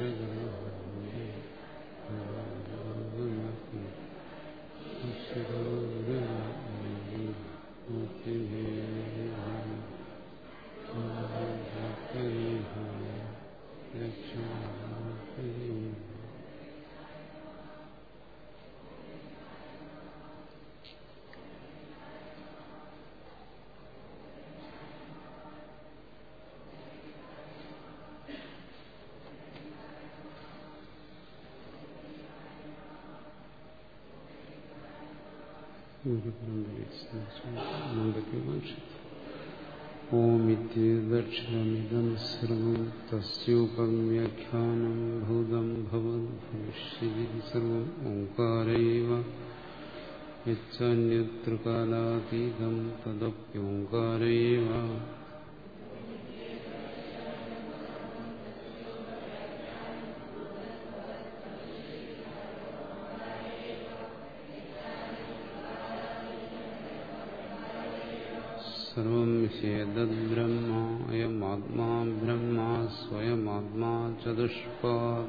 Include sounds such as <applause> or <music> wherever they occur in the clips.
Mm-hmm. ഓമിത്യേദക്ഷരമിതം സർവം തസ്യോപവ്യാഖ്യാനം ഭൂതം ഭവത് ഭവിഷ്യതി സർവം ഓങ്കാരൈവ യച്ചന്യതൃകാലാതീതം തദപ്യോങ്കാരൈവ സർവം ഹ്യേതദ്ബ്രഹ്മ അയമാത്മാ ബ്രഹ്മ സ്വയമാത്മാ ചതുഷ്പാദ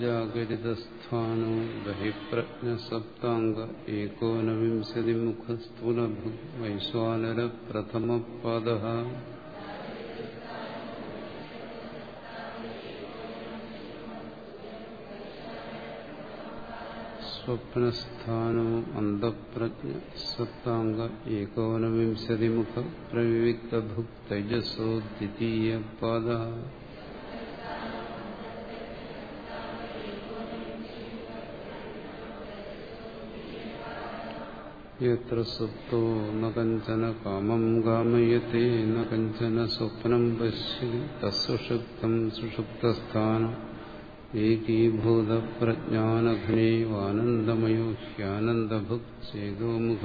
ജാഗരിതസ്ഥാനോ ബഹിപ്രജ്ഞസപ്താംഗ ഏകോനവിംശതിമുഖസ്ഥൂലഭു വൈശ്വാനര സ്വപ്നസ്ഥാനോ അന്തപ്രജ്ഞ സപ്താംഗ ഏകോനവിംശതിമുഖ പ്രവിവിക്തഭുക് തൈജസോ ദ്വിതീയ പാദ യത്ര സുപ്തോ ന കഞ്ചന കാമം കാമയത്തെ ന കഞ്ചന സ്വപ്നം പശ്യതി തസുഷുപ്തം സുഷുപ്തസ്ഥാനം. ഏകീഭൂതപ്രജ്ഞാനഘ്നൈവാനന്ദമയോ ഹ്യാനന്ദഭുക് ചേതോമുഖ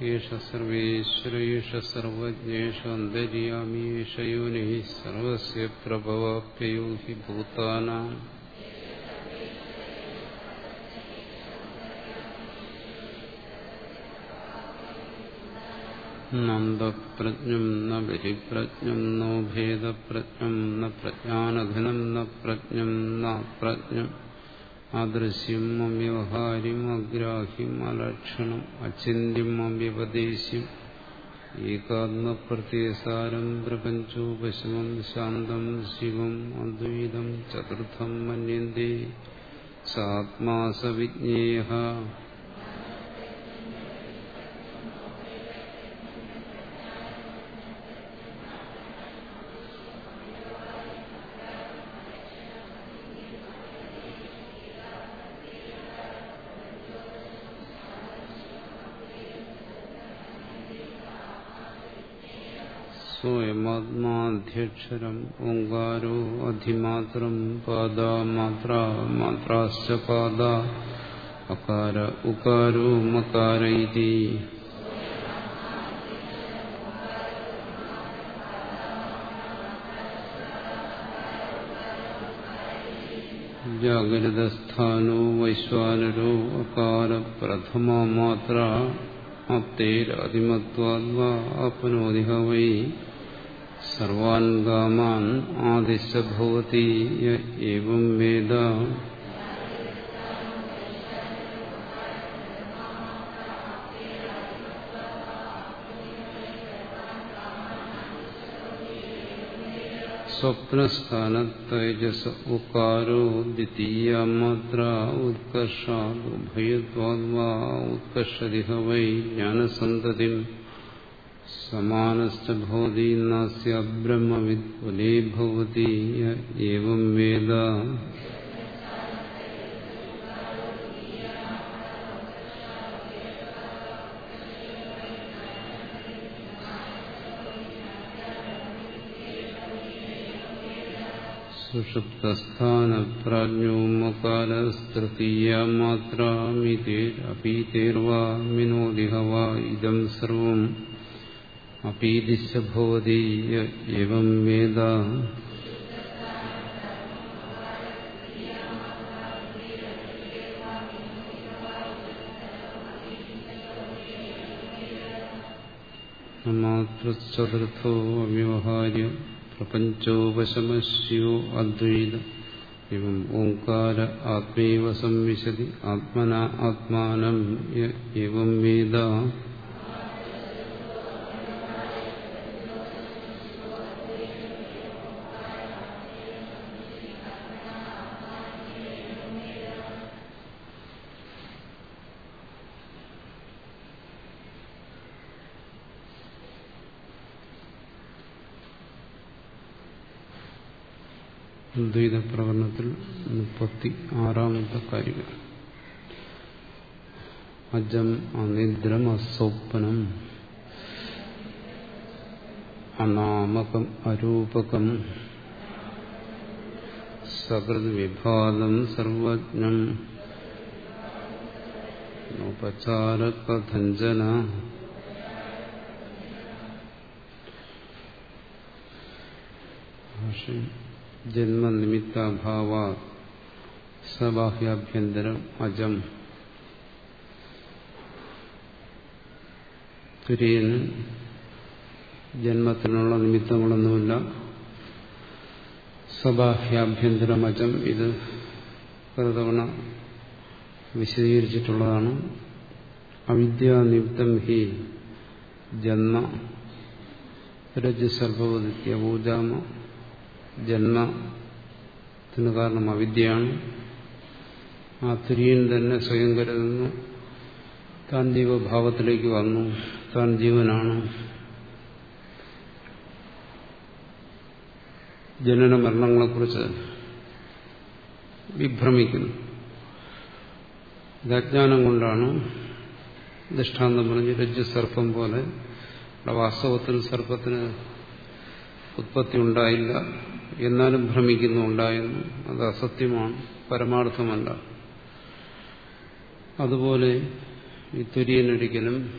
പ്രാജ്ഞസ്തൃതീയപാദ ഏഷ സർവേശ്വര ഏഷ സർവജ്ഞേഷ അന്തര്യാമി ഏഷ യോനി സർവസ്യ പ്രഭവാപ്യയോ ഹി ഭൂതാനാം നന്ദപ്രജ്ഞം ന ബഹിപ്രജ്ഞം നോ ന പ്രജ്ഞാനഘനം ന പ്രജ്ഞം പ്രജ്ഞം അദൃശ്യം അവ്യവഹാര്യം അഗ്രാഹ്യം അലക്ഷണം അചിന്യം അവ്യപദേശ്യം ഏകാത്മപ്രത്യസാരം പ്രപഞ്ചോപശമം ശാന്തം ശിവം അദ്വൈതം ചതുർത്ഥം മന്യന്തേ സാത്മാ സവിജ്ഞേയ സ്വയമാത്മാധ്യക്ഷരം ഓങ്കാരോ അധിമാത്രം പാദമാത്ര മാത്രാശ്ച പാദ അകാര ഉകാരോ മകാര ഇതി. ജാഗ്രതസ്ഥാനോ വൈശ്വാനരോ അകാര പ്രഥമ മാത്ര ആപ്തേരതിമത്വാ ആപ്നോതി വൈ. സർവാൻ ഗാമാൻ ആദിശ ഭവതി ഏവം വേദ സ്വപ്നസ്ഥാനത്തൈജസ ഉകാരോ ദ്വിതീയ മാത്ര ഉത്കർഷാദുഭയത്വാദ്വാ ഉത്കർഷതിഹ വൈ ജ്ഞാനസന്തതിം समानश्च भोधीन्नास्य अब्रह्मविद्वले भवति एवम् वेद। सुषुप्तस्थानप्राज्ञो मकालस्तृतीया मात्रामिते अपीतेर्वा मिनोदिह वा इदम् सर्वम् ഭവതി എവം വേദ മാത്രോ അവ്യവഹാര്യ അദ്വൈത ഇവം ഓംകാര ആത്മൈവ സംവിശതി ആത്മന ആത്മാനം എവം വേദ അദ്വൈത പ്രകടനത്തിൽ മുപ്പത്തി ആറാമത്തെ കാര്യം. അജം അനിദ്രം അസ്വപ്നം അനാമകം അരൂപകം സകൃത് വിഭാഗം സർവജ്ഞം ഉപചാരകഥഞ്ജന ജന്മനിമിത്താഭാവ സബാഹ്യാഭ്യന്തരം അജം. തുര്യന് ജന്മത്തിനുള്ള നിമിത്തങ്ങളൊന്നുമില്ല. സബാഹ്യാഭ്യന്തരം അജം ഇത് പലതവണ വിശദീകരിച്ചിട്ടുള്ളതാണ്. അവിദ്യാനിമിത്തം ഹി ജന്മ രജസർഭവതിത്യ ഊജാമ ജന്മത്തിന് കാരണം അവിദ്യയാണ്. ആ തുര്യൻ തന്നെ സ്വയം കരുതുന്നു. താൻ ജീവഭാവത്തിലേക്ക് വന്നു. താൻ ജീവനാണ്. ജനന മരണങ്ങളെക്കുറിച്ച് വിഭ്രമിക്കുന്നു. ഇതജ്ഞാനം കൊണ്ടാണ് ദൃഷ്ടാന്തം പറഞ്ഞ് രജ്ജു സർപ്പം പോലെ. വാസ്തവത്തിൽ സർപ്പത്തിന് ഉത്പത്തി ഉണ്ടായില്ല. എന്നാലും ഭ്രമിക്കുന്നു ഉണ്ടായെന്ന് അത് അസത്യമാണ് പരമാർത്ഥമല്ല. അതുപോലെ ഈ തുര്യനൊരിക്കലും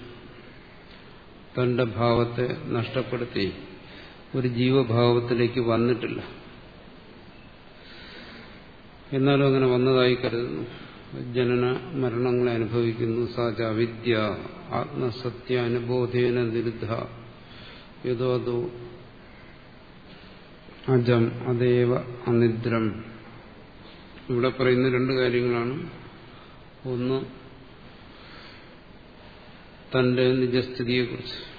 തന്റെ ഭാവത്തെ നഷ്ടപ്പെടുത്തി ഒരു ജീവഭാവത്തിലേക്ക് വന്നിട്ടില്ല. എന്നാലും അങ്ങനെ വന്നതായി കരുതുന്നു. ജനന മരണങ്ങളെ അനുഭവിക്കുന്നു. സാച വിദ്യ ആത്മസത്യ അനുബോധേന നിരുദ്ധ യഥോ അതോ അജം അതേവ അനിദ്രം. ഇവിടെ പറയുന്ന രണ്ട് കാര്യങ്ങളാണ്. ഒന്ന് തന്റെ നിജസ്ഥിതിയെക്കുറിച്ച്.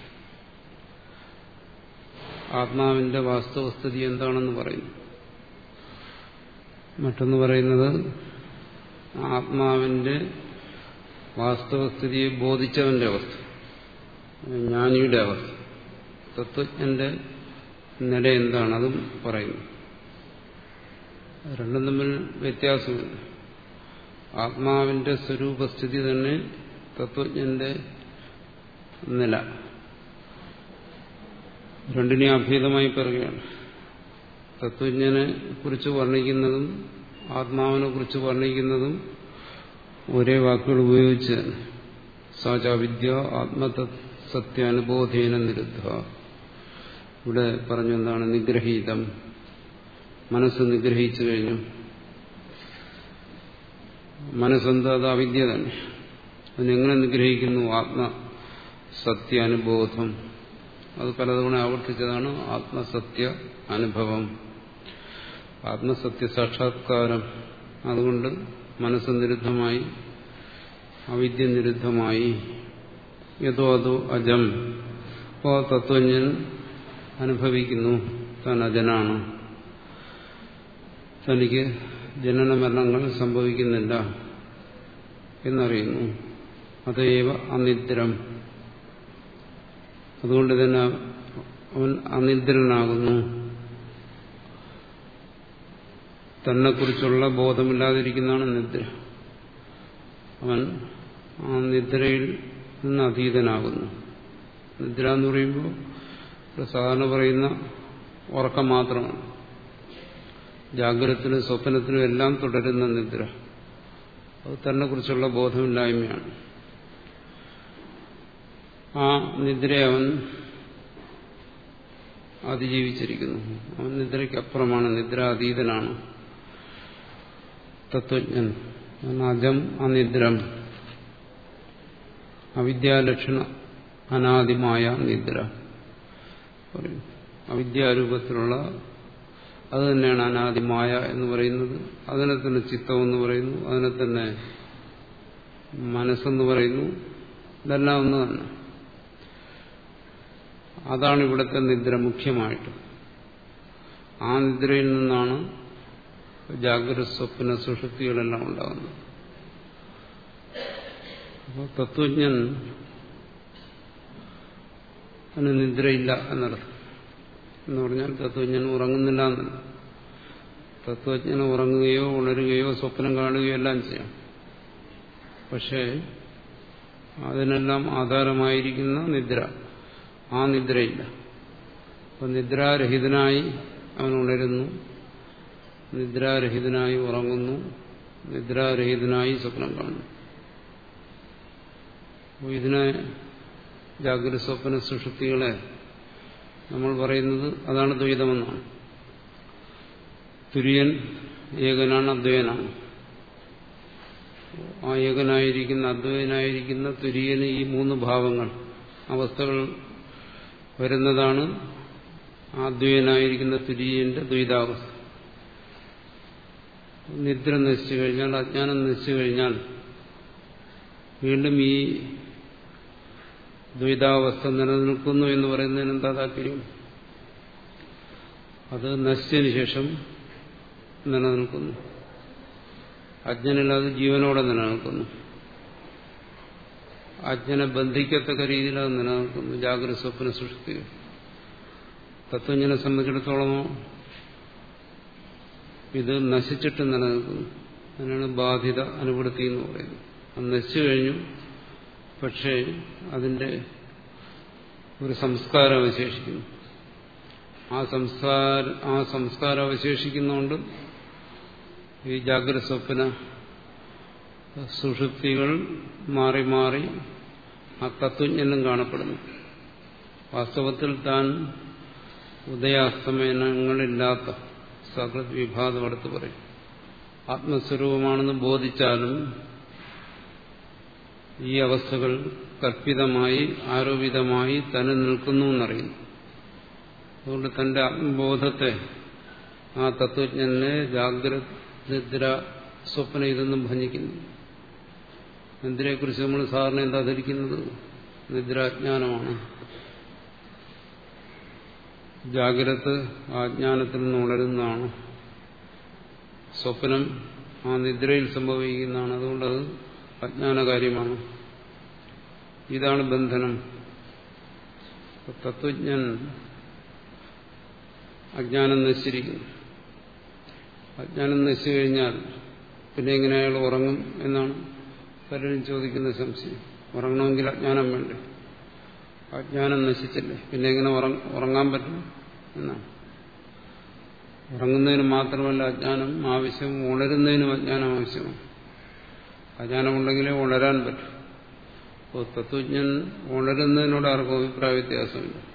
ആത്മാവിന്റെ വാസ്തവസ്ഥിതി എന്താണെന്ന് പറയുന്നു. മറ്റൊന്ന് പറയുന്നത് ആത്മാവിന്റെ വാസ്തവസ്ഥിതിയെ ബോധിച്ചവന്റെ അവസ്ഥ ജ്ഞാനിയുടെ അവസ്ഥ തത്വജ്ഞന്റെ നില എന്താണ് അതും പറയുന്നു. രണ്ടും തമ്മിൽ വ്യത്യാസമില്ല ആത്മാവിന്റെ സ്വരൂപസ്ഥിതി തന്നെ തത്വജ്ഞന്റെ നില. രണ്ടിനെ അഭേദമായി പറയുകയാണ്. തത്വജ്ഞനെ കുറിച്ച് വർണിക്കുന്നതും ആത്മാവിനെ കുറിച്ച് വർണിക്കുന്നതും ഒരേ വാക്കുകൾ ഉപയോഗിച്ച് സാചാവിദ്യ ആത്മസത്യാനുബോധേന നിരുദ്ധ. ഇവിടെ പറഞ്ഞു എന്താണ്? നിഗ്രഹീതം. മനസ്സ് നിഗ്രഹിച്ചു കഴിഞ്ഞു. മനസ്സെന്താ? അത് അവിദ്യ തന്നെ. അതിനെങ്ങനെ നിഗ്രഹിക്കുന്നു? ആത്മസത്യ അനുബോധം. അത് പലതവണ ആവർത്തിച്ചതാണ് ആത്മസത്യ അനുഭവം. ആത്മസത്യ സാക്ഷാത്കാരം. അതുകൊണ്ട് മനസ്സ് നിരുദ്ധമായി അവിദ്യ നിരുദ്ധമായി. യഥോ അതോ അജം. അപ്പോൾ തത്വജ്ഞൻ അനുഭവിക്കുന്നു. താൻ അജനാണ് തനിക്ക് ജനന മരണങ്ങൾ സംഭവിക്കുന്നില്ല എന്നറിയുന്നു. അതേവ അനിദ്രം. അതുകൊണ്ട് തന്നെ അവൻ അനിദ്രനാകുന്നു. തന്നെക്കുറിച്ചുള്ള ബോധമില്ലാതിരിക്കുന്നതാണ് നിദ്ര. അവൻ ആ നിദ്രയിൽ നിന്ന് അതീതനാകുന്നു. നിദ്ര എന്ന് പറയുമ്പോൾ സാധാരണ പറയുന്ന ഉറക്കം മാത്രമാണ്. ജാഗ്രതത്തിനും സ്വപ്നത്തിനും എല്ലാം തുടരുന്ന നിദ്ര. അത് തന്നെ കുറിച്ചുള്ള ബോധമില്ലായ്മയാണ്. ആ നിദ്രയെ അവൻ അതിജീവിച്ചിരിക്കുന്നു. അവൻ നിദ്രയ്ക്കപ്പുറമാണ് നിദ്ര അതീതനാണ് തത്വജ്ഞൻ അജം അനിദ്രം. അവിദ്യാലക്ഷണ അനാദിമായ നിദ്ര. പറയും അവിദ്യാരൂപത്തിലുള്ള അത് തന്നെയാണ് അനാദിമായ എന്ന് പറയുന്നത്. അതിനെ തന്നെ ചിത്തം എന്ന് പറയുന്നു. അതിനെ തന്നെ മനസ്സെന്ന് പറയുന്നു. ഇതെല്ലാം ഒന്ന് തന്നെ. അതാണ് ഇവിടുത്തെ നിദ്ര മുഖ്യമായിട്ട്. ആ നിദ്രയിൽ നിന്നാണ് ജാഗ്രത സ്വപ്ന സുഷുപ്തികളെല്ലാം ഉണ്ടാകുന്നത്. തത്വജ്ഞൻ അതിന് നിദ്രയില്ല എന്നർത്ഥം. എന്ന് പറഞ്ഞാൽ തത്വജ്ഞൻ ഉറങ്ങുന്നില്ല എന്ന് തത്വജ്ഞൻ ഉറങ്ങുകയോ ഉണരുകയോ സ്വപ്നം കാണുകയോ എല്ലാം ചെയ്യാം. പക്ഷേ അതിനെല്ലാം ആധാരമായിരിക്കുന്ന നിദ്ര. ആ നിദ്രയില്ല. അപ്പം നിദ്രാരഹിതനായി അവൻ ഉണരുന്നു. നിദ്രാരഹിതനായി ഉറങ്ങുന്നു. നിദ്രാരഹിതനായി സ്വപ്നം കാണുന്നു. ഇതിനെ ജാഗ്രത സ്വപ്ന സുഷുപ്തികളെ നമ്മൾ പറയുന്നത് അതാണ് ദ്വൈതമെന്നാണ്. തുര്യൻ ഏകനാണ് അദ്വൈനാണ് ആ ഏകനായിരിക്കുന്ന അദ്വൈനായിരിക്കുന്ന തുര്യന് ഈ മൂന്ന് ഭാവങ്ങൾ അവസ്ഥകൾ വരുന്നതാണ് അദ്വൈനായിരിക്കുന്ന തുര്യന്റെ ദ്വൈതാവസ്ഥ. നിദ്ര നശിച്ചു കഴിഞ്ഞാൽ അജ്ഞാനം നശിച്ചു കഴിഞ്ഞാൽ വീണ്ടും ഈ ദ്വൈതാവസ്ഥ നിലനിൽക്കുന്നു എന്ന് പറയുന്നതിന് എന്താ താല്പര്യം? അത് നശിച്ചതിന് ശേഷം നിലനിൽക്കുന്നു. അജ്ഞനല്ലാതെ ജീവനോടെ നിലനിൽക്കുന്നു. അജ്ഞനെ ബന്ധിക്കത്തക്ക രീതിയിൽ അത് നിലനിൽക്കുന്നു. ജാഗ്രത സ്വപ്ന സൃഷ്ടി. തത്വജ്ഞനെ സംബന്ധിച്ചിടത്തോളമോ ഇത് നശിച്ചിട്ട് നിലനിൽക്കുന്നു. അതിനാണ് ബാധിത അനുവൃത്തി എന്ന് പറയുന്നത്. അത് നശിച്ചു കഴിഞ്ഞു പക്ഷേ അതിന്റെ ഒരു സംസ്കാരം അവശേഷിക്കുന്നു. ആ സംസ്കാര ആ സംസ്കാരം അവശേഷിക്കുന്നതുകൊണ്ട് ഈ ജാഗ്രത സ്വപ്ന സുഷുപ്തികൾ മാറി മാറി ആ തത്വജ്ഞനും കാണപ്പെടുന്നു. വാസ്തവത്തിൽ താൻ ഉദയാസ്തമയനങ്ങളില്ലാത്ത സകൃത് വിഭാഗം എടുത്തു പറയും. ആത്മസ്വരൂപമാണെന്ന് ബോധിച്ചാലും ഈ അവസ്ഥകൾ കൽപ്പിതമായി ആരോപിതമായി തന്നെ നിൽക്കുന്നു എന്നറിയുന്നു അതുകൊണ്ട് തന്റെ ആത്മബോധത്തെ ആ തത്വജ്ഞനെ ജാഗ്രത നിദ്ര സ്വപ്ന ഇതൊന്നും ഭഞ്ജിക്കുന്നു. നിദ്രയെക്കുറിച്ച് നമ്മൾ സാധാരണ എന്താ ധരിക്കുന്നത്? നിദ്രാജ്ഞാനമാണ്. ജാഗ്രത ആജ്ഞാനത്തിൽ നിന്ന് ഉണരുന്നതാണ്. സ്വപ്നം ആ നിദ്രയിൽ സംഭവിക്കുന്നതാണ്. അതുകൊണ്ടത് അജ്ഞാനകാര്യമാണ്. ഇതാണ് ബന്ധനം. തത്വജ്ഞൻ അജ്ഞാനം നശിച്ചിരിക്കുന്നു. അജ്ഞാനം നശിച്ചു കഴിഞ്ഞാൽ പിന്നെ എങ്ങനെ അയാൾ ഉറങ്ങും എന്നാണ് പലരും ചോദിക്കുന്ന സംശയം. ഉറങ്ങണമെങ്കിൽ അജ്ഞാനം വേണ്ടേ? അജ്ഞാനം നശിച്ചില്ലേ? പിന്നെ എങ്ങനെ ഉറങ്ങാൻ പറ്റും എന്നാണ്. ഉറങ്ങുന്നതിന് മാത്രമല്ല അജ്ഞാനം ആവശ്യം ഉണരുന്നതിനും അജ്ഞാനം ആവശ്യമാണ്. അജ്ഞാനമുണ്ടെങ്കിലേ ഉണരാൻ പറ്റും. അപ്പോൾ തത്വജ്ഞൻ ഉണരുന്നതിനോട് ആർക്കും അഭിപ്രായ വ്യത്യാസമില്ല.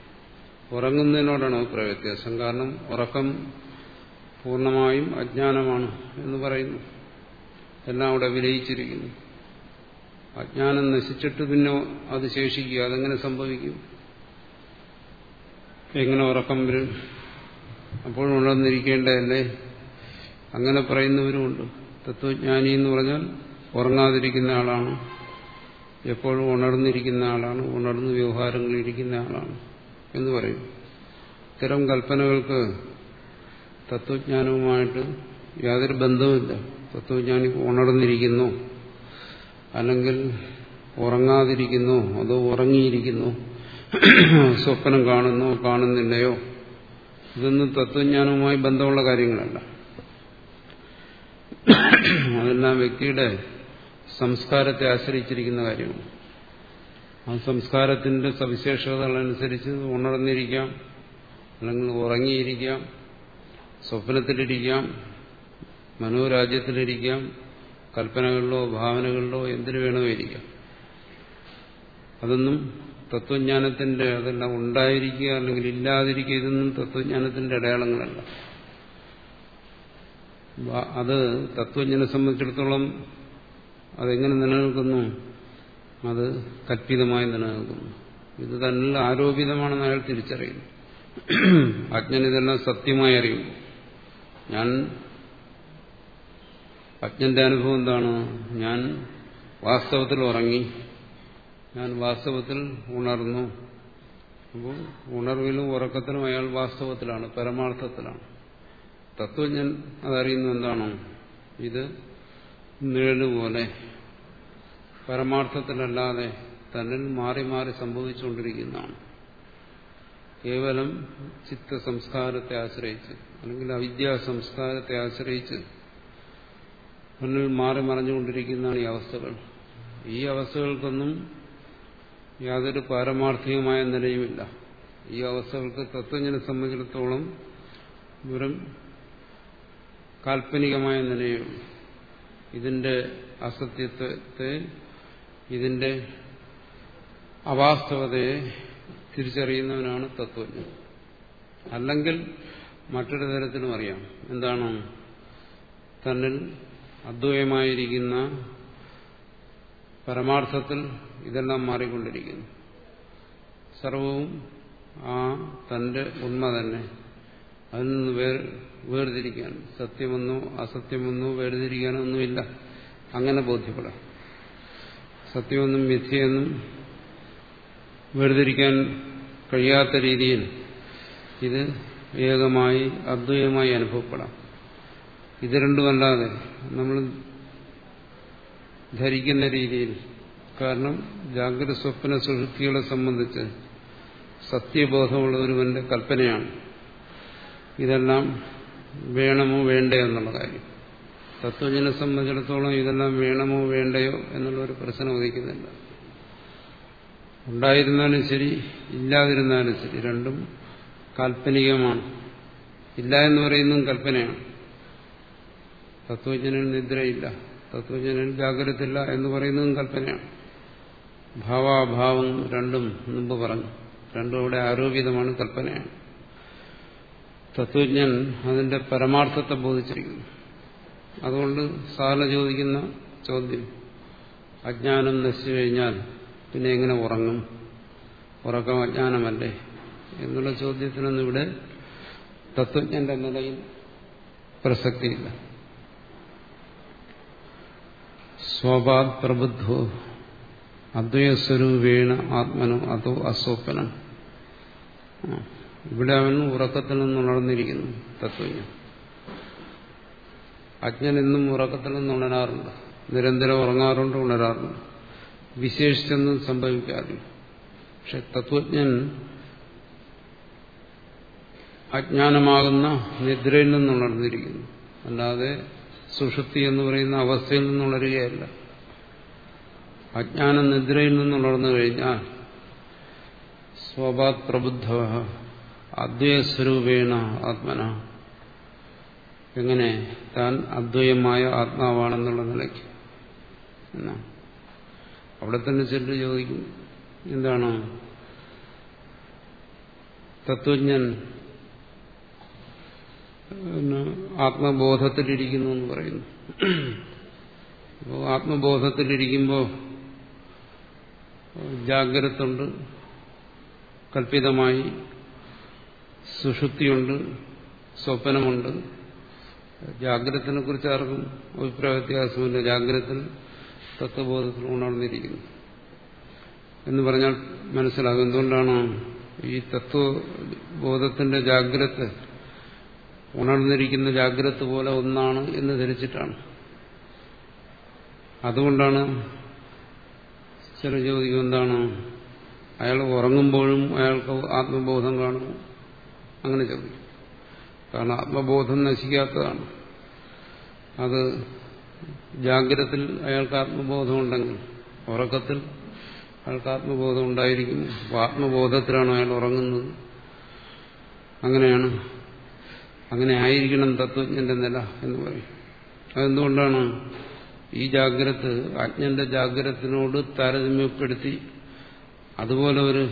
ഉറങ്ങുന്നതിനോടാണ് അഭിപ്രായ വ്യത്യാസം. കാരണം ഉറക്കം പൂർണമായും അജ്ഞാനമാണ് എന്ന് പറയുന്നു. എല്ലാം അവിടെ വിലയിച്ചിരിക്കുന്നു. അജ്ഞാനം നശിച്ചിട്ട് പിന്നെ അത് ശേഷിക്കുക അതെങ്ങനെ സംഭവിക്കും? എങ്ങനെ ഉറക്കം വരും? അപ്പോൾ ഉണർന്നിരിക്കേണ്ടതല്ലേ? അങ്ങനെ പറയുന്നവരുമുണ്ട്. തത്വജ്ഞാനി എന്ന് പറഞ്ഞാൽ ഉറങ്ങാതിരിക്കുന്ന ആളാണ്. എപ്പോഴും ഉണർന്നിരിക്കുന്ന ആളാണ്. ഉണർന്ന് വ്യവഹാരങ്ങളിൽ ഇരിക്കുന്ന ആളാണ് എന്ന് പറയും. ഇത്തരം കൽപ്പനകൾക്ക് തത്വജ്ഞാനവുമായിട്ട് യാതൊരു ബന്ധവുമില്ല. തത്വജ്ഞാനി ഉണർന്നിരിക്കുന്നു. അല്ലെങ്കിൽ ഉറങ്ങാതിരിക്കുന്നു അതോ ഉറങ്ങിയിരിക്കുന്നു. സ്വപ്നം കാണുന്നു കാണുന്നില്ലയോ? ഇതൊന്നും തത്വജ്ഞാനവുമായി ബന്ധമുള്ള കാര്യങ്ങളല്ല. അതെല്ലാം വ്യക്തിയുടെ സംസ്കാരത്തെ ആശ്രയിച്ചിരിക്കുന്ന കാര്യമാണ്. ആ സംസ്കാരത്തിന്റെ സവിശേഷതകളനുസരിച്ച് ഉണർന്നിരിക്കാം അല്ലെങ്കിൽ ഉറങ്ങിയിരിക്കാം സ്വപ്നത്തിലിരിക്കാം മനോരാജ്യത്തിലിരിക്കാം കൽപ്പനകളിലോ ഭാവനകളിലോ എന്തിനു വേണോ ഇരിക്കാം അതൊന്നും തത്വജ്ഞാനത്തിന്റെ അതെല്ലാം ഉണ്ടായിരിക്കുക അല്ലെങ്കിൽ ഇല്ലാതിരിക്കുക ഇതൊന്നും തത്വജ്ഞാനത്തിന്റെ അടയാളങ്ങളല്ല. അത് തത്വജ്ഞനെ സംബന്ധിച്ചിടത്തോളം അതെങ്ങനെ നിലനിൽക്കുന്നു? അത് കൽപ്പിതമായി നിലനിൽക്കുന്നു. ഇത് തന്നെ ആരോപിതമാണെന്ന് അയാൾ തിരിച്ചറിയുന്നു. അജ്ഞൻ ഇതെല്ലാം സത്യമായി അറിയും ഞാൻ അജ്ഞന്റെ അനുഭവം എന്താണ്? ഞാൻ വാസ്തവത്തിൽ ഉറങ്ങി. ഞാൻ വാസ്തവത്തിൽ ഉണർന്നു. അപ്പോൾ ഉണർവിലും ഉറക്കത്തിലും അയാൾ വാസ്തവത്തിലാണ് പരമാർത്ഥത്തിലാണ്. തത്വജ്ഞൻ അതറിയുന്നു എന്താണോ? ഇത് നിഴലുപോലെ പരമാർത്ഥത്തിലല്ലാതെ തന്നിൽ മാറി മാറി സംഭവിച്ചുകൊണ്ടിരിക്കുന്നതാണ്. കേവലം ചിത്ത സംസ്കാരത്തെ ആശ്രയിച്ച് അല്ലെങ്കിൽ അവിദ്യാ സംസ്കാരത്തെ ആശ്രയിച്ച് മുന്നിൽ മാറി മറിഞ്ഞുകൊണ്ടിരിക്കുന്നതാണ് ഈ അവസ്ഥകൾ. ഈ അവസ്ഥകൾക്കൊന്നും യാതൊരു പാരമാർത്ഥികമായ നിലയുമില്ല. ഈ അവസ്ഥകൾക്ക് തത്വജ്ഞനെ സംബന്ധിച്ചിടത്തോളം വെറും കാൽപ്പനികമായ നിലയുള്ളൂ ഇതിന്റെ അസത്യത്വത്തെ ഇതിന്റെ അവാസ്തവതയെ തിരിച്ചറിയുന്നവനാണ് തത്വജ്ഞൻ. അല്ലെങ്കിൽ മറ്റൊരു തരത്തിലും അറിയാം. എന്താണ്? തന്നിൽ അദ്വയമായിരിക്കുന്ന പരമാർത്ഥത്തിൽ ഇതെല്ലാം മാറിക്കൊണ്ടിരിക്കുന്നു. സർവവും ആ തന്റെ ഉണ്മ തന്നെ. അതിൽ നിന്ന് വേർ വേർതിരിക്കാൻ സത്യമെന്നോ അസത്യമെന്നോ വേർതിരിക്കാനോ ഒന്നുമില്ല. അങ്ങനെ ബോധ്യപ്പെടാം. സത്യമെന്നും മിഥ്യയെന്നും വേർതിരിക്കാൻ കഴിയാത്ത രീതിയിൽ ഇത് ഏകമായി അദ്വൈതമായി അനുഭവപ്പെടാം. ഇത് രണ്ടുമല്ലാതെ നമ്മൾ ധരിക്കുന്ന രീതിയിൽ കാരണം ജാഗ്രത സ്വപ്ന സുഹൃത്തികളെ സംബന്ധിച്ച് സത്യബോധമുള്ള ഒരുവന്റെ കൽപ്പനയാണ്. ഇതെല്ലാം വേണമോ വേണ്ടയോ എന്നുള്ള കാര്യം. തത്വജ്ഞനെ സംബന്ധിച്ചിടത്തോളം ഇതെല്ലാം വേണമോ വേണ്ടയോ എന്നുള്ള ഒരു പ്രശ്നം ഉദിക്കുന്നില്ല. ഉണ്ടായിരുന്നാലും ശരി ഇല്ലാതിരുന്നാലും ശരി രണ്ടും കാൽപ്പനികമാണ്. ഇല്ല എന്ന് പറയുന്നതും കൽപ്പനയാണ്. തത്വജ്ഞനിൽ നിദ്രയില്ല തത്വജ്ഞനിൽ ജാഗ്രതയില്ല എന്ന് പറയുന്നതും കൽപ്പനയാണ്. ഭാവാഭാവം രണ്ടും മുമ്പ് പറഞ്ഞു. രണ്ടും ഇവിടെ ആരോപിതമാണ് കൽപ്പനയാണ്. തത്വജ്ഞൻ അതിന്റെ പരമാർത്ഥത്തെ ബോധിച്ചിരിക്കുന്നു. അതുകൊണ്ട് സാധാരണ ചോദിക്കുന്ന ചോദ്യം അജ്ഞാനം നശിച്ചു കഴിഞ്ഞാൽ പിന്നെ എങ്ങനെ ഉറങ്ങും? ഉറക്കം അജ്ഞാനമല്ലേ? എന്നുള്ള ചോദ്യത്തിനൊന്നും ഇവിടെ തത്വജ്ഞന്റെ നിലയിൽ പ്രസക്തിയില്ല. സ്വഭാവ പ്രബുദ്ധോ അദ്വയസ്വരൂപേണ ആത്മനോ അതോ അസ്വപ്നം ഇവിടെ അവൻ ഉറക്കത്തിൽ നിന്ന് ഉണർന്നിരിക്കുന്നു. തത്വജ്ഞൻ. അജ്ഞൻ എന്നും ഉറക്കത്തിൽ നിന്ന് ഉണരാറുണ്ട്. നിരന്തരം ഉറങ്ങാറുണ്ട് ഉണരാറുണ്ട്. വിശേഷിച്ചൊന്നും സംഭവിക്കാറില്ല. പക്ഷെ തത്വജ്ഞൻ അജ്ഞാനമാകുന്ന നിദ്രയിൽ നിന്നുണർന്നിരിക്കുന്നു അല്ലാതെ സുഷുപ്തി എന്ന് പറയുന്ന അവസ്ഥയിൽ നിന്നുണരുകയല്ല അജ്ഞാന നിദ്രയിൽ നിന്നുണർന്നു കഴിഞ്ഞാൽ സ്വഭാത് പ്രബുദ്ധ അദ്വൈതസ്വരൂപേണ ആത്മന. എങ്ങനെ താൻ അദ്വയമായ ആത്മാവാണെന്നുള്ള നിലയ്ക്ക്. എന്നാണ് അവിടെ തന്നെ ചെല്ലു ചോദിക്കും. എന്താണ്? തത്വജ്ഞൻ ആത്മബോധത്തിലിരിക്കുന്നു എന്ന് പറയുന്നു. അപ്പോൾ ആത്മബോധത്തിലിരിക്കുമ്പോൾ ജാഗ്രതുണ്ട് കൽപ്പിതമായി സുഷുപ്തിയുണ്ട് സ്വപ്നമുണ്ട്. ജാഗ്രതത്തിനെ കുറിച്ച് ആർക്കും അഭിപ്രായ വ്യത്യാസമില്ല ജാഗ്രതത്തിൽ തത്വബോധത്തിൽ ഉണർന്നിരിക്കുന്നു. എന്ന് പറഞ്ഞാൽ മനസ്സിലാകും. എന്തുകൊണ്ടാണ് ഈ തത്വബോധത്തിന്റെ ജാഗ്രത ഉണർന്നിരിക്കുന്ന ജാഗ്രത പോലെ ഒന്നാണ് എന്ന് ധരിച്ചിട്ടാണ്. അതുകൊണ്ടാണ് ചില ചോദിക്കും എന്താണ്? അയാൾ ഉറങ്ങുമ്പോഴും അയാൾക്ക് ആത്മബോധം കാണുമോ അങ്ങനെ ചോദിക്കും. കാരണം ആത്മബോധം നശിക്കാത്തതാണ്. അത് ജാഗ്രതത്തിൽ അയാൾക്ക് ആത്മബോധമുണ്ടെങ്കിൽ ഉറക്കത്തിൽ അയാൾക്ക് ആത്മബോധം ഉണ്ടായിരിക്കും അപ്പോൾ ആത്മബോധത്തിലാണ് അയാൾ ഉറങ്ങുന്നത്. അങ്ങനെയാണ് അങ്ങനെ ആയിരിക്കണം തത്വജ്ഞന്റെ നില എന്ന് പറയും. അതെന്തുകൊണ്ടാണ് ഈ ജാഗ്രത് അജ്ഞന്റെ ജാഗ്രതത്തിനോട് താരതമ്യപ്പെടുത്തി അതുപോലെ ഒരു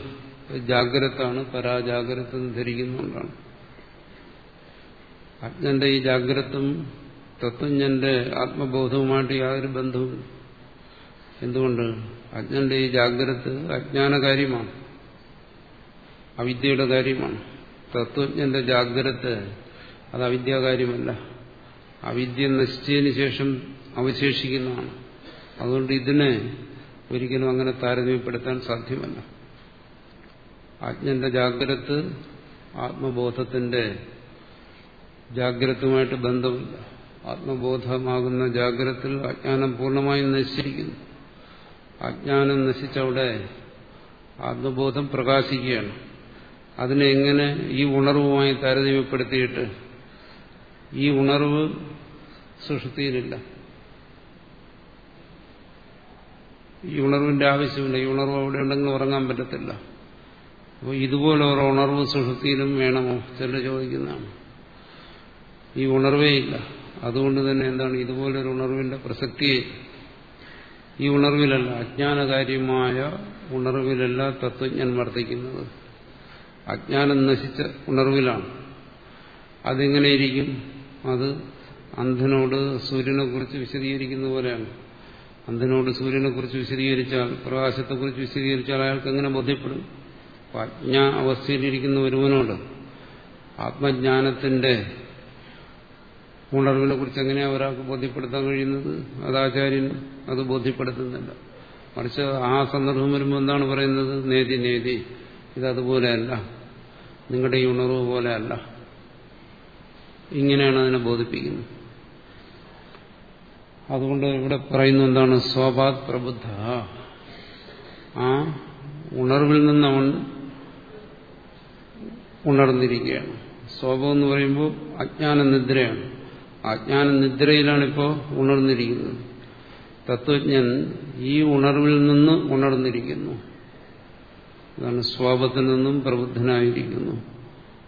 ജാഗ്രതാണ് പരാജാഗ്രത എന്ന് ധരിക്കുന്നുകൊണ്ടാണ് അജ്ഞന്റെ ഈ ജാഗ്രതും തത്വജ്ഞന്റെ ആത്മബോധവുമായിട്ട് യാതൊരു ബന്ധവും എന്തുകൊണ്ട്? അജ്ഞന്റെ ഈ ജാഗ്രത അജ്ഞാനകാര്യമാണ്. അവിദ്യയുടെ കാര്യമാണ്. തത്വജ്ഞന്റെ ജാഗ്രത അത് അവിദ്യാകാര്യമല്ല. അവിദ്യ നശിച്ചതിന് ശേഷം അവശേഷിക്കുന്നതാണ്. അതുകൊണ്ട് ഇതിനെ ഒരിക്കലും അങ്ങനെ താരതമ്യപ്പെടുത്താൻ സാധ്യമല്ല. അജ്ഞന്റെ ജാഗ്രത ആത്മബോധത്തിന്റെ ജാഗ്രതയുമായിട്ട് ബന്ധമില്ല. ആത്മബോധമാകുന്ന ജാഗ്രതത്തിൽ അജ്ഞാനം പൂർണമായും നശിച്ചിരിക്കുന്നു. അജ്ഞാനം നശിച്ചവിടെ ആത്മബോധം പ്രകാശിക്കുകയാണ്. അതിനെ എങ്ങനെ ഈ ഉണർവുമായി താരതമ്യപ്പെടുത്തിയിട്ട് ഈ ഉണർവ് സുഷുതിയിലില്ല. ഈ ഉണർവിന്റെ ആവശ്യമില്ല. ഈ ഉണർവ് അവിടെ ഉണ്ടെങ്കിൽ ഉറങ്ങാൻ പറ്റത്തില്ല. അപ്പോൾ ഇതുപോലെ ഒരു ഉണർവ് സുഷുതിയിലും വേണമോ ചില ചോദിക്കുന്നതാണ്. ഈ ഉണർവേ ഇല്ല. അതുകൊണ്ട് തന്നെ എന്താണ് ഇതുപോലൊരു ഉണർവിന്റെ പ്രസക്തിയെ ഈ ഉണർവിലല്ല അജ്ഞാനകാര്യമായ ഉണർവിലല്ല തത്വജ്ഞൻ വർദ്ധിക്കുന്നത് അജ്ഞാനം നശിച്ച ഉണർവിലാണ്. അതെങ്ങനെയിരിക്കും അത് അന്ധനോട് സൂര്യനെക്കുറിച്ച് വിശദീകരിക്കുന്ന പോലെയാണ്. അന്ധനോട് സൂര്യനെക്കുറിച്ച് വിശദീകരിച്ചാൽ പ്രകാശത്തെക്കുറിച്ച് വിശദീകരിച്ചാൽ അയാൾക്ക് എങ്ങനെ ബോധ്യപ്പെടും? അജ്ഞാ അവസ്ഥയിലിരിക്കുന്ന ഒരുവനോട് ആത്മജ്ഞാനത്തിന്റെ ഉണർവിനെ കുറിച്ച് എങ്ങനെയാണ് ഒരാൾക്ക് ബോധ്യപ്പെടുത്താൻ കഴിയുന്നത്? അത് ആചാര്യൻ അത് ബോധ്യപ്പെടുത്തുന്നില്ല. മറിച്ച് ആ സന്ദർഭം വരുമ്പോൾ എന്താണ് പറയുന്നത്? നേതി നേതി. ഇതതുപോലെയല്ല. നിങ്ങളുടെ ഈ ഉണർവ് പോലെയല്ല. ഇങ്ങനെയാണ് അതിനെ ബോധിപ്പിക്കുന്നത്. അതുകൊണ്ട് ഇവിടെ പറയുന്ന എന്താണ്? സ്വഭാത് പ്രബുദ്ധ. ആ ഉണർവിൽ നിന്ന് അവൻ ഉണർന്നിരിക്കുകയാണ്. സ്വഭാവം എന്ന് പറയുമ്പോൾ അജ്ഞാന നിദ്രയാണ് അജ്ഞാന നിദ്രയിലാണ് നിദ്രയിലാണിപ്പോൾ ഉണർന്നിരിക്കുന്നത്. തത്വജ്ഞൻ ഈ ഉണർവിൽ നിന്ന് ഉണർന്നിരിക്കുന്നു. അതാണ് സ്വാപത്തിൽ നിന്നും പ്രബുദ്ധനായിരിക്കുന്നു.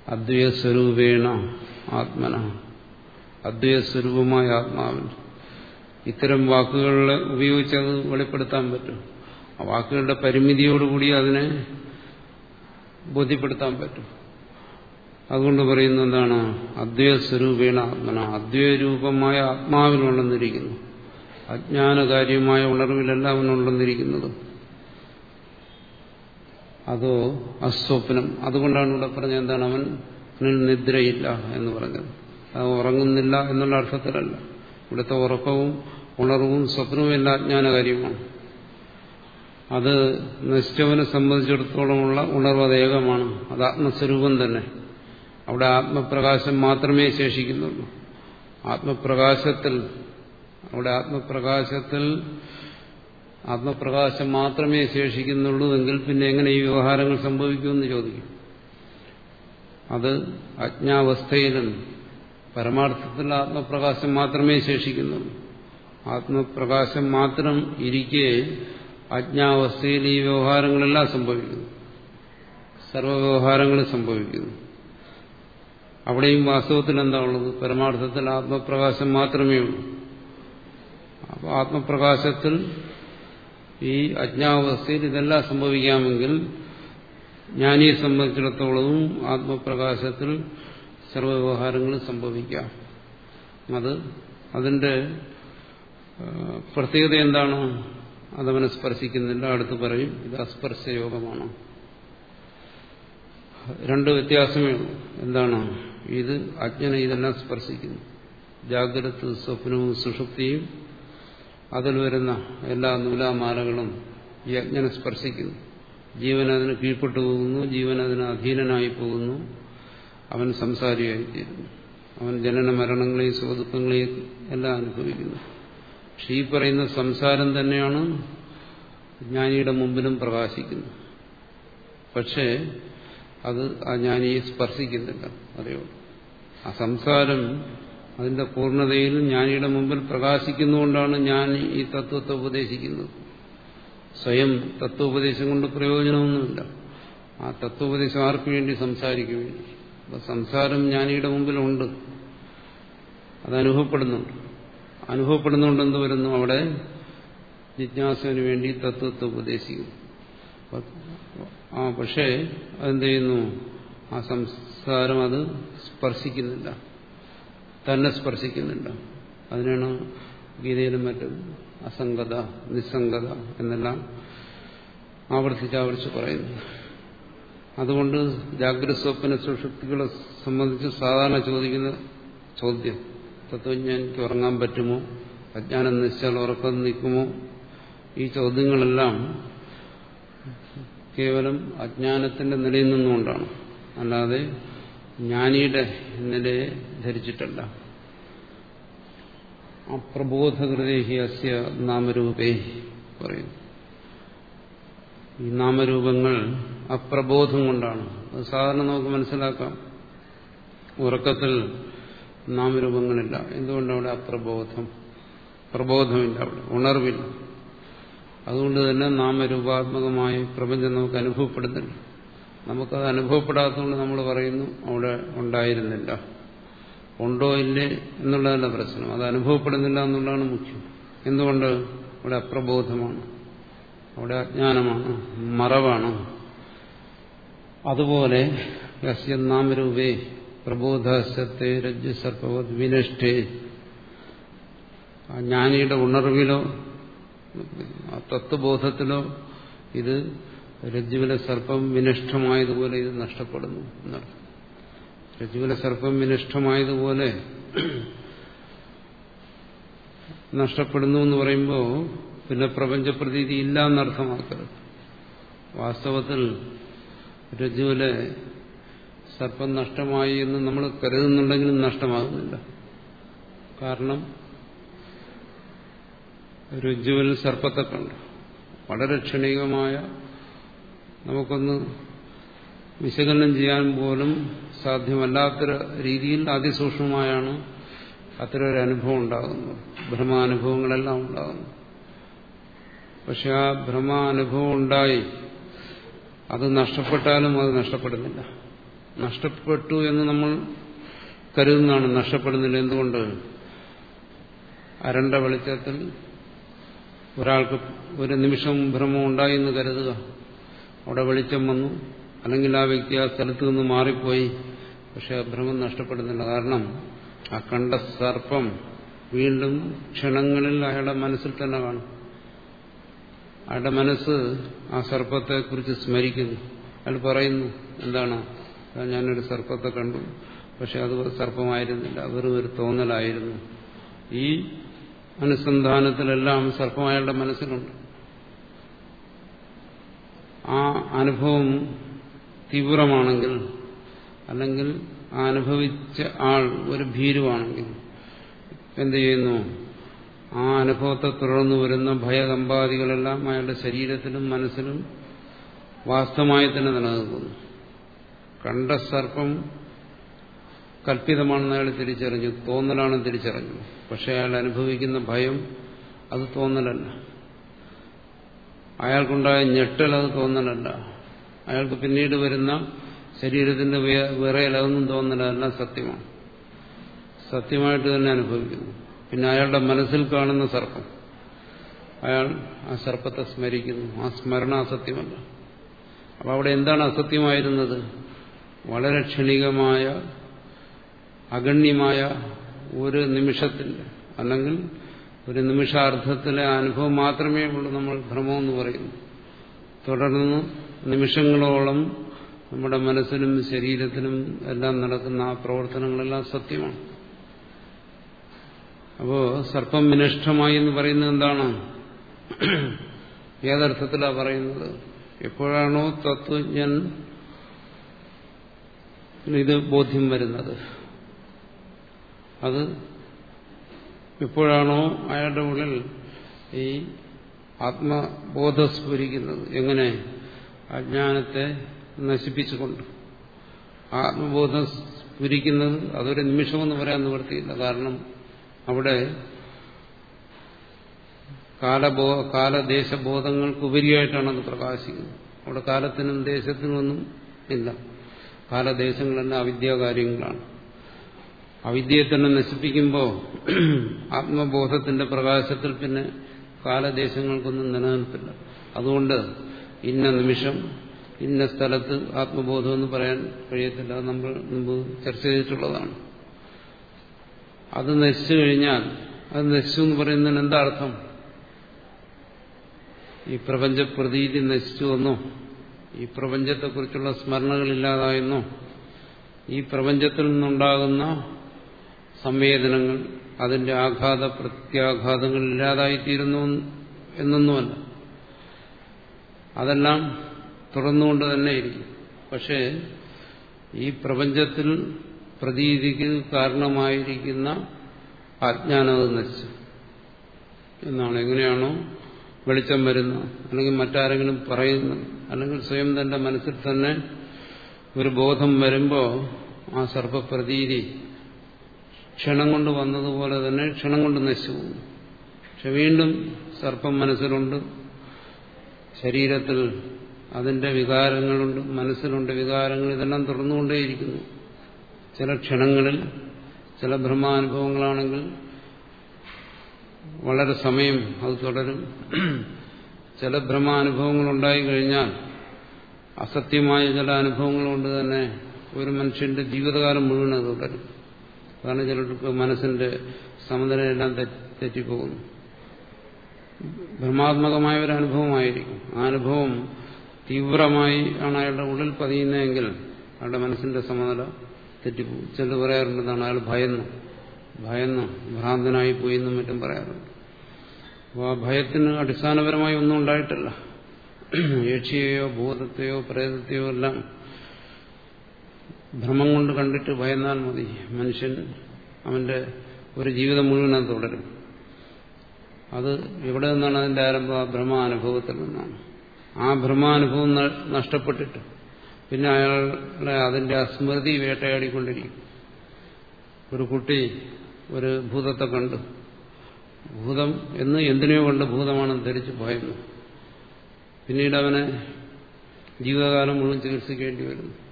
അദ്വയസ്വരൂപേണ ആത്മന. അദ്വയസ്വരൂപമായ ആത്മാവിൽ. ഇത്തരം വാക്കുകളിൽ ഉപയോഗിച്ച് അത് വെളിപ്പെടുത്താൻ പറ്റും. ആ വാക്കുകളുടെ പരിമിതിയോടുകൂടി അതിനെ ബോധ്യപ്പെടുത്താൻ പറ്റും. അതുകൊണ്ട് പറയുന്ന എന്താണ്? അദ്വൈസ്വരൂപേണ ആത്മന. അദ്വൈരൂപമായ ആത്മാവിനുണ്ടെന്നിരിക്കുന്നു അജ്ഞാനകാര്യമായ ഉണർവിലല്ല അവൻ അവനുണ്ടെന്നിരിക്കുന്നത് അതോ അസ്വപ്നം. അതുകൊണ്ടാണ് ഇവിടെ പറഞ്ഞത് എന്താണ്? അവനിൽ നിദ്രയില്ല എന്ന് പറഞ്ഞത്. അത് ഉറങ്ങുന്നില്ല എന്നുള്ള അർത്ഥത്തിലല്ല. ഇവിടുത്തെ ഉറക്കവും ഉണർവും സ്വപ്നവും എല്ലാം അജ്ഞാനകാര്യമാണ്. അത് നശിച്ചവനെ സംബന്ധിച്ചിടത്തോളമുള്ള ഉണർവ് അത് ഏകമാണ് അത് ആത്മസ്വരൂപം തന്നെ. അവിടെ ആത്മപ്രകാശം മാത്രമേ ശേഷിക്കുന്നുള്ളൂ. ആത്മപ്രകാശത്തിൽ അവിടെ ആത്മപ്രകാശത്തിൽ ആത്മപ്രകാശം മാത്രമേ ശേഷിക്കുന്നുള്ളൂ എങ്കിൽ പിന്നെ എങ്ങനെ ഈ വ്യവഹാരങ്ങൾ സംഭവിക്കുമെന്ന് ചോദിക്കും. അത് അജ്ഞാവസ്ഥയിലും പരമാർത്ഥത്തിൽ ആത്മപ്രകാശം മാത്രമേ ശേഷിക്കുന്നുള്ളൂ. ആത്മപ്രകാശം മാത്രം ഇരിക്കെ അജ്ഞാവസ്ഥയിൽ ഈ വ്യവഹാരങ്ങളെല്ലാം സംഭവിക്കുന്നു. സർവവ്യവഹാരങ്ങളും സംഭവിക്കുന്നു. അവിടെയും വാസ്തവത്തിൽ എന്താ ഉള്ളത്? പരമാർത്ഥത്തിൽ ആത്മപ്രകാശം മാത്രമേ ഉള്ളൂ. അപ്പോൾ ആത്മപ്രകാശത്തിൽ ഈ അജ്ഞാവസ്ഥയിൽ ഇതെല്ലാം സംഭവിക്കാമെങ്കിൽ ജ്ഞാനിയെ സംബന്ധിച്ചിടത്തോളവും ആത്മപ്രകാശത്തിൽ സർവവ്യവഹാരങ്ങൾ സംഭവിക്കാം. അത് അതിന്റെ പ്രത്യേകത എന്താണ്? അതവനെ സ്പർശിക്കുന്നില്ല. അടുത്ത് പറയും ഇത് അസ്പർശയോഗമാണ്. രണ്ട് വ്യത്യാസമേ ഉള്ളൂ. എന്താണ്? ഇത് അജ്ഞനെ ഇതെല്ലാം സ്പർശിക്കുന്നു. ജാഗ്രത സ്വപ്നവും സുഷുപ്തിയും അതിൽ വരുന്ന എല്ലാ നൂലാമാലകളും ഈ അജ്ഞനെ സ്പർശിക്കുന്നു. ജീവൻ അതിന് കീഴ്പ്പെട്ടു പോകുന്നു ജീവൻ അതിന് അധീനനായി പോകുന്നു. അവൻ സംസാരിയായിത്തീരുന്നു. അവൻ ജനന മരണങ്ങളെയും സുഖദുഃഖങ്ങളെയും എല്ലാം അനുഭവിക്കുന്നു. പക്ഷെ ഈ പറയുന്ന സംസാരം തന്നെയാണ് ജ്ഞാനിയുടെ മുമ്പിലും പ്രകാശിക്കുന്നത്. പക്ഷേ അത് ആ ജ്ഞാനിയെ സ്പർശിക്കുന്നില്ല അതേ ആ സംസാരം അതിന്റെ പൂർണതയിൽ ജ്ഞാനിയുടെ മുമ്പിൽ പ്രകാശിക്കുന്നുകൊണ്ടാണ് ഞാൻ ഈ തത്വത്തെ ഉപദേശിക്കുന്നത്. സ്വയം തത്വോപദേശം കൊണ്ട് പ്രയോജനമൊന്നുമില്ല. ആ തത്വോപദേശം ആർക്കു വേണ്ടി സംസാരിക്കും? അപ്പൊ സംസാരം ജ്ഞാനിയുടെ മുമ്പിലുണ്ട്. അത് അനുഭവപ്പെടുന്നുണ്ട്. അനുഭവപ്പെടുന്നുണ്ട് എന്ത് വരുന്നു അവിടെ ജിജ്ഞാസുവിന് വേണ്ടി തത്വത്തെ ഉപദേശിക്കും ആ പക്ഷേ അതെന്ത് ചെയ്യുന്നു? ആ സംസാരം അത് സ്പർശിക്കുന്നില്ല. തന്നെ സ്പർശിക്കുന്നില്ല. അതിനാണ് ഗീതയിലും മറ്റും അസംഗത നിസ്സംഗത എന്നെല്ലാം ആവർത്തിച്ചാവർത്തിച്ച് പറയുന്നു അതുകൊണ്ട് ജാഗ്രത സ്വപ്ന സുഷുപ്തികളെ സംബന്ധിച്ച് സാധാരണ ചോദിക്കുന്ന ചോദ്യം തത്വജ്ഞാനിക്ക് ഉറങ്ങാൻ പറ്റുമോ? അജ്ഞാനം നശിച്ചാൽ ഉറക്കം നിൽക്കുമോ? ഈ ചോദ്യങ്ങളെല്ലാം കേവലം അജ്ഞാനത്തിന്റെ നിലയിൽ നിന്നുകൊണ്ടാണ്. അല്ലാതെ ജ്ഞാനിയുടെ നിലയെ ധരിച്ചിട്ടല്ല. അപ്രബോധകൃതേഹി അസ്യ നാമരൂപേ പറയുന്നു. ഈ നാമരൂപങ്ങൾ അപ്രബോധം കൊണ്ടാണ്. അത് സാധാരണ നമുക്ക് മനസ്സിലാക്കാം. ഉറക്കത്തിൽ നാമരൂപങ്ങളില്ല. എന്തുകൊണ്ട് അവിടെ അപ്രബോധം? പ്രബോധമില്ല അവിടെ. ഉണർവില്ല. അതുകൊണ്ട് തന്നെ നാമരൂപാത്മകമായി പ്രപഞ്ചം നമുക്ക് അനുഭവപ്പെടുന്നില്ല. നമുക്കത് അനുഭവപ്പെടാത്തതുകൊണ്ട് നമ്മൾ പറയുന്നു അവിടെ ഉണ്ടായിരുന്നില്ല. ഉണ്ടോ ഇല്ലേ എന്നുള്ളതല്ല പ്രശ്നം. അത് അനുഭവപ്പെടുന്നില്ല എന്നുള്ളതാണ് മുഖ്യം. എന്തുകൊണ്ട്? അവിടെ അപ്രബോധമാണ്. അവിടെ അജ്ഞാനമാണ്. മറവാണ്. അതുപോലെ യസ്യനാമരൂപേ പ്രബോധത്തെ രജ്ജു സർപ്പവത് വിനഷ്ടേ ആ ജ്ഞാനിയുടെ ഉണർവിലോ തത്വബോധത്തിലോ ഇത് രജ്ജുവിലെ സർപ്പം വിനിഷ്ടമായതുപോലെ ഇത് നഷ്ടപ്പെടുന്നു എന്നർത്ഥം രജ്ജുവിലെ സർപ്പം വിനിഷ്ടമായതുപോലെ നഷ്ടപ്പെടുന്നു എന്ന് പറയുമ്പോൾ പിന്നെ പ്രപഞ്ചപ്രതീതി ഇല്ല എന്നർത്ഥമാക്കരുത് വാസ്തവത്തിൽ രജ്ജുവിലെ സർപ്പം നഷ്ടമായി എന്ന് നമ്മൾ കരുതുന്നുണ്ടെങ്കിലും നഷ്ടമാകുന്നില്ല. കാരണം രജ്ജുവിൽ സർപ്പത്തെ കണ്ടു. വളരെ ക്ഷണികമായ നമുക്കൊന്ന് വിശകലനം ചെയ്യാൻ പോലും സാധ്യമല്ലാത്ത രീതിയിൽ അതിസൂക്ഷ്മമായാണ് അത്തരം ഒരു അനുഭവം ഉണ്ടാകുന്നത്. ഭ്രമാനുഭവങ്ങളെല്ലാം ഉണ്ടാകുന്നു. പക്ഷെ ആ ഭ്രമാനുഭവം ഉണ്ടായി അത് നഷ്ടപ്പെട്ടാലും അത് നഷ്ടപ്പെടുന്നില്ല. നഷ്ടപ്പെട്ടു എന്ന് നമ്മൾ കരുതുന്നതാണ് നഷ്ടപ്പെടുന്നില്ല. എന്തുകൊണ്ട്? അരണ്ട വെളിച്ചത്തിൽ ഒരാൾക്ക് ഒരു നിമിഷം ഭ്രമം ഉണ്ടായി എന്ന് കരുതുക. അവിടെ വെളിച്ചം വന്നു. അല്ലെങ്കിൽ ആ വ്യക്തി ആ സ്ഥലത്ത് നിന്ന് മാറിപ്പോയി. പക്ഷെ ആ ഭ്രമം നഷ്ടപ്പെടുന്നില്ല. കാരണം ആ കണ്ട സർപ്പം വീണ്ടും ക്ഷണങ്ങളിൽ അയാളുടെ മനസ്സിൽ തന്നെ കാണും. അയാളുടെ മനസ്സ് ആ സർപ്പത്തെ കുറിച്ച് സ്മരിക്കുന്നു. അയാൾ പറയുന്നു എന്താണ്? ഞാനൊരു സർപ്പത്തെ കണ്ടു. പക്ഷെ അത് സർപ്പമായിരുന്നില്ല. വെറും ഒരു തോന്നലായിരുന്നു. ഈ അനുസന്ധാനത്തിലെല്ലാം സർപ്പം അയാളുടെ മനസ്സിലുണ്ട്. ആ അനുഭവം തീവ്രമാണെങ്കിൽ അല്ലെങ്കിൽ ആ അനുഭവിച്ച ആൾ ഒരു ഭീരുവാണെങ്കിൽ എന്ത് ചെയ്യുന്നു? ആ അനുഭവത്തെ തുടർന്ന് വരുന്ന ഭയകമ്പാദികളെല്ലാം അയാളുടെ ശരീരത്തിലും മനസ്സിലും വാസ്തവമായി തന്നെ നിലനിൽക്കുന്നു. കണ്ട സർപ്പം കല്പിതമാണെന്ന് അയാൾ തിരിച്ചറിഞ്ഞു തോന്നലാണെന്ന് തിരിച്ചറിഞ്ഞു. പക്ഷെ അയാൾ അനുഭവിക്കുന്ന ഭയം അത് തോന്നലല്ല. അയാൾക്കുണ്ടായ ഞെട്ടൽ അത് തോന്നലല്ല. അയാൾക്ക് പിന്നീട് വരുന്ന ശരീരത്തിന്റെ വിറയൽ അതൊന്നും തോന്നലല്ല സത്യമാണ്. സത്യമായിട്ട് തന്നെ അനുഭവിക്കുന്നു. പിന്നെ അയാളുടെ മനസ്സിൽ കാണുന്ന സർപ്പം. അയാൾ ആ സർപ്പത്തെ സ്മരിക്കുന്നു. ആ സ്മരണ അസത്യമല്ല. അപ്പൊ അവിടെ എന്താണ് അസത്യമായിരുന്നത്? വളരെ ക്ഷണികമായ അഗണ്യമായ ഒരു നിമിഷത്തിന്റെ അല്ലെങ്കിൽ ഒരു നിമിഷാർത്ഥത്തിലെ അനുഭവം മാത്രമേ ഉള്ളൂ നമ്മൾ ഭ്രമമെന്ന് പറയുന്നു. തുടർന്ന് നിമിഷങ്ങളോളം നമ്മുടെ മനസ്സിനും ശരീരത്തിനും എല്ലാം നടക്കുന്ന ആ പ്രവർത്തനങ്ങളെല്ലാം സത്യമാണ്. അപ്പോ സർപ്പം വിനിഷ്ഠമായി എന്ന് പറയുന്നത് എന്താണ്? ഏതർത്ഥത്തിലാണ് പറയുന്നത്? എപ്പോഴാണോ തത്വജ്ഞൻ ഇത് ബോധ്യം വരുന്നത്. അത് എപ്പോഴാണോ അയാളുടെ ഉള്ളിൽ ഈ ആത്മബോധ സ്ഫുരിക്കുന്നത് എങ്ങനെ അജ്ഞാനത്തെ നശിപ്പിച്ചുകൊണ്ട് ആത്മബോധം സ്ഫുരിക്കുന്നത് അതൊരു നിമിഷമെന്ന് പറയാൻ നിവർത്തിയില്ല കാരണം അവിടെ കാലബോ കാലദേശബോധങ്ങൾക്ക് ഉപരിയായിട്ടാണ് അത് പ്രകാശിക്കുന്നത്. അവിടെ കാലത്തിനും ദേശത്തിനും ഒന്നും ഇല്ല. കാലദേശങ്ങളെല്ലാം അവിദ്യാകാര്യങ്ങളാണ്. അവിദ്യയെ തന്നെ നശിപ്പിക്കുമ്പോൾ ആത്മബോധത്തിന്റെ പ്രകാശത്തിൽ പിന്നെ കാലദേശങ്ങൾക്കൊന്നും നിലനിൽപ്പില്ല. അതുകൊണ്ട് ഇന്ന നിമിഷം ഇന്ന സ്ഥലത്ത് ആത്മബോധം എന്ന് പറയാൻ കഴിയത്തില്ല. നമ്മൾ മുമ്പ് ചർച്ച ചെയ്തിട്ടുള്ളതാണ്. അത് നശിച്ചു കഴിഞ്ഞാൽ അത് നശിച്ചു എന്ന് പറയുന്നതിന് എന്താ അർത്ഥം? ഈ പ്രപഞ്ച പ്രതീതി നശിച്ചു എന്നോ ഈ പ്രപഞ്ചത്തെക്കുറിച്ചുള്ള സ്മരണകളില്ലാതായെന്നോ? ഈ പ്രപഞ്ചത്തിൽ നിന്നുണ്ടാകുന്ന സംവേദനങ്ങൾ അതിന്റെ ആഘാത പ്രത്യാഘാതങ്ങൾ ഇല്ലാതായിത്തീരുന്നു എന്നൊന്നുമല്ല. അതെല്ലാം തുടർന്നുകൊണ്ട് തന്നെ ഇരിക്കും. പക്ഷേ ഈ പ്രപഞ്ചത്തിൽ പ്രതീതിക്ക് കാരണമായിരിക്കുന്ന അജ്ഞാനം അത് നശിച്ചു. എന്നാണ് എങ്ങനെയാണോ വെളിച്ചം വരുന്ന അല്ലെങ്കിൽ മറ്റാരെങ്കിലും പറയുന്നു. അല്ലെങ്കിൽ സ്വയം തന്റെ മനസ്സിൽ തന്നെ ഒരു ബോധം വരുമ്പോൾ ആ സർപ്പപ്രതീതി ക്ഷണം കൊണ്ട് വന്നതുപോലെ തന്നെ ക്ഷണം കൊണ്ട് നശിച്ചു പോകുന്നു. പക്ഷെ വീണ്ടും സർപ്പം മനസ്സിലുണ്ട്. ശരീരത്തിൽ അതിന്റെ വികാരങ്ങളുണ്ട് മനസ്സിലുണ്ട് വികാരങ്ങൾ ഇതെല്ലാം തുറന്നുകൊണ്ടേയിരിക്കുന്നു ചില ക്ഷണങ്ങളിൽ ചില ബ്രഹ്മാനുഭവങ്ങളാണെങ്കിൽ വളരെ സമയം അത് തുടരും. ചില ബ്രഹ്മാനുഭവങ്ങൾ ഉണ്ടായി കഴിഞ്ഞാൽ അസത്യമായ ചില അനുഭവങ്ങൾ കൊണ്ട് തന്നെ ഒരു മനുഷ്യന്റെ ജീവിതകാലം മുഴുവൻ അത് തുടരും. കാരണം ചിലർക്ക് മനസ്സിന്റെ സമനിലയെല്ലാം തെറ്റിപ്പോകുന്നു. ഭ്രമാത്മകമായ ഒരു അനുഭവമായിരിക്കും. ആ അനുഭവം തീവ്രമായി ആണ് അയാളുടെ ഉള്ളിൽ പതിയുന്നതെങ്കിൽ അയാളുടെ മനസ്സിന്റെ സമനില തെറ്റിപ്പോകും. ചിലർ പറയാറുണ്ടെന്നാണ് അയാൾ ഭയന്നു. ഭയന്നു. ഭ്രാന്തനായി പോയി എന്നും മറ്റും പറയാറുണ്ട്. അപ്പോൾ ആ ഭയത്തിന് അടിസ്ഥാനപരമായി ഒന്നും ഉണ്ടായിട്ടില്ല. യക്ഷിയെയോ ഭൂതത്തെയോ പ്രേതത്തെയോ എല്ലാം ഭ്രമം കൊണ്ട് കണ്ടിട്ട് ഭയന്നാൽ മതി. മനുഷ്യൻ അവന്റെ ഒരു ജീവിതം മുഴുവൻ അത് തുടരും. അത് എവിടെ നിന്നാണ് അതിന്റെ ആരംഭം? ആ ഭ്രമാനുഭവത്തിൽ നിന്നാണ്. ആ ഭ്രമാനുഭവം നഷ്ടപ്പെട്ടിട്ട് പിന്നെ അയാളെ അതിന്റെ അസ്മൃതി വേട്ടയാടിക്കൊണ്ടിരിക്കും. ഒരു കുട്ടി ഒരു ഭൂതത്തെ കണ്ടു. ഭൂതം എന്ന് എന്തിനെയോ കണ്ട് ഭൂതമാണെന്ന് ധരിച്ച് ഭയന്നു. പിന്നീട് അവനെ ജീവിതകാലം മുഴുവൻ ചികിത്സിക്കേണ്ടി വരുന്നു.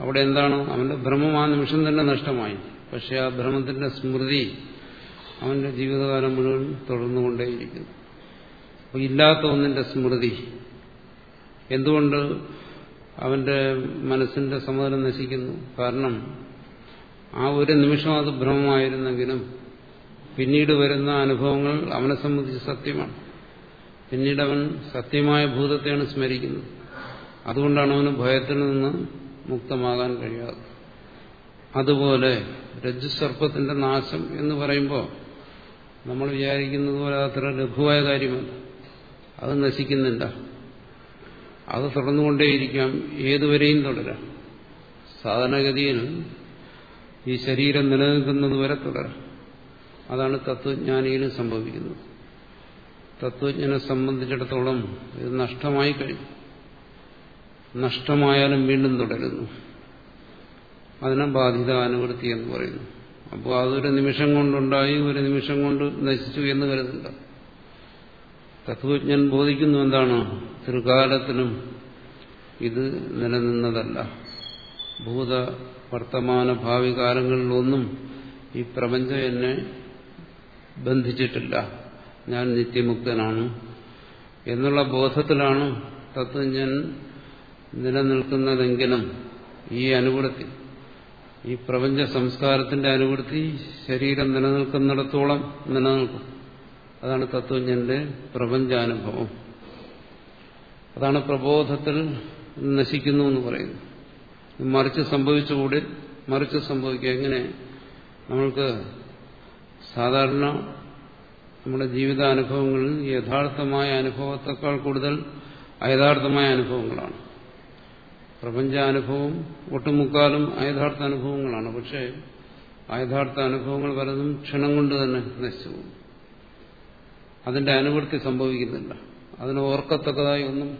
അവിടെ എന്താണ്? അവന്റെ ഭ്രമം ആ നിമിഷം തന്നെ നഷ്ടമായി. പക്ഷെ ആ ഭ്രമത്തിന്റെ സ്മൃതി അവന്റെ ജീവിതകാലം മുഴുവൻ തുടർന്നുകൊണ്ടേയിരിക്കുന്നു. അപ്പൊ ഇല്ലാത്ത ഒന്നിന്റെ സ്മൃതി. എന്തുകൊണ്ട് അവന്റെ മനസ്സിന്റെ സമ്മതം നശിക്കുന്നു? കാരണം ആ ഒരു നിമിഷം അത് ഭ്രമമായിരുന്നെങ്കിലും പിന്നീട് വരുന്ന അനുഭവങ്ങൾ അവനെ സംബന്ധിച്ച് സത്യമാണ്. പിന്നീട് അവൻ സത്യമായ ഭൂതത്തെയാണ് സ്മരിക്കുന്നത്. അതുകൊണ്ടാണ് അവന് ഭയത്തിൽ നിന്ന് മുക്തമാകാൻ കഴിയാതെ. അതുപോലെ രജ്ജുസർപ്പത്തിന്റെ നാശം എന്ന് പറയുമ്പോൾ നമ്മൾ വിചാരിക്കുന്നത് പോലെ അത്ര ലഘുവായ കാര്യമല്ല. അത് നശിക്കുന്നില്ല. അത് തുടർന്നുകൊണ്ടേയിരിക്കാം. ഏതുവരെയും തുടരാം. സാധാരണഗതിയിൽ ഈ ശരീരം നിലനിൽക്കുന്നത് വരെ തുടരാം. അതാണ് തത്വജ്ഞാനിയിലും സംഭവിക്കുന്നത്. തത്വജ്ഞനെ സംബന്ധിച്ചിടത്തോളം ഇത് നഷ്ടമായി കഴിഞ്ഞു. നഷ്ടമായാലും വീണ്ടും തുടരുന്നു. അതിനെ ബാധിത അനുവൃത്തി എന്ന് പറയുന്നു. അപ്പോൾ അതൊരു നിമിഷം കൊണ്ടുണ്ടായി ഒരു നിമിഷം കൊണ്ട് നശിച്ചു എന്ന് കരുതുക. തത്വജ്ഞൻ ബോധിക്കുന്നു എന്താണ്? തൃകാലത്തിനും ഇത് നിലനിന്നതല്ല. ഭൂത വർത്തമാന ഭാവി കാലങ്ങളിലൊന്നും ഈ പ്രപഞ്ചം എന്നെ ബന്ധിച്ചിട്ടില്ല. ഞാൻ നിത്യമുക്തനാണ്. എന്നുള്ള ബോധത്തിലാണ് തത്വജ്ഞൻ നിലനിൽക്കുന്നതെങ്കിലും ഈ അനുവൃത്തി ഈ പ്രപഞ്ച സംസ്കാരത്തിന്റെ അനുവൃത്തി ശരീരം നിലനിൽക്കുന്നിടത്തോളം നിലനിൽക്കും. അതാണ് തത്വജ്ഞന്റെ പ്രപഞ്ചാനുഭവം. അതാണ് പ്രബോധത്തിൽ നശിക്കുന്നു എന്ന് പറയുന്നു മറിച്ച് സംഭവിച്ചുകൂടി മറിച്ച് സംഭവിക്കുക. എങ്ങനെ? നമ്മൾക്ക് സാധാരണ നമ്മുടെ ജീവിതാനുഭവങ്ങളിൽ യഥാർത്ഥമായ അനുഭവത്തെക്കാൾ കൂടുതൽ അയഥാർത്ഥമായ അനുഭവങ്ങളാണ്. പ്രപഞ്ചാനുഭവം ഒട്ടുമുക്കാലും അയഥാർത്ഥ അനുഭവങ്ങളാണ് പക്ഷേ അയഥാർത്ഥ അനുഭവങ്ങൾ പലതും ക്ഷണം കൊണ്ട് തന്നെ നശിച്ചു പോകും അതിന്റെ അനുവൃത്തി സംഭവിക്കുന്നില്ല. അതിന് ഓർക്കത്തക്കതായി ഒന്നും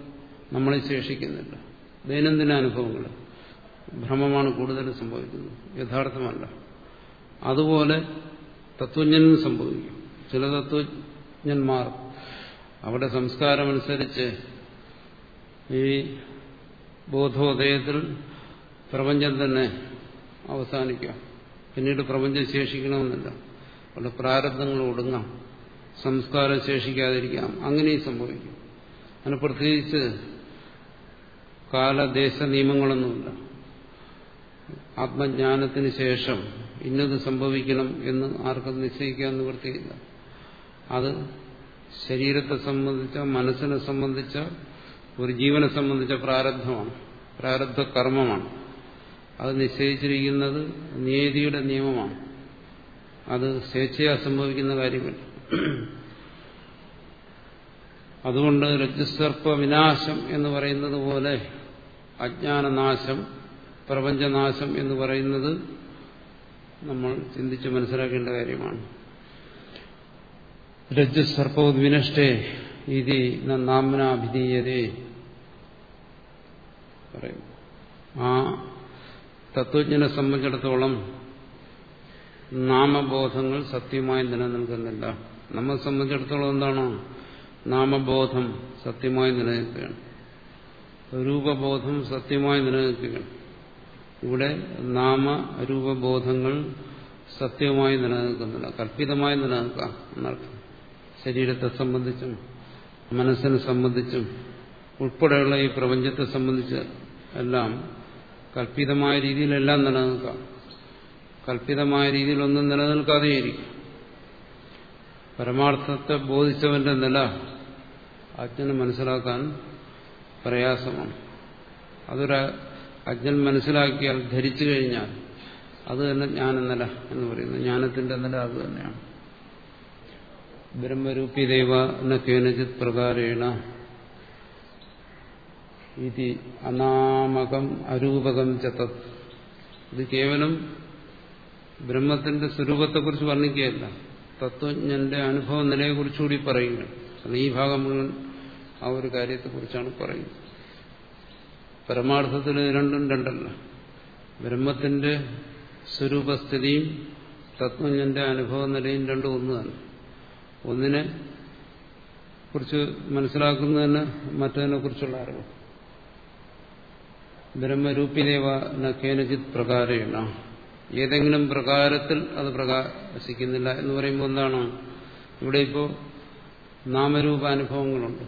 നമ്മളെ ശേഷിക്കുന്നില്ല. ദൈനംദിന അനുഭവങ്ങൾ ഭ്രമമാണ് കൂടുതൽ സംഭവിക്കുന്നത്. യഥാർത്ഥമല്ല. അതുപോലെ തത്വജ്ഞനും സംഭവിക്കും. ചില തത്വജ്ഞന്മാർ അവിടെ സംസ്കാരമനുസരിച്ച് ഈ ബോധോദയത്തിൽ പ്രപഞ്ചം തന്നെ അവസാനിക്കാം പിന്നീട് പ്രപഞ്ചം ശേഷിക്കണമെന്നില്ല. അവിടെ പ്രാരബ്ധങ്ങൾ ഒടുങ്ങാം. സംസ്കാരം ശേഷിക്കാതിരിക്കാം. അങ്ങനെയും സംഭവിക്കും. അങ്ങനെ പ്രത്യേകിച്ച് കാലദേശ നിയമങ്ങളൊന്നുമില്ല. ആത്മജ്ഞാനത്തിന് ശേഷം ഇന്നത് സംഭവിക്കണം എന്ന് ആർക്കും നിശ്ചയിക്കാൻ നിവൃത്തിയില്ല. അത് ശരീരത്തെ സംബന്ധിച്ച മനസ്സിനെ സംബന്ധിച്ച ഒരു ജീവനെ സംബന്ധിച്ച പ്രാരബ്ധമാണ്. പ്രാരബ്ധ കർമ്മമാണ്. അത് നിശ്ചയിച്ചിരിക്കുന്നത് നിയതിയുടെ നിയമമാണ്. അത് സ്വേച്ഛയാ സംഭവിക്കുന്ന കാര്യമല്ല. അതുകൊണ്ട് രജ്ജുസർപ്പ വിനാശം എന്ന് പറയുന്നത് പോലെ അജ്ഞാനനാശം പ്രപഞ്ചനാശം എന്ന് പറയുന്നത് നമ്മൾ ചിന്തിച്ച് മനസ്സിലാക്കേണ്ട കാര്യമാണ്. രജ്ജുസർപ്പോദ്വിനഷ്ടേ ഇതി നാമനാഭിധീയതേ. പറയും ആ തത്വജ്ഞനെ സംബന്ധിച്ചിടത്തോളം നാമബോധങ്ങൾ സത്യമായി നിലനിൽക്കുന്നില്ല. നമ്മെ സംബന്ധിച്ചിടത്തോളം എന്താണ്? നാമബോധം സത്യമായി നിലനിൽക്കുകയാണ്. രൂപബോധം സത്യമായി നിലനിൽക്കുകയാണ്. ഇവിടെ നാമ നാമരൂപബോധങ്ങൾ സത്യമായി നിലനിൽക്കുന്നില്ല. കല്പിതമായി നിലനിൽക്കാം എന്നർത്ഥം. ശരീരത്തെ സംബന്ധിച്ചും മനസ്സിനെ സംബന്ധിച്ചും ഉൾപ്പെടെയുള്ള ഈ പ്രപഞ്ചത്തെ സംബന്ധിച്ച് എല്ലാം കല്പിതമായ രീതിയിലെല്ലാം നിലനിൽക്കാം. കല്പിതമായ രീതിയിലൊന്നും നിലനിൽക്കാതെയിരിക്കും. പരമാർത്ഥത്തെ ബോധിച്ചവന്റെ നില അജ്ഞന് മനസ്സിലാക്കാൻ പ്രയാസമാണ്. അതൊരു അജ്ഞൻ മനസ്സിലാക്കിയാൽ ധരിച്ചു കഴിഞ്ഞാൽ അത് തന്നെ ജ്ഞാനനില എന്ന് പറയുന്നത്. ജ്ഞാനത്തിന്റെ നില അത് തന്നെയാണ്. ബ്രഹ്മരൂപി ദൈവ എന്ന കേനചിത് പ്രകാരേണ ഇതി അനാമകം അരൂപകം ചത്തത് ഇത് കേവലം ബ്രഹ്മത്തിന്റെ സ്വരൂപത്തെക്കുറിച്ച് വർണിക്കുകയല്ല. തത്വജ്ഞന്റെ അനുഭവ നിലയെക്കുറിച്ചുകൂടി പറയുകയാണ് കാരണം ഈ ഭാഗം മുഴുവൻ ആ ഒരു കാര്യത്തെക്കുറിച്ചാണ് പറയുന്നത്. പരമാർത്ഥത്തിൽ രണ്ടും രണ്ടല്ല. ബ്രഹ്മത്തിന്റെ സ്വരൂപസ്ഥിതിയും തത്വജ്ഞന്റെ അനുഭവ നിലയും രണ്ടും ഒന്ന് തന്നെ ഒന്നിനെ കുറിച്ച് മനസ്സിലാക്കുന്നതിന് മറ്റതിനെ കുറിച്ചുള്ള അറിവ്. ബ്രഹ്മരൂപിദേവ കേനജിത് പ്രകാരേണ. ഏതെങ്കിലും പ്രകാരത്തിൽ അത് പ്രകാശിക്കുന്നില്ല എന്ന് പറയുമ്പോൾ എന്താണ്? ഇവിടെ ഇപ്പോൾ നാമരൂപാനുഭവങ്ങളുണ്ട്.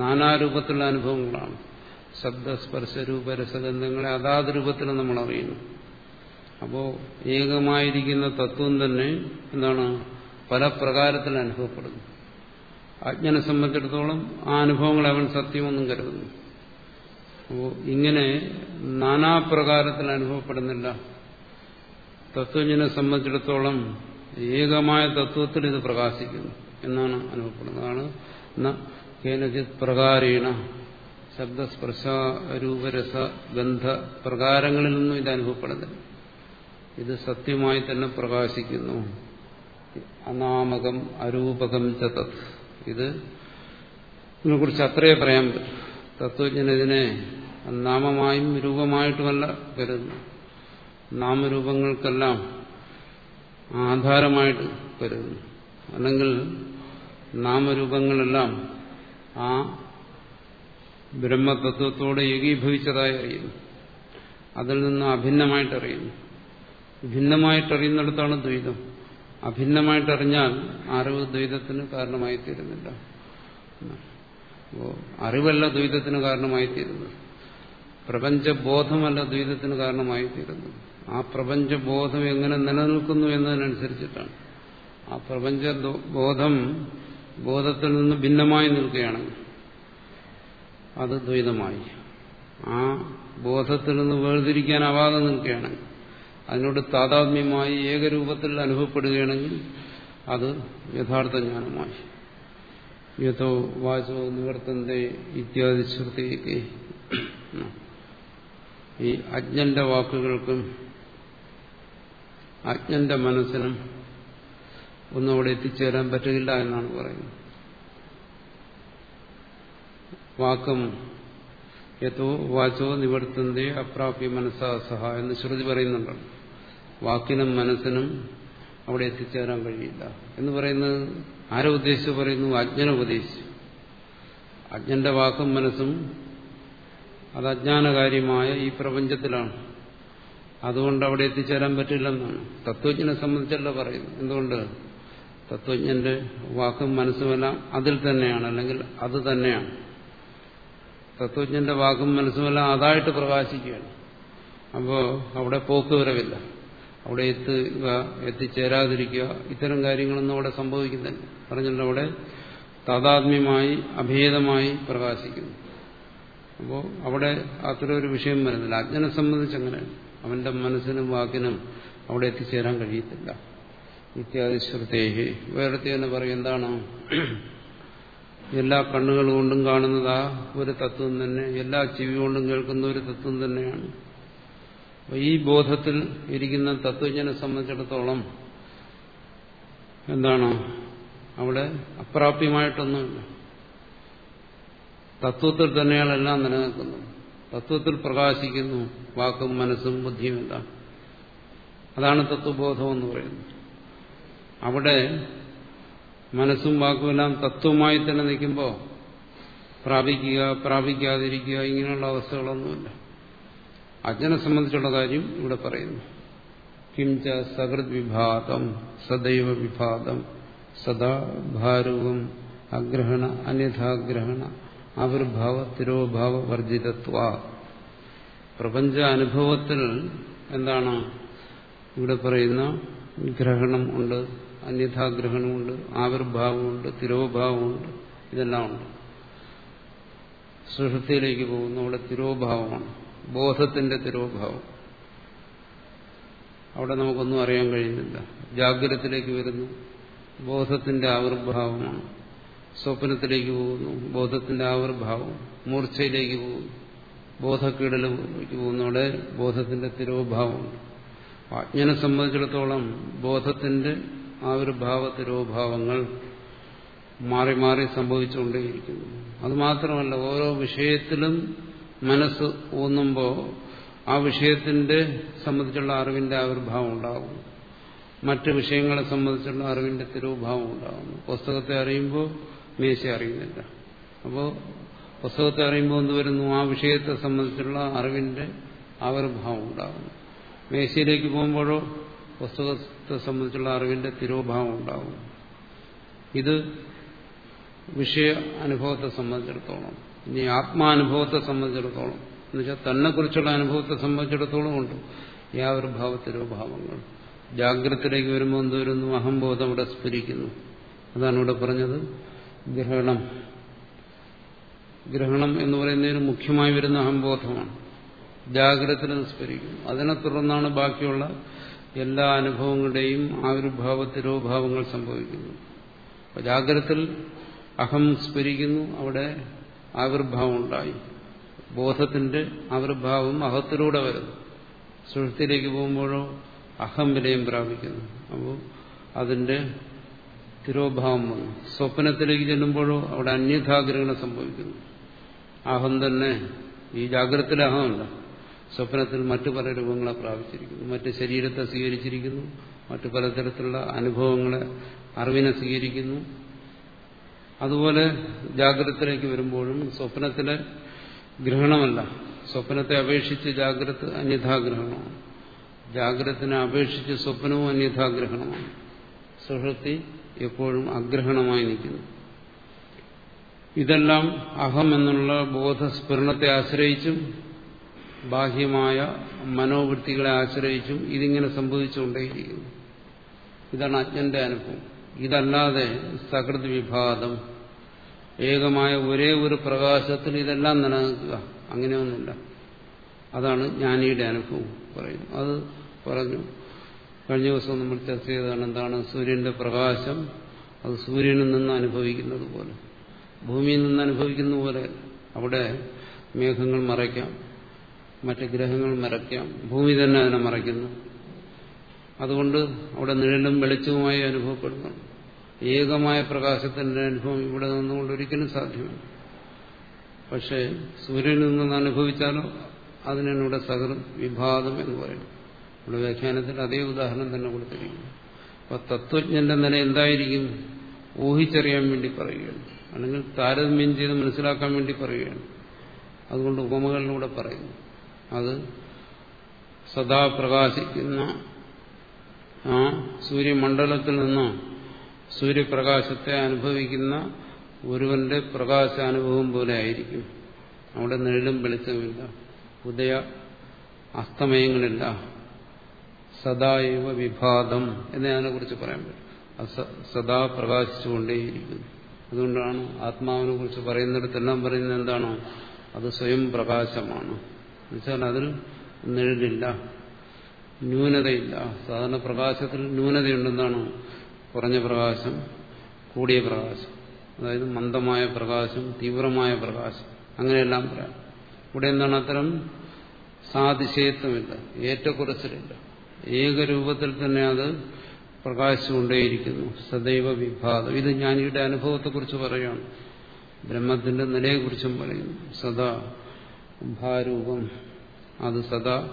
നാനാരൂപത്തിലുള്ള അനുഭവങ്ങളാണ്. ശബ്ദസ്പർശരൂപ രസഗന്ധങ്ങളെ അതാത് രൂപത്തിൽ നമ്മൾ അറിയുന്നു. അപ്പോൾ ഏകമായിരിക്കുന്ന തത്വം തന്നെ എന്താണ്? പല പ്രകാരത്തിൽ അനുഭവപ്പെടുന്നു. അജ്ഞനെ സംബന്ധിച്ചിടത്തോളം ആ അനുഭവങ്ങളെ അവൻ സത്യമൊന്നും കരുതുന്നു. ഇങ്ങനെ നാനാപ്രകാരത്തിൽ അനുഭവപ്പെടുന്നില്ല. തത്വജ്ഞനെ സംബന്ധിച്ചിടത്തോളം ഏകമായ തത്വത്തിൽ ഇത് പ്രകാശിക്കുന്നു എന്നാണ് അനുഭവപ്പെടുന്നത്. അതാണ് കേനചിത് പ്രകാരേണ ശബ്ദസ്പർശ രൂപരസ ഗന്ധ പ്രകാരങ്ങളിൽ നിന്നും ഇത് അനുഭവപ്പെടുന്നില്ല. ഇത് സത്യമായി തന്നെ പ്രകാശിക്കുന്നു. അനാമകം അരൂപകം ചതത് ഇത് ഇതിനെക്കുറിച്ച് അത്രയേ പറയാൻ പറ്റും. തത്വജ്ഞൻ ഇതിനെ നാമമായും രൂപമായിട്ടുമല്ല കരുതുന്നു നാമരൂപങ്ങൾക്കെല്ലാം ആധാരമായിട്ട് കരുതുന്നു. അല്ലെങ്കിൽ നാമരൂപങ്ങളെല്ലാം ആ ബ്രഹ്മതത്വത്തോടെ ഏകീഭവിച്ചതായി അറിയുന്നു അതിൽ നിന്ന് അഭിന്നമായിട്ടറിയുന്നു. ഭിന്നമായിട്ടറിയുന്നിടത്താണ് ദ്വൈതം. അഭിന്നമായിട്ടറിഞ്ഞാൽ അറിവ് ദ്വൈതത്തിന് കാരണമായി തീരുന്നില്ല അറിവല്ല ദ്വൈതത്തിന് കാരണമായി പ്രപഞ്ചബോധമല്ല ദ്വൈതത്തിന് കാരണമായി ആ പ്രപഞ്ചബോധം എങ്ങനെ നിലനിൽക്കുന്നു എന്നതിനനുസരിച്ചിട്ടാണ്. ആ പ്രപഞ്ച ബോധം ബോധത്തിൽ നിന്ന് ഭിന്നമായി നിൽക്കുകയാണെങ്കിൽ അത് ദ്വൈതമായി. ആ ബോധത്തിൽ നിന്ന് വേർതിരിക്കാനാവാതെ നിൽക്കുകയാണെങ്കിൽ അതിനോട് താതാത്മ്യമായി ഏകരൂപത്തിൽ അനുഭവപ്പെടുകയാണെങ്കിൽ അത് യഥാർത്ഥ ജ്ഞാനമായി. യഥോ വാചോ നിവർത്തന്റെ ഇത്യാദി ശ്രുതിക്ക്. ഈ അജ്ഞന്റെ വാക്കുകൾക്കും അജ്ഞന്റെ മനസ്സിനും ഒന്നും അവിടെ എത്തിച്ചേരാൻ പറ്റുകയില്ല എന്നാണ് പറയുന്നത്. വാക്കും യഥോ വാചോ നിവർത്തന്റെ അപ്രാപ്യ മനസ്സാ സഹ എന്ന് ശ്രുതി പറയുന്നുണ്ടല്ലോ വാക്കിനും മനസ്സിനും അവിടെ എത്തിച്ചേരാൻ കഴിയില്ല. എന്ന് പറയുന്നത് ആരെ ഉദ്ദേശിച്ച് പറയുന്നു? അജ്ഞനെ ഉപദേശിച്ചു. അജ്ഞന്റെ വാക്കും മനസ്സും അത് അജ്ഞാനകാര്യമായ ഈ പ്രപഞ്ചത്തിലാണ്. അതുകൊണ്ട് അവിടെ എത്തിച്ചേരാൻ പറ്റില്ലെന്നാണ്. തത്വജ്ഞനെ സംബന്ധിച്ചല്ല പറയുന്നത്. എന്തുകൊണ്ട്? തത്വജ്ഞന്റെ വാക്കും മനസ്സുമെല്ലാം അതിൽ തന്നെയാണ് അല്ലെങ്കിൽ അത് തന്നെയാണ്. തത്വജ്ഞന്റെ വാക്കും മനസ്സുമെല്ലാം അതായിട്ട് പ്രകാശിക്കുകയാണ്. അപ്പോൾ അവിടെ പോക്കുവരവില്ല അവിടെ എത്തുക എത്തിച്ചേരാതിരിക്കുക. ഇത്തരം കാര്യങ്ങളൊന്നും അവിടെ സംഭവിക്കുന്നില്ല. പറഞ്ഞല്ലോ അവിടെ താതാത്മ്യമായി അഭേദമായി പ്രകാശിക്കുന്നു. അപ്പോൾ അവിടെ അത്ര ഒരു വിഷയം വരുന്നില്ല. അജ്ഞനെ സംബന്ധിച്ച് അങ്ങനെ. അവന്റെ മനസ്സിനും വാക്കിനും അവിടെ എത്തിച്ചേരാൻ കഴിയത്തില്ല. ഇത്യാദി ശ്രുതേഹി വേറെ തന്നെ പറയും എന്താണ്? എല്ലാ കണ്ണുകൾ കൊണ്ടും കാണുന്നതാ ഒരു തത്വം തന്നെ. എല്ലാ ചെവി കൊണ്ടും കേൾക്കുന്ന ഒരു തത്വം തന്നെയാണ്. ഈ ബോധത്തിൽ ഇരിക്കുന്ന തത്വജ്ഞനെ സംബന്ധിച്ചിടത്തോളം എന്താണ്? അവിടെ അപ്രാപ്യമായിട്ടൊന്നുമില്ല. തത്വത്തിൽ തന്നെയാണ് എല്ലാം നിലനിൽക്കുന്നത്. തത്വത്തിൽ പ്രകാശിക്കുന്നു. വാക്കും മനസ്സും ബുദ്ധിയുമെല്ലാം. അതാണ് തത്വബോധം എന്ന് പറയുന്നത്. അവിടെ മനസ്സും വാക്കുമെല്ലാം തത്വമായി തന്നെ നിൽക്കുമ്പോൾ പ്രാപിക്കുക പ്രാപിക്കാതിരിക്കുക ഇങ്ങനെയുള്ള അവസ്ഥകളൊന്നുമില്ല. അജ്ഞനെ സംബന്ധിച്ചുള്ള കാര്യം ഇവിടെ പറയുന്നു. കിംച സകൃത് വിഭാതം സദൈവ വിഭാതം സദാ ഭാരൂപം അഗ്രഹണ അന്യഥാഗ്രഹണ ആവിർഭാവ തിരോഭാവ വർജിതത്വ. പ്രപഞ്ച അനുഭവത്തിൽ എന്താണ് ഇവിടെ പറയുന്ന? ഗ്രഹണം ഉണ്ട് അന്യഥാഗ്രഹണമുണ്ട് ആവിർഭാവമുണ്ട് തിരോഭാവമുണ്ട് ഇതെല്ലാം ഉണ്ട്. സുഷൃത്തിയിലേക്ക് പോകുന്നു അവിടെ തിരോഭാവമാണ്. ബോധത്തിന്റെ തിരോഭാവം. അവിടെ നമുക്കൊന്നും അറിയാൻ കഴിയുന്നില്ല. ജാഗ്രതത്തിലേക്ക് വരുന്നു. ബോധത്തിന്റെ ആവിർഭാവമാണ്. സ്വപ്നത്തിലേക്ക് പോകുന്നു. ബോധത്തിന്റെ ആവിർഭാവം. മൂർച്ചയിലേക്ക് പോകുന്നു. ബോധക്കീടലിലേക്ക് പോകുന്നവിടെ ബോധത്തിന്റെ തിരോഭാവമുണ്ട്. അജ്ഞനെ സംബന്ധിച്ചിടത്തോളം ബോധത്തിന്റെ ആവിർഭാവ തിരോഭാവങ്ങൾ മാറി മാറി സംഭവിച്ചുകൊണ്ടേയിരിക്കുന്നു. അതുമാത്രമല്ല ഓരോ വിഷയത്തിലും മനസ്സ് ഊന്നുമ്പോൾ ആ വിഷയത്തിന്റെ സംബന്ധിച്ചുള്ള അറിവിന്റെ ആവിർഭാവം ഉണ്ടാകുന്നു മറ്റ് വിഷയങ്ങളെ സംബന്ധിച്ചുള്ള അറിവിന്റെ തിരുഭാവം ഉണ്ടാകുന്നു പുസ്തകത്തെ അറിയുമ്പോൾ മേശ അറിയുന്നില്ല. അപ്പോൾ പുസ്തകത്തെ അറിയുമ്പോൾ എന്ത് വരുന്നു? ആ വിഷയത്തെ സംബന്ധിച്ചുള്ള അറിവിന്റെ ആവിർഭാവം ഉണ്ടാകുന്നു. മേശയിലേക്ക് പോകുമ്പോഴോ പുസ്തകത്തെ സംബന്ധിച്ചുള്ള അറിവിന്റെ തിരോഭാവം ഉണ്ടാകും. ഇത് വിഷയ അനുഭവത്തെ സംബന്ധിച്ചിടത്തോളം. ഇനി ആത്മാനുഭവത്തെ സംബന്ധിച്ചിടത്തോളം എന്നുവെച്ചാൽ തന്നെ കുറിച്ചുള്ള അനുഭവത്തെ സംബന്ധിച്ചിടത്തോളം ഉണ്ട്. യാതൊരു ഭാവത്തിലോ ഭാവങ്ങൾ ജാഗ്രതയിലേക്ക് വരുമ്പോൾ എന്ത് വരുന്നു? അഹംബോധം ഇവിടെ സ്ഫുരിക്കുന്നു. അതാണ് ഇവിടെ പറഞ്ഞത്. ഗ്രഹണം. ഗ്രഹണം എന്ന് പറയുന്നതിന് മുഖ്യമായി വരുന്ന അഹംബോധമാണ്. ജാഗ്രത സ്ഫരിക്കുന്നു. അതിനെ തുടർന്നാണ് ബാക്കിയുള്ള എല്ലാ അനുഭവങ്ങളുടെയും ആവിർഭാവത്തിലോ ഭാവങ്ങൾ സംഭവിക്കുന്നു ജാഗ്രതത്തിൽ അഹം സ്ഫരിക്കുന്നു. അവിടെ ആവിർഭാവം ഉണ്ടായി ബോധത്തിന്റെ ആവിർഭാവം അഹത്തിലൂടെ വരുന്നു. സുഹൃത്തിലേക്ക് പോകുമ്പോഴോ അഹം വിലയം പ്രാപിക്കുന്നു. അപ്പോൾ അതിന്റെ തിരോഭാവം വന്നു. സ്വപ്നത്തിലേക്ക് ചെല്ലുമ്പോഴോ അവിടെ അന്യഥാഗ്രഹണം സംഭവിക്കുന്നു. അഹം തന്നെ ഈ ജാഗ്രതത്തിൽ അഹമല്ല. സ്വപ്നത്തിൽ മറ്റു പല രൂപങ്ങളെ പ്രാപിച്ചിരിക്കുന്നു. മറ്റ് ശരീരത്തെ സ്വീകരിച്ചിരിക്കുന്നു. മറ്റു പലതരത്തിലുള്ള അനുഭവങ്ങളെ അറിവിനെ സ്വീകരിക്കുന്നു. അതുപോലെ ജാഗ്രതത്തിലേക്ക് വരുമ്പോഴും സ്വപ്നത്തിലെ ഗ്രഹണമല്ല. സ്വപ്നത്തെ അപേക്ഷിച്ച് ജാഗ്രത അന്യഥാഗ്രഹണമാണ്. ജാഗ്രതത്തിനെ അപേക്ഷിച്ച് സ്വപ്നവും അന്യഥാഗ്രഹണമാണ്. സുഹൃത്തി എപ്പോഴും അഗ്രഹണമായി നിൽക്കുന്നു. ഇതെല്ലാം അഹം എന്നുള്ള ബോധസ്ഫുരണത്തെ ആശ്രയിച്ചും ബാഹ്യമായ മനോവൃത്തികളെ ആശ്രയിച്ചും ഇതിങ്ങനെ സംഭവിച്ചുകൊണ്ടേയിരിക്കുന്നു. ഇതാണ് അജ്ഞന്റെ അനുഭവം. ഇതല്ലാതെ സകൃത് വിഭാതം ഏകമായ ഒരേ ഒരു പ്രകാശത്തിൽ ഇതെല്ലാം നിലനിൽക്കുക. അങ്ങനെയൊന്നുമില്ല. അതാണ് ജ്ഞാനിയുടെ അനുഭവം പറയുന്നു അത് പറഞ്ഞു. കഴിഞ്ഞ ദിവസം നമ്മൾ ചർച്ച ചെയ്തതാണ് എന്താണ് സൂര്യന്റെ പ്രകാശം. അത് സൂര്യനിൽ നിന്ന് അനുഭവിക്കുന്നത് പോലെ. ഭൂമിയിൽ നിന്ന് അനുഭവിക്കുന്ന പോലെ അവിടെ മേഘങ്ങൾ മറയ്ക്കാം. മറ്റ് ഗ്രഹങ്ങൾ മറയ്ക്കാം. ഭൂമി തന്നെ അതിനെ മറയ്ക്കുന്നു. അതുകൊണ്ട് അവിടെ നിഴലും വെളിച്ചവുമായി അനുഭവപ്പെടുന്നു. ഏകമായ പ്രകാശത്തിന്റെ അനുഭവം ഇവിടെ നിന്നുകൊണ്ട് ഒരിക്കലും സാധ്യമല്ല. പക്ഷേ സൂര്യനിൽ നിന്ന് അനുഭവിച്ചാലോ അതിനാണ് ഇവിടെ സകൃ വിഭാഗം എന്ന് പറയുന്നത് ഇവിടെ വ്യാഖ്യാനത്തിൽ അതേ ഉദാഹരണം തന്നെ കൊടുത്തിരിക്കുന്നു. അപ്പൊ തത്വജ്ഞന്റെ നില എന്തായിരിക്കും ഊഹിച്ചറിയാൻ വേണ്ടി പറയുകയാണ്. അല്ലെങ്കിൽ താരതമ്യം ചെയ്ത് മനസ്സിലാക്കാൻ വേണ്ടി പറയുകയാണ്. അതുകൊണ്ട് ഉപമകളിലൂടെ പറയുന്നു. അത് സദാ പ്രകാശിക്കുന്ന ആ സൂര്യമണ്ഡലത്തിൽ നിന്ന് സൂര്യപ്രകാശത്തെ അനുഭവിക്കുന്ന ഒരുവന്റെ പ്രകാശാനുഭവം പോലെ ആയിരിക്കും. അവിടെ നിഴലും വെളിച്ചമില്ല ഉദയ അസ്തമയങ്ങളില്ല. സദായവ വിഭാതം എന്ന് അതിനെക്കുറിച്ച് പറയാൻ പറ്റും. സദാ പ്രകാശിച്ചുകൊണ്ടേയിരിക്കുന്നു. അതുകൊണ്ടാണ് ആത്മാവിനെ കുറിച്ച് പറയുന്നിടത്തെല്ലാം പറയുന്നത് എന്താണോ? അത് സ്വയം പ്രകാശമാണ്. എന്നുവെച്ചാൽ അതിൽ നിഴലില്ല. ന്യൂനതയില്ല. സാധാരണ പ്രകാശത്തിൽ ന്യൂനതയുണ്ടെന്താണ് കുറഞ്ഞ പ്രകാശം കൂടിയ പ്രകാശം അതായത് മന്ദമായ പ്രകാശം തീവ്രമായ പ്രകാശം അങ്ങനെയെല്ലാം പറയാം. ഇവിടെ എന്താണ് അത്തരം സാതിശയത്വമില്ല ഏറ്റക്കുറച്ചിലില്ല. ഏകരൂപത്തിൽ തന്നെ അത് പ്രകാശിച്ചുകൊണ്ടേയിരിക്കുന്നു. സദൈവ വിഭാതം ഇത് ജ്ഞാനിയുടെ അനുഭവത്തെക്കുറിച്ച് പറയുകയാണ്. ബ്രഹ്മത്തിന്റെ നിലയെക്കുറിച്ചും പറയുന്നു. സദാ ഭാരൂപം അത് സദാ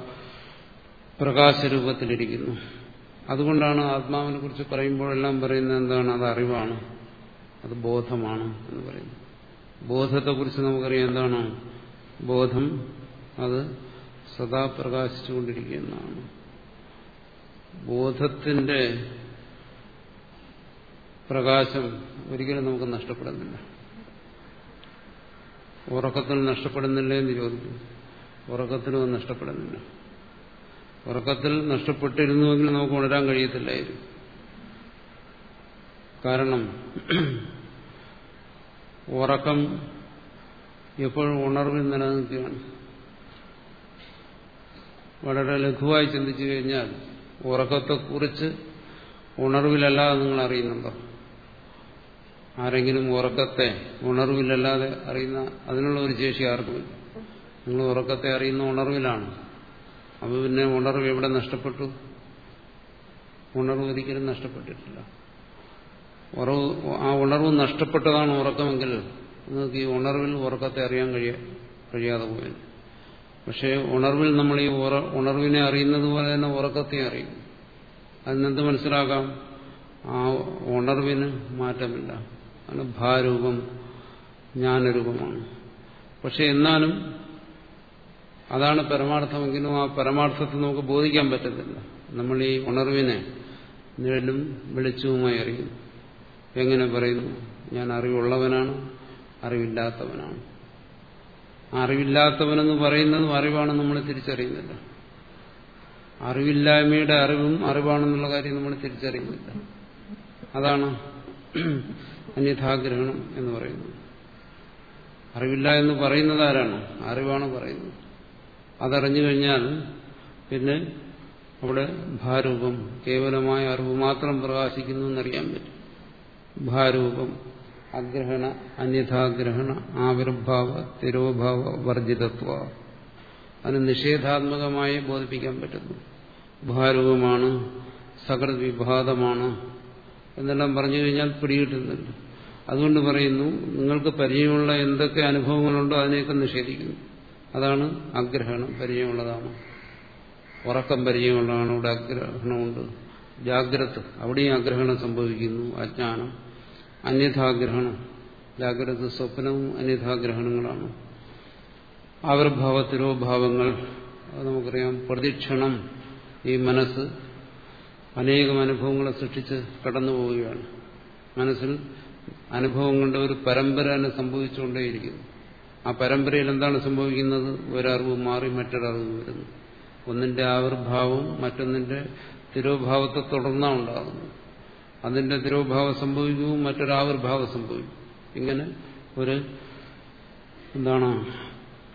പ്രകാശരൂപത്തിലിരിക്കുന്നു. അതുകൊണ്ടാണ് ആത്മാവിനെ കുറിച്ച് പറയുമ്പോഴെല്ലാം പറയുന്നത് എന്താണ്? അത് അറിവാണ്. അത് ബോധമാണ് എന്ന് പറയുന്നു ബോധത്തെക്കുറിച്ച് നമുക്കറിയാം എന്താണ്? ബോധം അത് സദാ പ്രകാശിച്ചുകൊണ്ടിരിക്കുന്നതാണ്. ബോധത്തിന്റെ പ്രകാശം ഒരിക്കലും നമുക്ക് നഷ്ടപ്പെടുന്നില്ല. ഉറക്കത്തിൽ നഷ്ടപ്പെടുന്നില്ല എന്ന് ചോദിക്കും. ഉറക്കത്തിനും നഷ്ടപ്പെടുന്നില്ല. ഉറക്കത്തിൽ നഷ്ടപ്പെട്ടിരുന്നുവെങ്കിൽ നമുക്ക് ഉണരാൻ കഴിയത്തില്ലായിരുന്നു. കാരണം ഉറക്കം എപ്പോഴും ഉണർവിൽ നിലനിൽക്കുകയാണ് വളരെ ലഘുവായി ചിന്തിച്ചു കഴിഞ്ഞാൽ ഉറക്കത്തെക്കുറിച്ച് ഉണർവിലല്ലാതെ നിങ്ങൾ അറിയുന്നുണ്ടോ? ആരെങ്കിലും ഉറക്കത്തെ ഉണർവിലല്ലാതെ അറിയുന്ന അതിനുള്ള ഒരു ശേഷി ആർക്കുമില്ല. നിങ്ങൾ ഉറക്കത്തെ അറിയുന്ന ഉണർവിലാണ്. അപ്പോൾ പിന്നെ ഉണർവ് എവിടെ നഷ്ടപ്പെട്ടു? ഉണർവ് ഒരിക്കലും നഷ്ടപ്പെട്ടിട്ടില്ല. ഉറവ് ആ ഉണർവ് നഷ്ടപ്പെട്ടതാണ് ഉറക്കമെങ്കിൽ നിങ്ങൾക്ക് ഈ ഉണർവിൽ ഉറക്കത്തെ അറിയാൻ കഴിയ കഴിയാതെ പോയത്. പക്ഷേ ഉണർവിൽ നമ്മൾ ഈ ഉണർവിനെ അറിയുന്നത് പോലെ തന്നെ ഉറക്കത്തെ അറിയും. അതിനെന്ത് മനസ്സിലാക്കാം? ആ ഉണർവിന് മാറ്റമില്ല. അത് ഭാരൂപം ജ്ഞാനരൂപമാണ്. പക്ഷെ എന്നാലും അതാണ് പരമാർത്ഥമെങ്കിലും ആ പരമാർത്ഥത്തെ നമുക്ക് ബോധിക്കാൻ പറ്റത്തില്ല. നമ്മൾ ഈ ഉണർവിനെ നിഴലും വെളിച്ചവുമായി അറിയുന്നു. എങ്ങനെ പറയുന്നു? ഞാൻ അറിവുള്ളവനാണ് അറിവില്ലാത്തവനാണ്. അറിവില്ലാത്തവനെന്ന് പറയുന്നതും അറിവാണെന്ന് നമ്മൾ തിരിച്ചറിയുന്നില്ല. അറിവില്ലായ്മയുടെ അറിവും അറിവാണെന്നുള്ള കാര്യം നമ്മൾ തിരിച്ചറിയുന്നില്ല. അതാണ് അന്യഥാഗ്രഹണം എന്ന് പറയുന്നത്. അറിവില്ല എന്ന് പറയുന്നത് ആരാണ്? അറിവാണ് പറയുന്നത്. അതറിഞ്ഞു കഴിഞ്ഞാൽ പിന്നെ അവിടെ ഭാരൂപം കേവലമായ അറിവ് മാത്രം പ്രകാശിക്കുന്നു എന്നറിയാൻ പറ്റും. ഭാരൂപം അഗ്രഹണ അന്യഥാഗ്രഹണ ആവിർഭാവ തിരോഭാവ വർജിതത്വ. അതിന് നിഷേധാത്മകമായി ബോധിപ്പിക്കാൻ പറ്റുന്നു. ഭാരൂപമാണ് സകൃത് വിഭാതമാണ് എന്നെല്ലാം പറഞ്ഞു കഴിഞ്ഞാൽ പിടികിട്ടുന്നുണ്ട്. അതുകൊണ്ട് പറയുന്നു നിങ്ങൾക്ക് പരിചയമുള്ള എന്തൊക്കെ അനുഭവങ്ങളുണ്ടോ അതിനെയൊക്കെ നിഷേധിക്കുന്നു. അതാണ് ആഗ്രഹണം പരിചയമുള്ളതാണ്. ഉറക്കം പരിചയമുള്ളതാണ് ഇവിടെ ആഗ്രഹണമുണ്ട്. ജാഗ്രത അവിടെയും ആഗ്രഹണം സംഭവിക്കുന്നു അജ്ഞാനം. അന്യഥാഗ്രഹണം ജാഗ്രത സ്വപ്നവും അന്യഥാഗ്രഹണങ്ങളാണ്. ആവിർഭാവത്തിലോ ഭാവങ്ങൾ നമുക്കറിയാം പ്രതിക്ഷണം ഈ മനസ്സ് അനേകം അനുഭവങ്ങളെ സൃഷ്ടിച്ച് കടന്നു പോവുകയാണ് മനസ്സിൽ അനുഭവങ്ങളുടെ ഒരു പരമ്പര തന്നെ സംഭവിച്ചുകൊണ്ടേയിരിക്കുന്നു. ആ പരമ്പരയിൽ എന്താണ് സംഭവിക്കുന്നത്? ഒരറിവ് മാറി മറ്റൊരറിവ് വരുന്നു. ഒന്നിന്റെ ആവിർഭാവം മറ്റൊന്നിന്റെ തിരോഭാവത്തെ തുടർന്നാണ് ഉണ്ടാകുന്നത്. അതിന്റെ തിരോഭാവം സംഭവിക്കുകയും മറ്റൊരാവിർഭാവം സംഭവിക്കും. ഇങ്ങനെ ഒരു എന്താണ്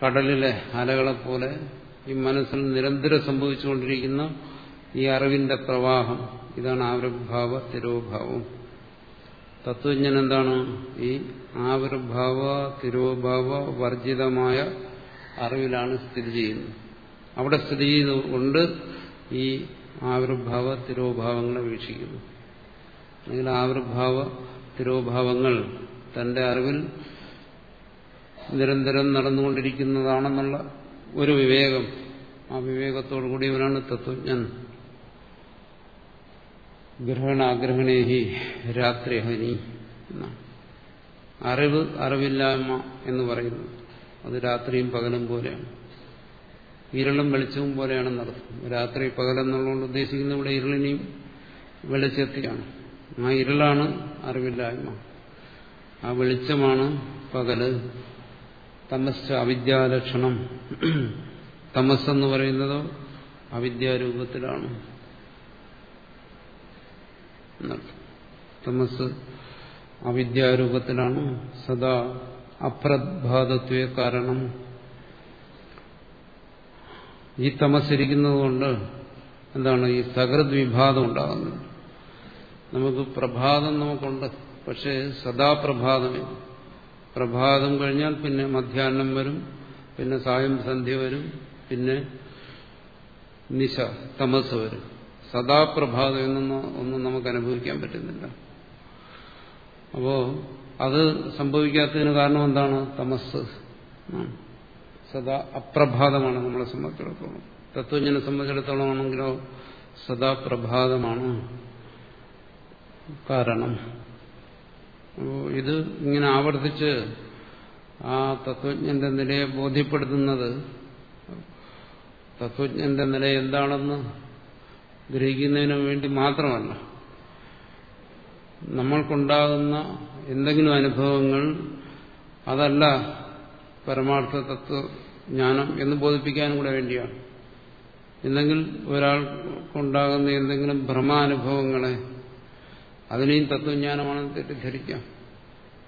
കടലിലെ അലകളെ പോലെ ഈ മനസ്സിൽ നിരന്തരം സംഭവിച്ചുകൊണ്ടിരിക്കുന്ന ഈ അറിവിന്റെ പ്രവാഹം. ഇതാണ് ആവിർഭാവ തിരോഭാവം. തത്വജ്ഞൻ എന്താണ് ഈ ആവിർഭാവ തിരോഭാവ വർജിതമായ അറിവിലാണ് സ്ഥിതി ചെയ്യുന്നത്. അവിടെ സ്ഥിതി ചെയ്തുകൊണ്ട് ഈ ആവിർഭാവ തിരോഭാവങ്ങളെ വീക്ഷിക്കുന്നു. അല്ലെങ്കിൽ ആവിർഭാവ തിരോഭാവങ്ങൾ തന്റെ അറിവിൽ നിരന്തരം നടന്നുകൊണ്ടിരിക്കുന്നതാണെന്നുള്ള ഒരു വിവേകം. ആ വിവേകത്തോടു കൂടിയവനാണ് തത്വജ്ഞൻ. ഗ്രഹണാഗ്രഹണേഹി രാത്രിഹനി എന്നാണ് അറിവ് അറിവില്ലായ്മ എന്ന് പറയുന്നു. അത് രാത്രിയും പകലും പോലെയാണ്. ഇരുളും വെളിച്ചവും പോലെയാണ് അർത്ഥം രാത്രി പകലെന്നുള്ളതുകൊണ്ട് ഉദ്ദേശിക്കുന്ന ഇവിടെ ഇരുളിനെയും വെളിച്ചത്തെയാണ്. ആ ഇരുളാണ് അറിവില്ലായ്മ. ആ വെളിച്ചമാണ് പകൽ. തമസ് അവിദ്യാലക്ഷണം. തമസ് എന്ന് പറയുന്നത് അവിദ്യാരൂപത്തിലാണ്. തമസ് അവിദ്യാരൂപത്തിലാണ് സദാ അപ്രഭാതത്വേ കാരണം. ഈ തമസിരിക്കുന്നതുകൊണ്ട് എന്താണ്? ഈ സകൃത് വിഭാതം ഉണ്ടാകുന്നത് നമുക്ക് പ്രഭാതം നമുക്കുണ്ട് പക്ഷേ സദാ പ്രഭാതം കഴിഞ്ഞാൽ പിന്നെ മധ്യാഹ്നം വരും പിന്നെ സായം സന്ധ്യ വരും പിന്നെ നിശ തമസ് വരും. സദാപ്രഭാതം എന്നൊന്നും ഒന്നും നമുക്ക് അനുഭവിക്കാൻ പറ്റുന്നില്ല. അപ്പോ അത് സംഭവിക്കാത്തതിന് കാരണം എന്താണ്? തമസ് സദാ അപ്രഭാതമാണ് നമ്മളെ സംബന്ധിച്ചിടത്തോളം. തത്വജ്ഞനെ സംബന്ധിച്ചിടത്തോളം ആണെങ്കിലോ സദാ കാരണം. അപ്പോ ഇത് ഇങ്ങനെ ആവർത്തിച്ച് ആ തത്വജ്ഞന്റെ നിലയെ ബോധ്യപ്പെടുത്തുന്നത് തത്വജ്ഞന്റെ നില എന്താണെന്ന് ഗ്രഹിക്കുന്നതിന് വേണ്ടി മാത്രമല്ല. നമ്മൾക്കുണ്ടാകുന്ന എന്തെങ്കിലും അനുഭവങ്ങൾ അതല്ല പരമാർത്ഥ തത്വജ്ഞാനം എന്ന് ബോധിപ്പിക്കാനും കൂടെ വേണ്ടിയാണ്. എന്തെങ്കിൽ ഒരാൾക്കുണ്ടാകുന്ന എന്തെങ്കിലും ഭ്രമാനുഭവങ്ങളെ അതിനെയും തത്വജ്ഞാനമാണെന്ന് തെറ്റിദ്ധരിക്കാം.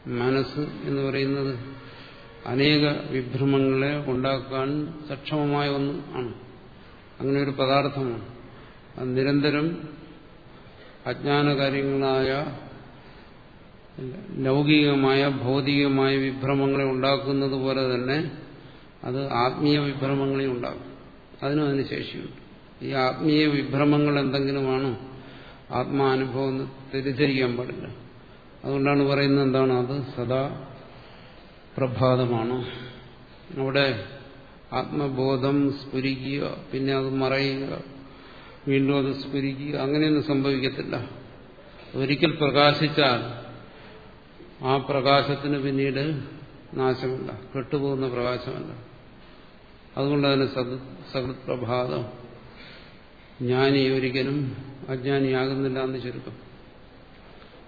മനസ്സ് എന്ന് പറയുന്നത് അനേക വിഭ്രമങ്ങളെ ഉണ്ടാക്കാൻ സക്ഷമമായ ഒന്ന് ആണ്. അങ്ങനെ ഒരു പദാർത്ഥമാണ്. നിരന്തരം അജ്ഞാനകാര്യങ്ങളായ ലൗകികമായ ഭൗതികമായ വിഭ്രമങ്ങളെ ഉണ്ടാക്കുന്നത് പോലെ തന്നെ അത് ആത്മീയ വിഭ്രമങ്ങളെ ഉണ്ടാകും അതിനും അതിന് ശേഷിയുണ്ട്. ഈ ആത്മീയ വിഭ്രമങ്ങൾ എന്തെങ്കിലുമാണോ ആത്മാനുഭവം തെറ്റിദ്ധരിക്കാൻ പാടില്ല. അതുകൊണ്ടാണ് പറയുന്നത് എന്താണ്? അത് സദാ പ്രഭാതമാണ്. അവിടെ ആത്മബോധം സ്ഫുരിക്കുക പിന്നെ അത് മറയുക വീണ്ടും അത് സ്ഫുരിക്കുക അങ്ങനെയൊന്നും സംഭവിക്കത്തില്ല. ഒരിക്കൽ പ്രകാശിച്ചാൽ ആ പ്രകാശത്തിന് പിന്നീട് നാശമില്ല കെട്ടുപോകുന്ന പ്രകാശമല്ല. അതുകൊണ്ട് അതിന് സകൃത് പ്രഭാതം ജ്ഞാനി ഒരിക്കലും അജ്ഞാനിയാകുന്നില്ല എന്ന് ചുരുക്കം.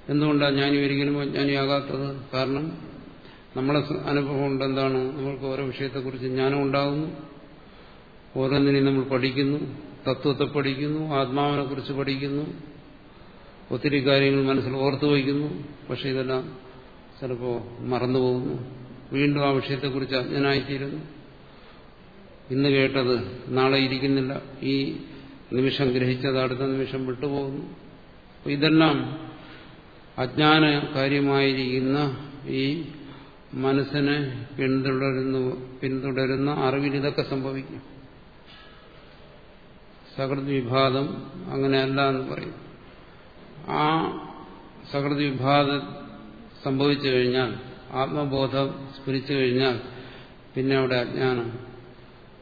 എന്തുകൊണ്ടാണ് ജ്ഞാനി ഒരിക്കലും അജ്ഞാനിയാകാത്തത്? കാരണം നമ്മളെ അനുഭവം കൊണ്ട് എന്താണ്? നമ്മൾക്ക് ഓരോ വിഷയത്തെക്കുറിച്ച് ജ്ഞാനം ഉണ്ടാകുന്നു ഓരോന്നിനെയും നമ്മൾ പഠിക്കുന്നു. തത്വത്തെ പഠിക്കുന്നു ആത്മാവിനെ കുറിച്ച് പഠിക്കുന്നു ഒത്തിരി കാര്യങ്ങൾ മനസ്സിൽ ഓർത്തു വയ്ക്കുന്നു പക്ഷെ ഇതെല്ലാം ചിലപ്പോൾ മറന്നുപോകുന്നു വീണ്ടും ആ വിഷയത്തെക്കുറിച്ച് അജ്ഞനായിത്തീരുന്നു. ഇന്ന് കേട്ടത് നാളെ ഇരിക്കുന്നില്ല. ഈ നിമിഷം ഗ്രഹിച്ചത് അടുത്ത നിമിഷം വിട്ടുപോകുന്നു. ഇതെല്ലാം അജ്ഞാന കാര്യമായിരിക്കുന്ന ഈ മനസ്സിനെ പിന്തുടരുന്നു പിന്തുടരുന്ന അറിവിൽ ഇതൊക്കെ സംഭവിക്കും. സകൃത് വിഭാതം അങ്ങനെയല്ല എന്ന് പറയും. ആ സകൃത് വിഭാതം സംഭവിച്ചു കഴിഞ്ഞാൽ ആത്മബോധം സ്ഫുരിച്ചു കഴിഞ്ഞാൽ പിന്നെ അവിടെ അജ്ഞാനം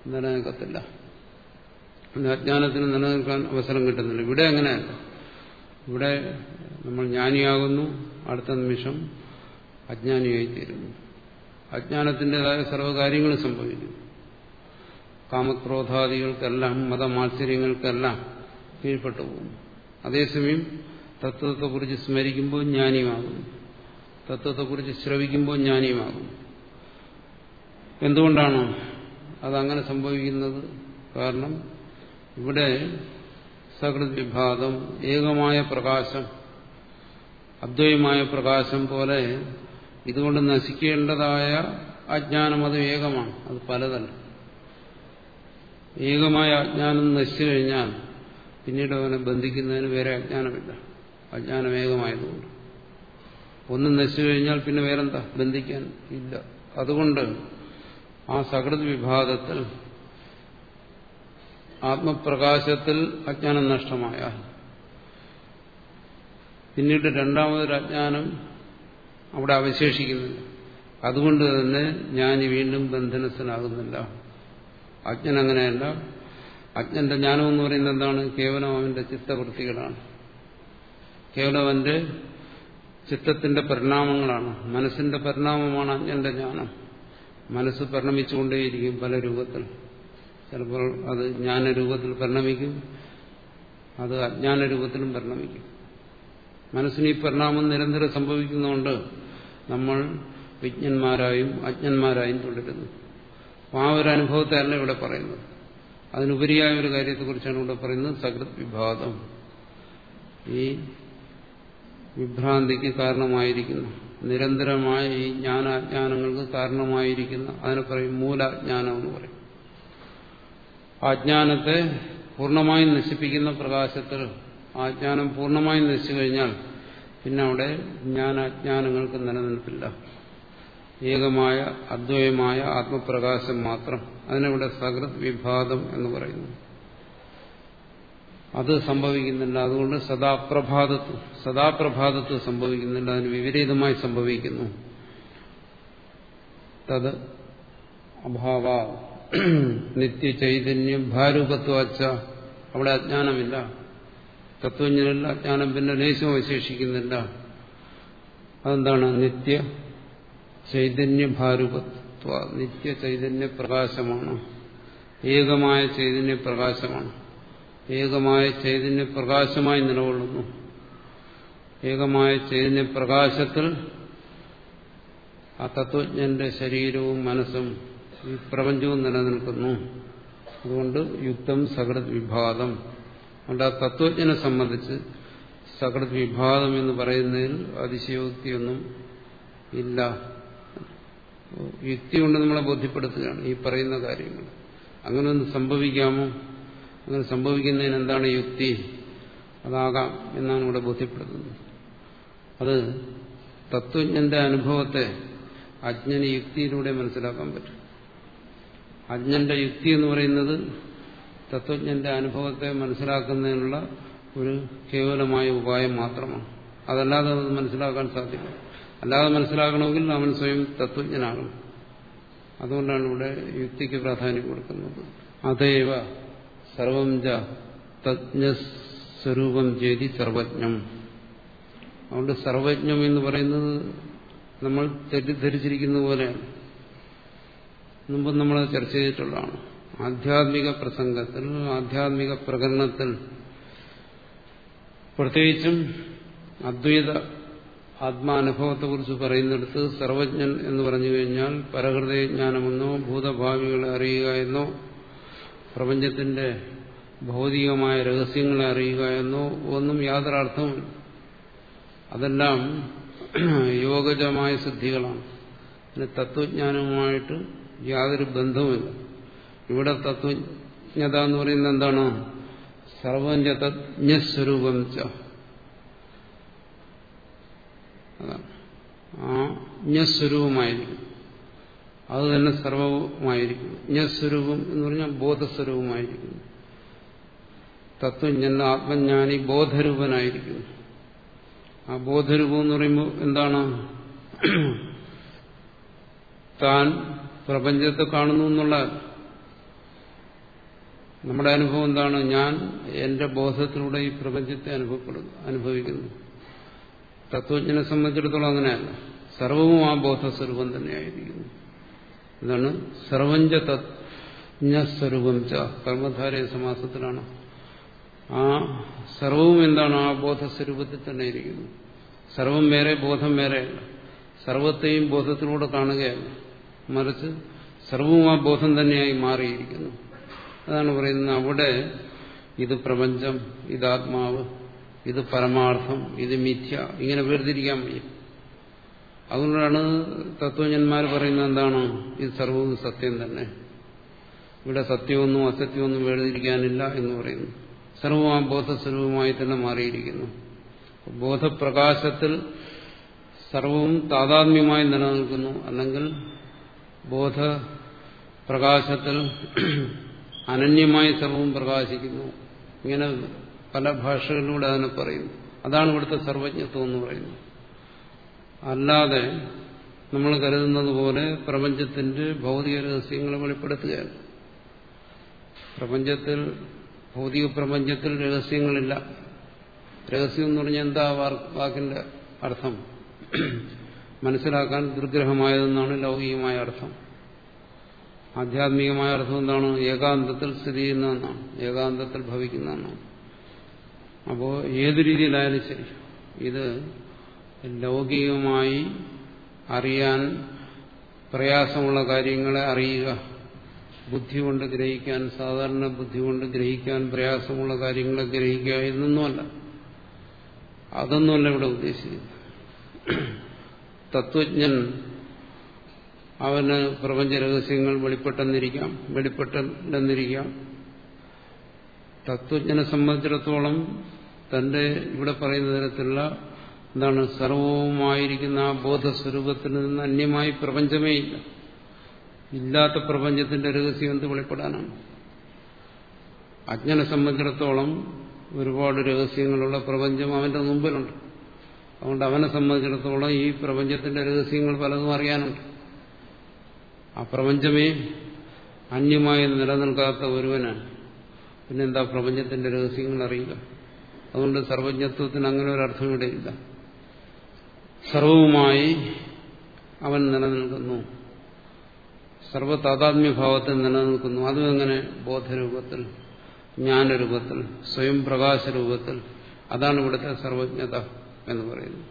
നിലനിൽക്കത്തില്ല. അജ്ഞാനത്തിന് നിലനിൽക്കാൻ അവസരം കിട്ടുന്നില്ല. ഇവിടെ അങ്ങനെയല്ല ഇവിടെ നമ്മൾ ജ്ഞാനിയാകുന്നു അടുത്ത നിമിഷം അജ്ഞാനിയായിത്തീരുന്നു. അജ്ഞാനത്തിന്റെതായ സർവകാര്യങ്ങളും സംഭവിക്കുന്നു. കാമക്രോധാദികൾക്കെല്ലാം മതമാത്സര്യങ്ങൾക്കെല്ലാം കീഴ്പ്പെട്ടു പോകുന്നു. അതേസമയം തത്വത്തെക്കുറിച്ച് സ്മരിക്കുമ്പോൾ ജ്ഞാനിയുമാകുന്നു. തത്വത്തെക്കുറിച്ച് ശ്രവിക്കുമ്പോൾ ജ്ഞാനിയുമാകുന്നു. എന്തുകൊണ്ടാണ് അതങ്ങനെ സംഭവിക്കുന്നത്? കാരണം ഇവിടെ സകൃത് വിഭാഗം ഏകമായ പ്രകാശം അദ്വൈമായ പ്രകാശം പോലെ ഇതുകൊണ്ട് നശിക്കേണ്ടതായ അജ്ഞാനം അത് ഏകമാണ്. അത് പലതല്ല. ഏകമായ അജ്ഞാനം നശിച്ചു കഴിഞ്ഞാൽ പിന്നീട് അവനെ ബന്ധിക്കുന്നതിന് വേറെ അജ്ഞാനമില്ല. അജ്ഞാനം ഏകമായതുകൊണ്ട്. ഒന്ന് നശിച്ചു കഴിഞ്ഞാൽ പിന്നെ വേറെന്താ? ബന്ധിക്കാൻ ഇല്ല. അതുകൊണ്ട് ആ സകൃത് വിഭാഗത്തിൽ ആത്മപ്രകാശത്തിൽ അജ്ഞാനം നഷ്ടമായാൽ പിന്നീട് രണ്ടാമതൊരു അജ്ഞാനം അവിടെ അവശേഷിക്കുന്നില്ല. അതുകൊണ്ട് തന്നെ ഞാൻ വീണ്ടും ബന്ധനസ്ഥനാകുന്നില്ല. അജ്ഞൻ അങ്ങനെയല്ല. അജ്ഞന്റെ ജ്ഞാനം എന്ന് പറയുന്നത് എന്താണ്? കേവലം അവന്റെ ചിത്തവൃത്തികളാണ്. കേവലം അവന്റെ ചിത്തത്തിന്റെ പരിണാമങ്ങളാണ്. മനസ്സിന്റെ പരിണാമമാണ് അജ്ഞന്റെ ജ്ഞാനം. മനസ്സ് പരിണമിച്ചുകൊണ്ടേയിരിക്കും പല രൂപത്തിൽ. ചിലപ്പോൾ അത് ജ്ഞാനരൂപത്തിൽ പരിണമിക്കും അത് അജ്ഞാന രൂപത്തിലും പരിണമിക്കും. മനസ്സിന് ഈ പരിണാമം നിരന്തരം സംഭവിക്കുന്നതുകൊണ്ട് നമ്മൾ വിജ്ഞന്മാരായും അജ്ഞന്മാരായും തുടരുന്നു. ആ ഒരു അനുഭവത്തെ അല്ല ഇവിടെ പറയുന്നത്. അതിനുപരിയായ ഒരു കാര്യത്തെക്കുറിച്ചാണ് ഇവിടെ പറയുന്നത് സകൃത് വിഭാഗം. ഈ വിഭ്രാന്തിക്ക് കാരണമായിരിക്കുന്ന നിരന്തരമായ ഈ ജ്ഞാനാജ്ഞാനങ്ങൾക്ക് കാരണമായിരിക്കുന്ന അതിനെ പറയും മൂലാജ്ഞാനം എന്ന് പറയും. ആജ്ഞാനത്തെ ജ്ഞാനത്തെ പൂർണമായും നശിപ്പിക്കുന്ന പ്രകാശത്തിൽ ആ ജ്ഞാനം പൂർണമായും നശിച്ചു കഴിഞ്ഞാൽ പിന്നെ അവിടെ ജ്ഞാനാജ്ഞാനങ്ങൾക്ക് നിലനിൽപ്പില്ല. ഏകമായ അദ്വയമായ ആത്മപ്രകാശം മാത്രം അതിനവിടെ സകൃത് വിഭാതം എന്ന് പറയുന്നു. അത് സംഭവിക്കുന്നില്ല. അതുകൊണ്ട് സദാപ്രഭാതത്വം സദാപ്രഭാതത്വം സംഭവിക്കുന്നില്ല. അതിന് വിപരീതമായി സംഭവിക്കുന്നു. തത് അഭാവ. നിത്യചൈതന്യം ഭാരൂപത്വച്ച അവിടെ അജ്ഞാനമില്ല. തത്വജ്ഞനല്ല അജ്ഞാനം പിന്നെ ലേശം അവശേഷിക്കുന്നില്ല. അതെന്താണ്? നിത്യ ചൈതന്യ ഭാരൂപത്വ നിത്യ ചൈതന്യ പ്രകാശമാണ് ഏകമായ ചൈതന്യ പ്രകാശമാണ് ഏകമായ ചൈതന്യ പ്രകാശമായി നിലകൊള്ളുന്നു. ഏകമായ ചൈതന്യ പ്രകാശത്തിൽ ആ തത്വജ്ഞന്റെ ശരീരവും മനസ്സും ഈ പ്രപഞ്ചവും നിലനിൽക്കുന്നു. അതുകൊണ്ട് യുക്തം സകൃത് വിഭാതം അതുകൊണ്ട് ആ തത്വജ്ഞനെ സംബന്ധിച്ച് സകൃത് വിഭാതം എന്ന് പറയുന്നതിൽ അതിശയോക്തിയൊന്നും ഇല്ല. യുക്തി കൊണ്ട് നമ്മളെ ബോധ്യപ്പെടുത്തുകയാണ് ഈ പറയുന്ന കാര്യങ്ങൾ. അങ്ങനെ ഒന്ന് സംഭവിക്കാമോ? അങ്ങനെ സംഭവിക്കുന്നതിന് എന്താണ് യുക്തി? അതാകാം എന്നാണ് ഇവിടെ ബോധ്യപ്പെടുത്തുന്നത്. അത് തത്വജ്ഞന്റെ അനുഭവത്തെ അജ്ഞന് യുക്തിയിലൂടെ മനസ്സിലാക്കാൻ പറ്റും. അജ്ഞന്റെ യുക്തി എന്ന് പറയുന്നത് തത്വജ്ഞന്റെ അനുഭവത്തെ മനസ്സിലാക്കുന്നതിനുള്ള ഒരു കേവലമായ ഉപായം മാത്രമാണ്. അതല്ലാതെ അത് മനസ്സിലാക്കാൻ സാധ്യമല്ല. അല്ലാതെ മനസ്സിലാക്കണമെങ്കിൽ അവൻ സ്വയം തത്വജ്ഞനാകണം. അതുകൊണ്ടാണ് ഇവിടെ യുക്തിക്ക് പ്രാധാന്യം കൊടുക്കുന്നത്. അതേവ സർവം ച തജ്ഞസ്വരൂപം ചെയ്തി സർവജ്ഞം. അതുകൊണ്ട് സർവജ്ഞം എന്ന് പറയുന്നത് നമ്മൾ തെറ്റിദ്ധരിച്ചിരിക്കുന്ന പോലെയാണ്. മുമ്പ് നമ്മൾ ചർച്ച ചെയ്തിട്ടുള്ളതാണ്. ആധ്യാത്മിക പ്രസംഗത്തിൽ ആധ്യാത്മിക പ്രകരണത്തിൽ പ്രത്യേകിച്ചും അദ്വൈത ആത്മാനുഭവത്തെക്കുറിച്ച് പറയുന്നിടത്ത് സർവജ്ഞൻ എന്ന് പറഞ്ഞു കഴിഞ്ഞാൽ പരഹൃദയജ്ഞാനമെന്നോ ഭൂതഭാവികളെ അറിയുക എന്നോ പ്രപഞ്ചത്തിന്റെ ഭൗതികമായ രഹസ്യങ്ങളെ അറിയുക എന്നോ ഒന്നും യാതൊരു അതെല്ലാം യോഗജമായ സിദ്ധികളാണ്. പിന്നെ തത്വജ്ഞാനവുമായിട്ട് യാതൊരു ബന്ധവുമില്ല. ഇവിടെ തത്വജ്ഞത എന്ന് പറയുന്നത് എന്താണ്? സർവജ്ഞ തജ്ഞസ്വരൂപം ച. അതാണ്. ആ ജ്ഞസ്വരൂപമായിരിക്കും. അത് തന്നെ സർവവുമായിരിക്കും. ജ്ഞസ്വരൂപം എന്ന് പറഞ്ഞാൽ ബോധസ്വരൂപമായിരിക്കും. തത്വജ്ഞ ആത്മജ്ഞാനി ബോധരൂപനായിരിക്കുന്നു ആ ബോധരൂപം എന്ന് പറയുമ്പോൾ എന്താണ്? താൻ പ്രപഞ്ചത്തെ കാണുന്നു എന്നുള്ള നമ്മുടെ അനുഭവം എന്താണ്? ഞാൻ എന്റെ ബോധത്തിലൂടെ ഈ പ്രപഞ്ചത്തെ അനുഭവപ്പെടുന്നു അനുഭവിക്കുന്നു. തത്വജ്ഞനെ സംബന്ധിച്ചിടത്തോളം അങ്ങനെയല്ല സർവവും ആ ബോധസ്വരൂപം തന്നെയായിരിക്കുന്നു. ഇതാണ് സർവഞ്ച തജ്ഞസ്വരൂപം ച. കർമ്മധാരയ സമാസത്തിലാണ്. ആ സർവവും എന്താണ്? ആ ബോധസ്വരൂപത്തിൽ തന്നെ ഇരിക്കുന്നു. സർവം വേറെ ബോധം വേറെയല്ല സർവത്തെയും ബോധത്തിലൂടെ കാണുകയല്ല. മറിച്ച് സർവവും ആ ബോധം തന്നെയായി മാറിയിരിക്കുന്നു. അതാണ് പറയുന്നത് അവിടെ ഇത് പ്രപഞ്ചം ഇത് ആത്മാവ് ഇത് പരമാർത്ഥം ഇത് മിഥ്യ ഇങ്ങനെ വേർതിരിക്കാൻ വയ്യ. അതുകൊണ്ടാണ് തത്വജ്ഞന്മാർ പറയുന്നത് എന്താണ്? ഇത് സർവവും സത്യം തന്നെ. ഇവിടെ സത്യമൊന്നും അസത്യമൊന്നും വേർതിരിക്കാനില്ല എന്ന് പറയുന്നു. സർവവും ബോധസ്വരൂപമായി തന്നെ മാറിയിരിക്കുന്നു. ബോധപ്രകാശത്തിൽ സർവവും താതാത്മ്യമായി നിലനിൽക്കുന്നു. അല്ലെങ്കിൽ ബോധപ്രകാശത്തിൽ അനന്യമായി സർവവും പ്രകാശിക്കുന്നു. ഇങ്ങനെ പല ഭാഷകളിലൂടെ അതിനെ പറയുന്നു അതാണ് ഇവിടുത്തെ സർവജ്ഞത്വം എന്ന് പറയുന്നത്. അല്ലാതെ നമ്മൾ കരുതുന്നത് പോലെ പ്രപഞ്ചത്തിന്റെ ഭൗതിക രഹസ്യങ്ങളെ വെളിപ്പെടുത്തുകയാണ്. പ്രപഞ്ചത്തിൽ ഭൗതിക പ്രപഞ്ചത്തിൽ രഹസ്യങ്ങളില്ല. രഹസ്യം എന്ന് പറഞ്ഞാൽ എന്താ വാക്കിന്റെ അർത്ഥം? മനസ്സിലാക്കാൻ ദുർഗ്രഹമായതെന്നാണ് ലൗകികമായ അർത്ഥം. ആധ്യാത്മികമായ അർത്ഥം എന്താണ്? ഏകാന്തത്തിൽ സ്ഥിതി ചെയ്യുന്നതെന്നാണ്. ഏകാന്തത്തിൽ ഭവിക്കുന്നതെന്നാണ്. അപ്പോൾ ഏതു രീതിയിലായാലും ശരി. ഇത് ലൗകികമായി അറിയാൻ പ്രയാസമുള്ള കാര്യങ്ങളെ അറിയുക. ബുദ്ധി കൊണ്ട് ഗ്രഹിക്കാൻ സാധാരണ ബുദ്ധി കൊണ്ട് ഗ്രഹിക്കാൻ പ്രയാസമുള്ള കാര്യങ്ങളെ ഗ്രഹിക്കുക എന്നൊന്നുമല്ല. അതൊന്നുമല്ല ഇവിടെ ഉദ്ദേശിക്കുന്നത് തത്വജ്ഞൻ അവന് പ്രപഞ്ച രഹസ്യങ്ങൾ വെളിപ്പെട്ടെന്നിരിക്കാം വെളിപ്പെട്ടെന്നിരിക്കാം. തത്വജ്ഞനെ സംബന്ധിച്ചിടത്തോളം തന്റെ ഇവിടെ പറയുന്ന തരത്തിലുള്ള എന്താണ് സർവവുമായിരിക്കുന്ന ആ ബോധസ്വരൂപത്തിൽ നിന്ന് അന്യമായി പ്രപഞ്ചമേ ഇല്ല. ഇല്ലാത്ത പ്രപഞ്ചത്തിന്റെ രഹസ്യം എന്ത് വെളിപ്പെടാനാണ്? അജ്ഞനെ സംബന്ധിച്ചിടത്തോളം ഒരുപാട് രഹസ്യങ്ങളുള്ള പ്രപഞ്ചം അവന്റെ മുമ്പിലുണ്ട്. അതുകൊണ്ട് അവനെ സംബന്ധിച്ചിടത്തോളം ഈ പ്രപഞ്ചത്തിന്റെ രഹസ്യങ്ങൾ പലതും അറിയാനുണ്ട്. ആ പ്രപഞ്ചമേ അന്യമായി നിലനിൽക്കാത്ത ഒരുവന് പിന്നെന്താ പ്രപഞ്ചത്തിന്റെ രഹസ്യങ്ങൾ അറിയുക അതുകൊണ്ട് സർവജ്ഞത്വത്തിന് അങ്ങനെ ഒരു അർത്ഥം ഇവിടെയില്ല സർവവുമായി അവൻ നിലനിൽക്കുന്നു. സർവതാതാത്മ്യഭാവത്തിൽ നിലനിൽക്കുന്നു. അതും എങ്ങനെ? ബോധരൂപത്തിൽ ജ്ഞാനരൂപത്തിൽ സ്വയം പ്രകാശ രൂപത്തിൽ അതാണ് ഇവിടുത്തെ സർവജ്ഞത എന്ന് പറയുന്നത്.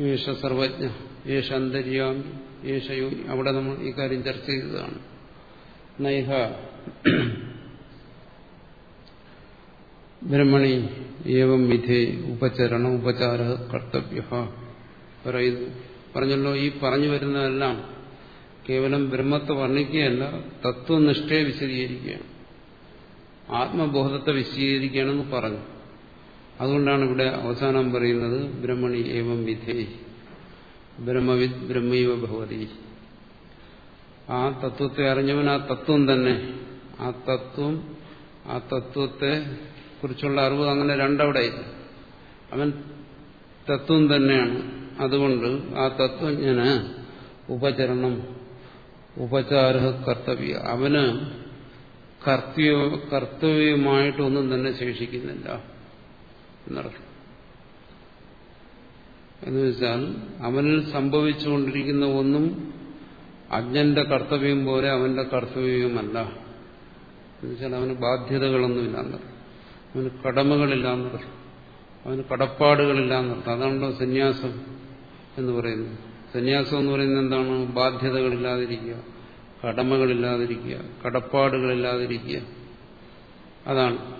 യേശ സർവജ്ഞ യേശ അന്തര്യാമി യോഗി അവിടെ നമ്മൾ ഈ കാര്യം ചർച്ച ചെയ്തതാണ്. നൈഹ <coughs> ബ്രഹ്മണി ഏവം വിധേ ഉപചരണ ഉപചാര കർത്തവ്യ. പറയുന്നു പറഞ്ഞല്ലോ ഈ പറഞ്ഞു വരുന്നതെല്ലാം കേവലം ബ്രഹ്മത്തെ വർണിക്കുകയല്ല തത്വനിഷ്ഠയെ വിശദീകരിക്കുകയാണ്. ആത്മബോധത്തെ വിശദീകരിക്കുകയാണെന്ന് പറഞ്ഞു. അതുകൊണ്ടാണ് ഇവിടെ അവസാനം പറയുന്നത് ബ്രഹ്മണി ഏവം വിധേ ബ്രഹ്മവിദ് ബ്രഹ്മൈവ ഭവതി. ആ തത്വത്തെ അറിഞ്ഞവൻ ആ തത്വം തന്നെ. ആ തത്വം ആ തത്വത്തെ കുറിച്ചുള്ള അറിവ് അങ്ങനെ രണ്ടവിടെ അവൻ തത്വം തന്നെയാണ്. അതുകൊണ്ട് ആ തത്വം തത്വജ്ഞന് ഉപചരണം ഉപചാര കർത്തവ്യ. അവന് കർത്തവ്യ കർത്തവ്യമായിട്ടൊന്നും തന്നെ ശേഷിക്കുന്നില്ല എന്നർത്ഥം. എന്ന് വെച്ചാൽ അവനിൽ സംഭവിച്ചുകൊണ്ടിരിക്കുന്ന ഒന്നും അജ്ഞന്റെ കർത്തവ്യം പോലെ അവന്റെ കർത്തവ്യവുമല്ല എന്നുവെച്ചാൽ അവന് ബാധ്യതകളൊന്നുമില്ലാന്നർത്ഥം അവന് കടമകളില്ലാന്നർത്ഥം അവന് കടപ്പാടുകളില്ലാന്നർത്ഥം അതാണല്ലോ സന്യാസം എന്ന് പറയുന്നത്. സന്യാസം എന്ന് പറയുന്നത് എന്താണ്? ബാധ്യതകളില്ലാതിരിക്കുക കടമകളില്ലാതിരിക്കുക കടപ്പാടുകളില്ലാതിരിക്കുക. അതാണ്.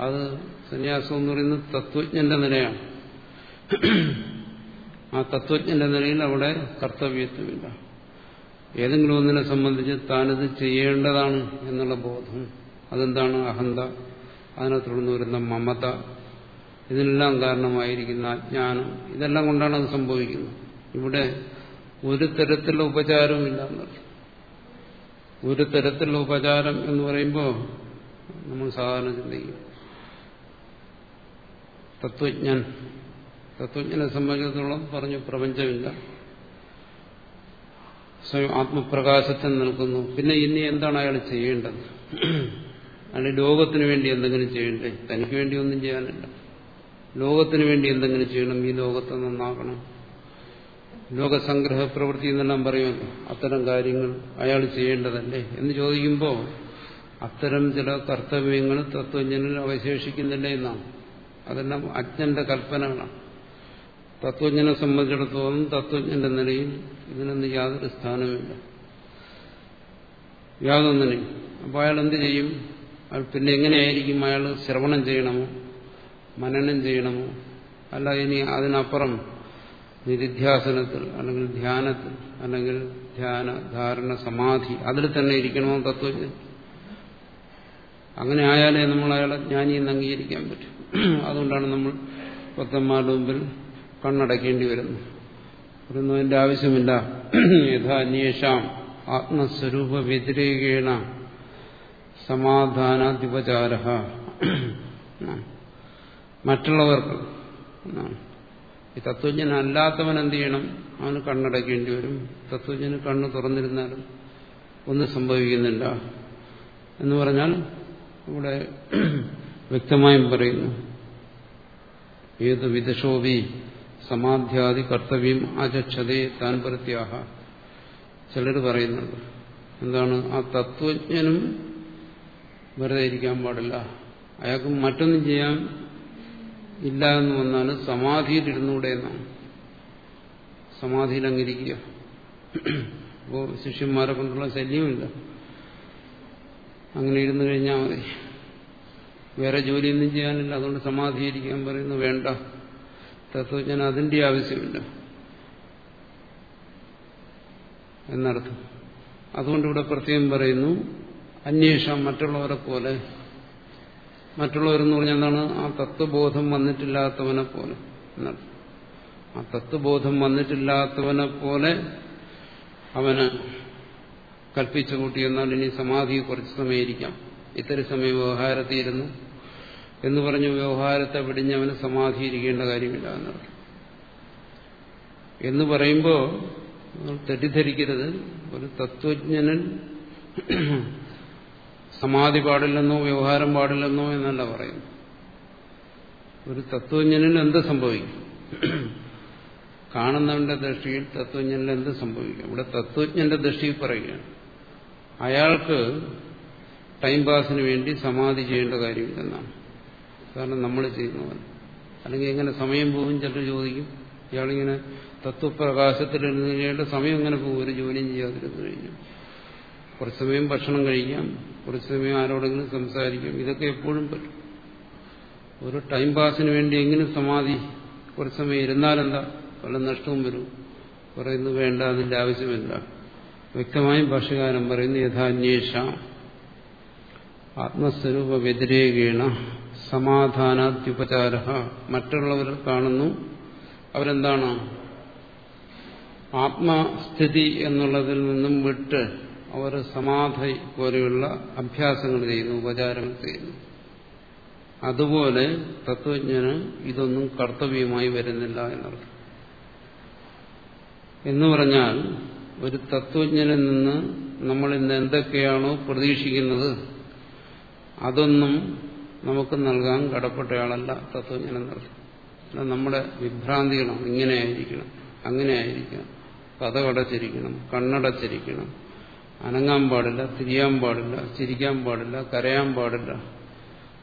അത് സന്യാസം എന്ന് പറയുന്നത് തത്വജ്ഞന്റെ നിലയാണ്. ആ തത്വജ്ഞന്റെ നിലയിൽ അവിടെ കർത്തവ്യത്വമില്ല. ഏതെങ്കിലും ഒന്നിനെ സംബന്ധിച്ച് താനിത് ചെയ്യേണ്ടതാണ് എന്നുള്ള ബോധം. അതെന്താണ് അഹന്ത? അതിനെ തുടർന്ന് വരുന്ന മമത. ഇതിനെല്ലാം കാരണമായിരിക്കുന്ന അജ്ഞാനം ഇതെല്ലാം കൊണ്ടാണ് അത് സംഭവിക്കുന്നത്. ഇവിടെ ഒരു തരത്തിലുള്ള ഉപചാരവുമില്ല ഇല്ല ഒരു തരത്തിലുള്ള ഉപചാരം എന്ന് പറയുമ്പോൾ നമ്മൾ സാധാരണ ചിന്തിക്കും. തത്വജ്ഞൻ. തത്വജ്ഞനെ സംബന്ധിച്ചിടത്തോളം പറഞ്ഞു പ്രപഞ്ചമില്ല. സ്വയം ആത്മപ്രകാശത്തിൽ നിൽക്കുന്നു. പിന്നെ ഇനി എന്താണ് അയാൾ ചെയ്യേണ്ടത്? അയാൾ ലോകത്തിന് വേണ്ടി എന്തെങ്കിലും ചെയ്യണ്ടേ? തനിക്ക് വേണ്ടി ഒന്നും ചെയ്യാനില്ല. ലോകത്തിന് വേണ്ടി എന്തെങ്കിലും ചെയ്യണം. ഈ ലോകത്തെ നന്നാക്കണം. ലോകസംഗ്രഹ പ്രവൃത്തി എന്നെല്ലാം പറയുമല്ലോ. അത്തരം കാര്യങ്ങൾ അയാൾ ചെയ്യേണ്ടതല്ലേ? എന്ന് ചോദിക്കുമ്പോൾ അത്തരം ചില കർത്തവ്യങ്ങൾ തത്വജ്ഞനിൽ അവശേഷിക്കുന്നില്ല എന്നാണ്. അതെല്ലാം അജ്ഞന്റെ കൽപ്പനകളാണ്. തത്വജ്ഞനെ സംബന്ധിച്ചിടത്തോളം തത്വജ്ഞന്റെ നിലയിൽ ഇതിനൊന്നും യാതൊരു സ്ഥാനമില്ല യാതൊന്നിനും. അപ്പോൾ അയാൾ എന്ത് ചെയ്യും? അയാൾ പിന്നെ എങ്ങനെയായിരിക്കും അയാൾ ശ്രവണം ചെയ്യണമോ? മനനം ചെയ്യണമോ? അല്ല ഇനി അതിനപ്പുറം നിരുധ്യാസനത്തിൽ അല്ലെങ്കിൽ ധ്യാനത്തിൽ അല്ലെങ്കിൽ ധ്യാന ധാരണ സമാധി അതിൽ തന്നെ ഇരിക്കണമോ തത്വജ്ഞൻ? അങ്ങനെ ആയാലേ നമ്മൾ അയാളെ ജ്ഞാനിയെന്ന് അംഗീകരിക്കാൻ പറ്റും. അതുകൊണ്ടാണ് നമ്മൾ ഭക്തന്മാരുടെ മുമ്പിൽ കണ്ണടക്കേണ്ടി വരുന്നു. പറയുന്നു അതിന്റെ ആവശ്യമില്ല യഥാന്യേഷാം ആത്മസ്വരൂപ വ്യതിരേകേണ സമാധാനാധിപചാര. മറ്റുള്ളവർക്ക് ഈ തത്വജ്ഞൻ അല്ലാത്തവൻ എന്ത് ചെയ്യണം? അവന് കണ്ണടക്കേണ്ടി വരും. തത്വജ്ഞന് കണ്ണ് തുറന്നിരുന്നാലും ഒന്നും സംഭവിക്കുന്നില്ല. എന്ന് പറഞ്ഞാൽ ഇവിടെ വ്യക്തമായും പറയുന്നു. ഏത് വിദശോവി സമാധ്യാദി കർത്തവ്യം ആചക്ഷതേ താൻ പ്രത്യാഹ. ചിലർ പറയുന്നുണ്ട് എന്താണ് ആ തത്വജ്ഞനും വെറുതെ ഇരിക്കാൻ പാടില്ല. അയാൾക്ക് മറ്റൊന്നും ചെയ്യാൻ ഇല്ല എന്ന് വന്നാൽ സമാധിയിലിരുന്നൂടെ എന്നാണ്. സമാധിയിൽ അങ്ങിരിക്കുക. അപ്പോൾ ശിഷ്യന്മാരെ കൊണ്ടുള്ള ശല്യമില്ല. അങ്ങനെ ഇരുന്നു കഴിഞ്ഞാൽ മതി. വേറെ ജോലിയൊന്നും ചെയ്യാനില്ല അതുകൊണ്ട് സമാധിയിരിക്കാൻ പറയുന്നു വേണ്ട. തത്വജ്ഞാനം അതിന്റെ ആവശ്യമില്ല. എന്നർത്ഥം. അതുകൊണ്ട് ഇവിടെ പ്രത്യേകം പറയുന്നു അന്വേഷണം മറ്റുള്ളവരെ പോലെ മറ്റുള്ളവരെന്ന് പറഞ്ഞാൽ ആ തത്വബോധം വന്നിട്ടില്ലാത്തവനെ പോലെ എന്നർത്ഥം. ആ തത്വബോധം വന്നിട്ടില്ലാത്തവനെ പോലെ അവന് കൽപ്പിച്ചു കൂട്ടി എന്നാൽ ഇനി സമാധി കുറച്ച് സമയം ഇരിക്കാം ഇത്തരം സമയം വ്യവഹാരത്തിയിരുന്നു എന്ന് പറഞ്ഞ് വ്യവഹാരത്തെ വെടിഞ്ഞവന് സമാധി ഇരിക്കേണ്ട കാര്യമില്ല എന്നർത്ഥം. എന്ന് പറയുമ്പോൾ തെറ്റിദ്ധരിക്കരുത്. ഒരു തത്വജ്ഞനൻ സമാധി പാടില്ലെന്നോ വ്യവഹാരം പാടില്ലെന്നോ എന്നല്ല പറയുന്നു ഒരു തത്വജ്ഞനിൽ എന്ത് സംഭവിക്കും? കാണുന്നവന്റെ ദൃഷ്ടിയിൽ തത്വജ്ഞനിൽ എന്ത് സംഭവിക്കും? ഇവിടെ തത്വജ്ഞന്റെ ദൃഷ്ടിയിൽ പറയുകയാണ്. അയാൾക്ക് ടൈം പാസിന് വേണ്ടി സമാധി ചെയ്യേണ്ട കാര്യമില്ലെന്നാണ്. കാരണം നമ്മൾ ചെയ്യുന്നവൻ. അല്ലെങ്കിൽ എങ്ങനെ സമയം പോകും ചിലർ ചോദിക്കും. ഇയാളിങ്ങനെ തത്വപ്രകാശത്തിലിരുന്ന് കഴിഞ്ഞാൽ സമയം എങ്ങനെ പോകും? ഒരു ജോലിയും ചെയ്യാതിരുന്നു കഴിഞ്ഞു. കുറച്ച് സമയം ഭക്ഷണം കഴിക്കാം. കുറച്ച് സമയം ആരോടെങ്കിലും സംസാരിക്കാം. ഇതൊക്കെ എപ്പോഴും പറ്റും. ഒരു ടൈം പാസിന് വേണ്ടി എങ്ങനെ സമാധി. കുറച്ച് സമയം ഇരുന്നാലെന്താ വല്ല നഷ്ടവും വരും. പറയുന്നു വേണ്ട അതിന്റെ ആവശ്യമില്ല. വ്യക്തമായും ഭാഷകാരൻ പറയുന്നു യഥാന്വേഷ ആത്മസ്വരൂപ വ്യതിരേകേണ സമാധാനാദ്യുപചാര മറ്റുള്ളവർ കാണുന്നു. അവരെന്താണ്? ആത്മസ്ഥിതി എന്നുള്ളതിൽ നിന്നും വിട്ട് അവർ സമാധി പോലെയുള്ള അഭ്യാസങ്ങൾ ചെയ്യുന്നു ഉപചാരങ്ങൾ ചെയ്യുന്നു. അതുപോലെ തത്വജ്ഞന് ഇതൊന്നും കർത്തവ്യമായി വരുന്നില്ല എന്നർത്ഥം. എന്ന് പറഞ്ഞാൽ ഒരു തത്വജ്ഞനിൽ നിന്ന് നമ്മൾ ഇന്ന് എന്തൊക്കെയാണോ പ്രതീക്ഷിക്കുന്നത് അതൊന്നും നമുക്ക് നൽകാൻ കടപ്പെട്ടയാളല്ല തത്വജ്ഞനെന്നർത്ഥം അല്ല നമ്മുടെ വിഭ്രാന്തികളാണ്. ഇങ്ങനെ ആയിരിക്കണം അങ്ങനെ ആയിരിക്കണം കഥകടച്ചിരിക്കണം കണ്ണടച്ചിരിക്കണം. അനങ്ങാൻ പാടില്ല തിരിയാൻ പാടില്ല ചിരിക്കാൻ പാടില്ല കരയാൻ പാടില്ല.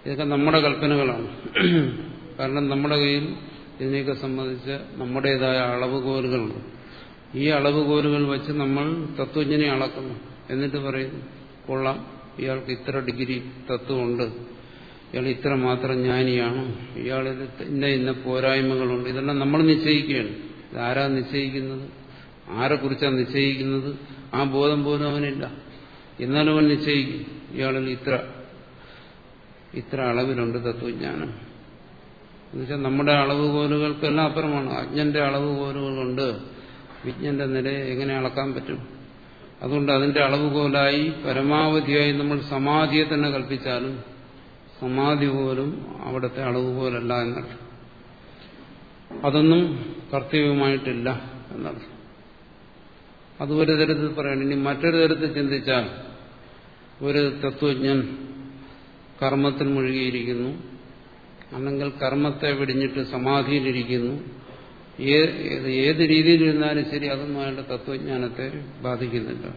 ഇതൊക്കെ നമ്മുടെ കൽപ്പനകളാണ്. കാരണം നമ്മുടെ കയ്യിൽ ഇതിനെയൊക്കെ സംബന്ധിച്ച് നമ്മുടേതായ അളവുകോലുകളുണ്ട്. ഈ അളവുകോലുകൾ വെച്ച് നമ്മൾ തത്വജ്ഞനെ അളക്കുന്നു. എന്നിട്ട് പറയും കൊള്ളാം ഇയാൾക്ക് ഇത്ര ഡിഗ്രി തത്വമുണ്ട്. ഇയാൾ ഇത്ര മാത്രം ജ്ഞാനിയാണ് ഇയാളിൽ ഇന്ന ഇന്ന പോരായ്മകളുണ്ട്. ഇതെല്ലാം നമ്മൾ നിശ്ചയിക്കുകയാണ്. ഇതാരാ നിശ്ചയിക്കുന്നത്? ആരെക്കുറിച്ചാണ് നിശ്ചയിക്കുന്നത്? ആ ബോധം പോലും അവനില്ല. എന്നാലും അവൻ നിശ്ചയിക്കും. ഇയാളിൽ ഇത്ര ഇത്ര അളവിലുണ്ട് തത്വജ്ഞാനം. എന്നുവെച്ചാൽ നമ്മുടെ അളവുകോലുകൾക്കെല്ലാം അപ്പുറമാണ്. അജ്ഞന്റെ അളവുകോലുകളുണ്ട്. വിജ്ഞന്റെ നിലയെ എങ്ങനെ അളക്കാൻ പറ്റും? അതുകൊണ്ട് അതിന്റെ അളവുകോലായി പരമാവധിയായി നമ്മൾ സമാധിയെ തന്നെ കൽപ്പിച്ചാലും സമാധി പോലും അവിടുത്തെ അളവ് പോലല്ല എന്നർത്ഥം. അതൊന്നും കർത്തവ്യമായിട്ടില്ല എന്നർത്ഥം. അത് ഒരു തരത്തിൽ പറയണം. ഇനി മറ്റൊരു തരത്തിൽ ചിന്തിച്ചാൽ ഒരു തത്വജ്ഞൻ കർമ്മത്തിൽ മുഴുകിയിരിക്കുന്നു. അല്ലെങ്കിൽ കർമ്മത്തെ വെടിഞ്ഞിട്ട് സമാധിയിലിരിക്കുന്നു. ഏത് രീതിയിലിരുന്നാലും ശരി അതൊന്നും അയാളുടെ തത്വജ്ഞാനത്തെ ബാധിക്കുന്നില്ല.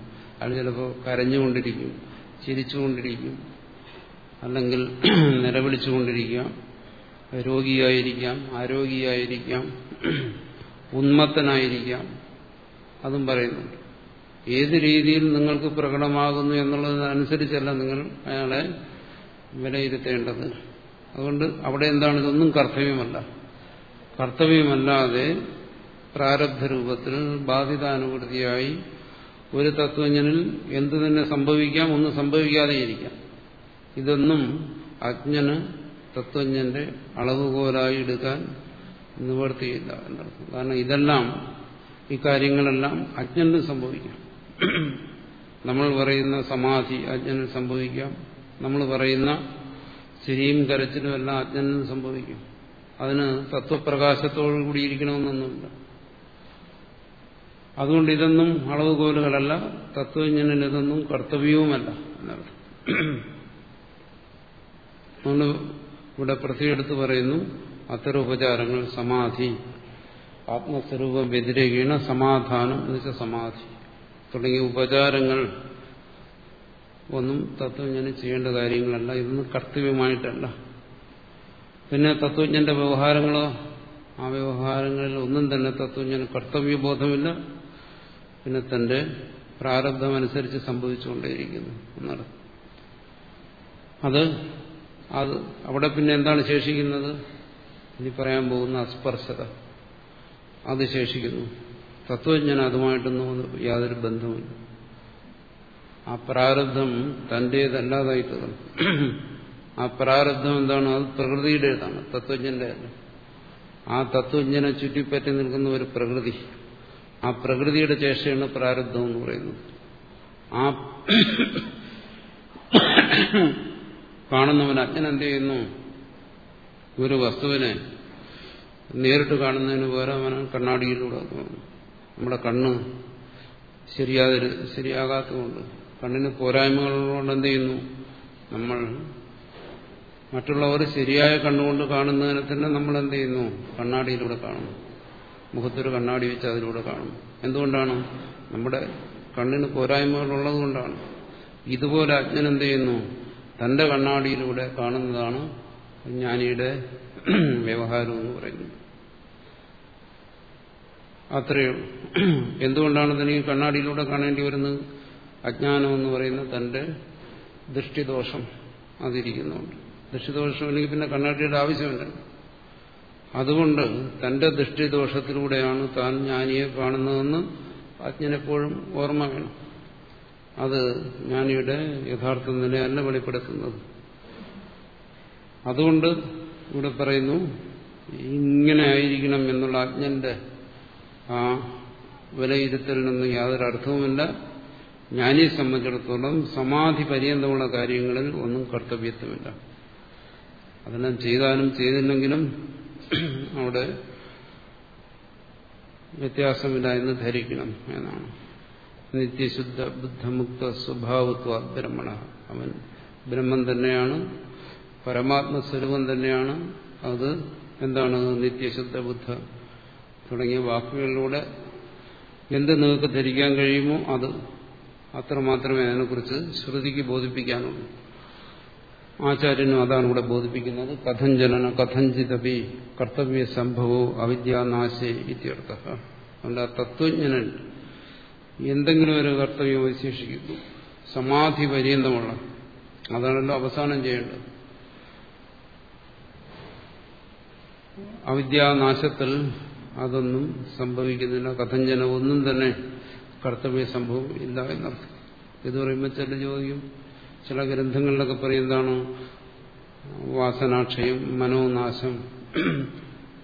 അയാൾ ചിലപ്പോൾ കരഞ്ഞുകൊണ്ടിരിക്കും ചിരിച്ചുകൊണ്ടിരിക്കും. അല്ലെങ്കിൽ <clears throat> നിലവിളിച്ചുകൊണ്ടിരിക്കാം. രോഗിയായിരിക്കാം ആരോഗ്യയായിരിക്കാം <clears throat> ഉന്മത്തനായിരിക്കാം. അതും പറയുന്നുണ്ട്. ഏത് രീതിയിൽ നിങ്ങൾക്ക് പ്രകടമാകുന്നു എന്നുള്ളതിനനുസരിച്ചല്ല നിങ്ങൾ അയാളെ വിലയിരുത്തേണ്ടത്. അതുകൊണ്ട് അവിടെ എന്താണ്? ഇതൊന്നും കർത്തവ്യമല്ല. കർത്തവ്യമല്ലാതെ പ്രാരബ്ധ രൂപത്തിൽ ബാധിതാനുവൃത്തിയായി ഒരു തത്വജ്ഞനിൽ എന്തു തന്നെ സംഭവിക്കാം ഒന്നും സംഭവിക്കാതെ ഇരിക്കാം ഇതൊന്നും അജ്ഞന് തത്വജ്ഞന്റെ അളവുകോലായി എടുക്കാൻ നിവർത്തിയില്ല എന്നർത്ഥം. കാരണം ഇതെല്ലാം ഈ കാര്യങ്ങളെല്ലാം അജ്ഞന് സംഭവിക്കാം. നമ്മൾ പറയുന്ന സമാധി അജ്ഞന് സംഭവിക്കാം. നമ്മൾ പറയുന്ന ശരിയും കരച്ചിലും എല്ലാം അജ്ഞനും സംഭവിക്കും. അതിന് തത്വപ്രകാശത്തോടു കൂടിയിരിക്കണമെന്നൊന്നുമില്ല അതുകൊണ്ട് ഇതൊന്നും അളവുകോലുകളല്ല തത്വജ്ഞനിൽ ഇതൊന്നും കർത്തവ്യവുമല്ല എന്നർത്ഥം. അതുകൊണ്ട് ഇവിടെ പ്രതിയെടുത്ത് പറയുന്നു അത്തരം ഉപചാരങ്ങൾ സമാധി. ആത്മസ്വരൂപം വ്യതിരേകീണ സമാധാനം എന്ന് വെച്ചാൽ സമാധി. തുടങ്ങിയ ഉപചാരങ്ങൾ ഒന്നും തത്വജ്ഞന് ചെയ്യേണ്ട കാര്യങ്ങളല്ല ഇതൊന്നും കർത്തവ്യമായിട്ടല്ല. പിന്നെ തത്വജ്ഞന്റെ വ്യവഹാരങ്ങളോ ആ വ്യവഹാരങ്ങളിൽ ഒന്നും തന്നെ തത്വജ്ഞന് കർത്തവ്യബോധമില്ല. പിന്നെ തന്റെ പ്രാരബ്ധമനുസരിച്ച് സംഭവിച്ചുകൊണ്ടേയിരിക്കുന്നു എന്നാണ് അത് അത് അവിടെ പിന്നെ എന്താണ് ശേഷിക്കുന്നത്? ഇനി പറയാൻ പോകുന്ന അസ്പർശത. അത് ശേഷിക്കുന്നു. തത്വജ്ഞൻ അതുമായിട്ടൊന്നും യാതൊരു ബന്ധമില്ല ആ പ്രാരബ്ധം തന്റേതല്ലാതായി തീർന്നു. ആ പ്രാരബ്ധം എന്താണ്? അത് പ്രകൃതിയുടേതാണ് തത്വജ്ഞന്റെ ആ തത്വജ്ഞനെ ചുറ്റിപ്പറ്റി നിൽക്കുന്ന ഒരു പ്രകൃതി. ആ പ്രകൃതിയുടെ ചേഷ്ടയാണ് പ്രാരബ്ധം എന്ന് പറയുന്നത്. ആ കാണുന്നവൻ അജ്ഞൻ എന്ത് ചെയ്യുന്നു? ഒരു വസ്തുവിനെ നേരിട്ട് കാണുന്നതിന് പകരം അവൻ കണ്ണാടിയിലൂടെ നമ്മുടെ കണ്ണ് ശരിയാതെ ശരിയാകാത്തതുകൊണ്ട് കണ്ണിന് പോരായ്മകളുള്ളതുകൊണ്ട് എന്ത് ചെയ്യുന്നു? നമ്മൾ മറ്റുള്ളവർ ശരിയായ കണ്ണുകൊണ്ട് കാണുന്നതിനെ തന്നെ നമ്മൾ എന്ത് ചെയ്യുന്നു? കണ്ണാടിയിലൂടെ കാണുന്നു. മുഖത്തൊരു കണ്ണാടി വെച്ച് അതിലൂടെ കാണുന്നു. എന്തുകൊണ്ടാണ്? നമ്മുടെ കണ്ണിന് പോരായ്മകളുള്ളത് കൊണ്ടാണ് ഇതുപോലെ അജ്ഞൻ എന്ത് ചെയ്യുന്നു? തന്റെ കണ്ണാടിയിലൂടെ കാണുന്നതാണ് ജ്ഞാനിയുടെ വ്യവഹാരം എന്ന് പറയുന്നത്. അത്രയേ എന്തുകൊണ്ടാണ് തനിക്ക് കണ്ണാടിയിലൂടെ കാണേണ്ടി വരുന്നത്? അജ്ഞാനം എന്ന് പറയുന്ന തന്റെ ദൃഷ്ടിദോഷം അതിരിക്കുന്നുണ്ട്. ദൃഷ്ടിദോഷം അല്ലെങ്കിൽ പിന്നെ കണ്ണാടിയുടെ ആവശ്യമില്ല. അതുകൊണ്ട് തന്റെ ദൃഷ്ടിദോഷത്തിലൂടെയാണ് താൻ ജ്ഞാനിയെ കാണുന്നതെന്ന് അജ്ഞനെപ്പോഴും ഓർമ്മ വേണം. അത് ജ്ഞാനിയുടെ യഥാർത്ഥ നിലയല്ല വെളിപ്പെടുത്തുന്നത്. അതുകൊണ്ട് ഇവിടെ പറയുന്നു ഇങ്ങനെ ആയിരിക്കണം എന്നുള്ള അജ്ഞന്റെ ആ വിലയിരുത്തലിനൊന്നും യാതൊരു അർത്ഥവുമില്ല. ജ്ഞാനിയെ സംബന്ധിച്ചിടത്തോളം സമാധി പര്യന്തമുള്ള കാര്യങ്ങളിൽ ഒന്നും കർത്തവ്യത്വമില്ല. അതെല്ലാം ചെയ്താലും ചെയ്തില്ലെങ്കിലും അവിടെ വ്യത്യാസമില്ല എന്ന് ധരിക്കണം എന്നാണ്. നിത്യശുദ്ധ ബുദ്ധമുക്ത സ്വഭാവത്വ ബ്രഹ്മണ. അവൻ ബ്രഹ്മം തന്നെയാണ് പരമാത്മസ്വരൂപം തന്നെയാണ്. അത് എന്താണ്? നിത്യശുദ്ധ ബുദ്ധ. തുടങ്ങിയ വാക്കുകളിലൂടെ എന്ത് നിങ്ങൾക്ക് ധരിക്കാൻ കഴിയുമോ അത് അത്രമാത്രമേ അതിനെക്കുറിച്ച് ശ്രുതിക്ക് ബോധിപ്പിക്കാനുള്ളൂ. ആചാര്യനും അതാണ് ഇവിടെ ബോധിപ്പിക്കുന്നത്. കഥഞ്ജനന കഥഞ്ചിതപി കർത്തവ്യ സംഭവോ അവിദ്യാനാശേ ഇത്യർത്ഥ. ആ തത്വജ്ഞനൻ എന്തെങ്കിലും ഒരു കർത്തവ്യം അവശേഷിക്കുന്നു. സമാധി പര്യന്തമുള്ള. അതാണല്ലോ അവസാനം ചെയ്യേണ്ടത്. അവിദ്യാനാശത്തിൽ അതൊന്നും സംഭവിക്കുന്നില്ല. കഥഞ്ചന ഒന്നും തന്നെ കർത്തവ്യ സംഭവം ഇല്ല എന്നർത്ഥം. ഇത് പറയുമ്പോൾ ചില ചോദ്യം ചില ഗ്രന്ഥങ്ങളിലൊക്കെ പറയുന്നതാണ് വാസനാക്ഷയം മനോനാശം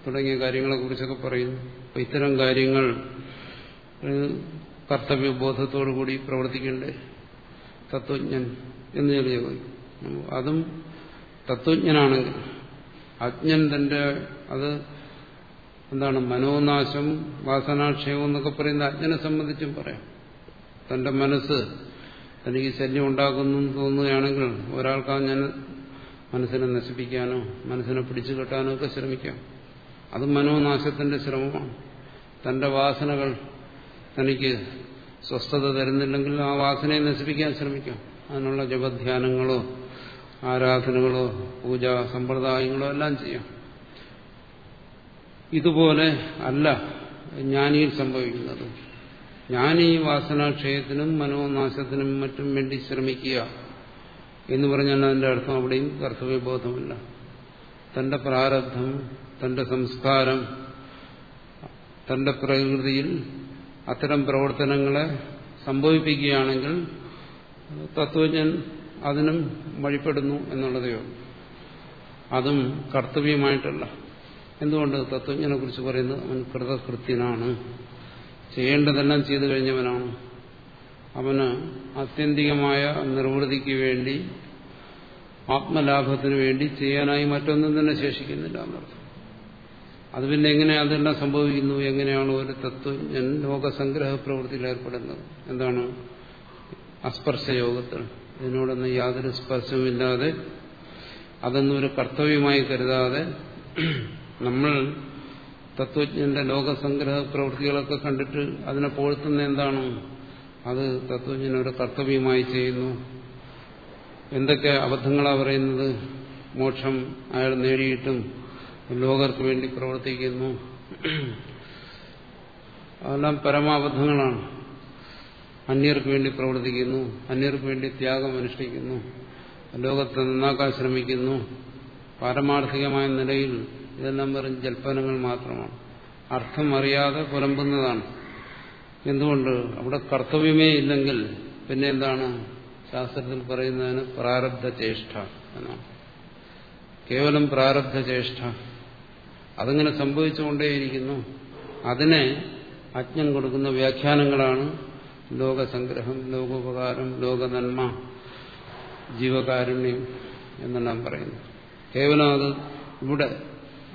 തുടങ്ങിയ കാര്യങ്ങളെ കുറിച്ചൊക്കെ പറയുന്നു ഇത്തരം കാര്യങ്ങൾ കർത്തവ്യബോധത്തോടുകൂടി പ്രവർത്തിക്കണ്ടേ? തത്വജ്ഞൻ എന്ന് ചില ചോദിക്കും അതും തത്വജ്ഞനാണെങ്കിൽ അജ്ഞൻ തന്റെ അത് എന്താണ് മനോനാശം വാസനാക്ഷേപം എന്നൊക്കെ പറയുന്ന അജ്ഞനെ സംബന്ധിച്ചും പറയാം. തന്റെ മനസ്സ് തനിക്ക് ശല്യം ഉണ്ടാക്കുന്നു തോന്നുകയാണെങ്കിൽ ഒരാൾക്ക് ഞാൻ മനസ്സിനെ നശിപ്പിക്കാനോ മനസ്സിനെ പിടിച്ചു കെട്ടാനോ ഒക്കെ ശ്രമിക്കാം. അത് മനോനാശത്തിന്റെ ശ്രമമാണ്. തന്റെ വാസനകൾ തനിക്ക് സ്വസ്ഥത തരുന്നില്ലെങ്കിൽ ആ വാസനയെ നശിപ്പിക്കാൻ ശ്രമിക്കാം. അതിനുള്ള ജപധ്യാനങ്ങളോ ആരാധനകളോ പൂജാ സമ്പ്രദായങ്ങളോ എല്ലാം ചെയ്യാം. ഇതുപോലെ അല്ല ജ്ഞാനിയിൽ സംഭവിക്കുന്നത്. ജ്ഞാനി വാസനാക്ഷയത്തിനും മനോനാശത്തിനും മറ്റും വേണ്ടി ശ്രമിക്കുക എന്ന് പറഞ്ഞാൽ അതിന്റെ അർത്ഥം അവിടെയും കർത്തവ്യബോധമില്ല. തന്റെ പ്രാരബ്ധം തന്റെ സംസ്കാരം തന്റെ പ്രകൃതിയിൽ അത്തരം പ്രവർത്തനങ്ങളെ സംഭവിപ്പിക്കുകയാണെങ്കിൽ തത്വജ്ഞൻ അതിനും വഴിപ്പെടുന്നു എന്നുള്ളതേ അതും കർത്തവ്യമായിട്ടല്ല. എന്തുകൊണ്ട് തത്വജ്ഞനെ കുറിച്ച് പറയുന്നത്? അവൻ കൃതകൃത്യനാണ്. ചെയ്യേണ്ടതെല്ലാം ചെയ്തു കഴിഞ്ഞവനാണ്. അവന് ആത്യന്തികമായ നിർവൃതിക്ക് വേണ്ടി ആത്മലാഭത്തിന് വേണ്ടി ചെയ്യാനായി മറ്റൊന്നും തന്നെ ശേഷിക്കുന്നില്ല എന്നർത്ഥം. അത് പിന്നെ എങ്ങനെ അതെല്ലാം സംഭവിക്കുന്നു? എങ്ങനെയാണ് ഒരു തത്വജ്ഞൻ ലോകസംഗ്രഹ പ്രവൃത്തിയിൽ ഏർപ്പെടുന്നത്? എന്താണ് അസ്പർശയോഗത്തിൽ? ഇതിനോടൊന്നും യാതൊരു സ്പർശവുമില്ലാതെ അതൊന്നും ഒരു കർത്തവ്യമായി കരുതാതെ നമ്മൾ തത്വജ്ഞന്റെ ലോകസംഗ്രഹ പ്രവൃത്തികളൊക്കെ കണ്ടിട്ട് അതിനെ പോഴ്ത്തുന്ന എന്താണ്? അത് തത്വജ്ഞൻ ഒരു കർത്തവ്യമായി ചെയ്യുന്നു. എന്തൊക്കെ അബദ്ധങ്ങളാണ് പറയുന്നത്? മോക്ഷം അയാൾ നേടിയിട്ടും ലോകർക്ക് വേണ്ടി പ്രവർത്തിക്കുന്നു. അതെല്ലാം പരമാബദ്ധങ്ങളാണ്. അന്യർക്ക് വേണ്ടി പ്രവർത്തിക്കുന്നു. അന്യർക്ക് വേണ്ടി ത്യാഗം അനുഷ്ഠിക്കുന്നു. ലോകത്തെ നന്നാക്കാൻ ശ്രമിക്കുന്നു. പാരമാർത്ഥികമായ നിലയിൽ ഇതെല്ലാം വെറും ജൽപ്പനങ്ങൾ മാത്രമാണ്. അർത്ഥം അറിയാതെ പുലമ്പുന്നതാണ്. എന്തുകൊണ്ട്? അവിടെ കർത്തവ്യമേ ഇല്ലെങ്കിൽ പിന്നെ എന്താണ്? ശാസ്ത്രത്തിൽ പറയുന്നതിന് പ്രാരബ്ധ ചേഷ്ട എന്നാണ്. കേവലം പ്രാരബ്ധ ചേഷ്ട അതിങ്ങനെ സംഭവിച്ചുകൊണ്ടേയിരിക്കുന്നു. അതിനെ അജ്ഞം കൊടുക്കുന്ന വ്യാഖ്യാനങ്ങളാണ് ലോകസംഗ്രഹം ലോകോപകാരം ലോകനന്മ ജീവകാരുണ്യം എന്നെല്ലാം പറയുന്നു കേവലം അത് ഇവിടെ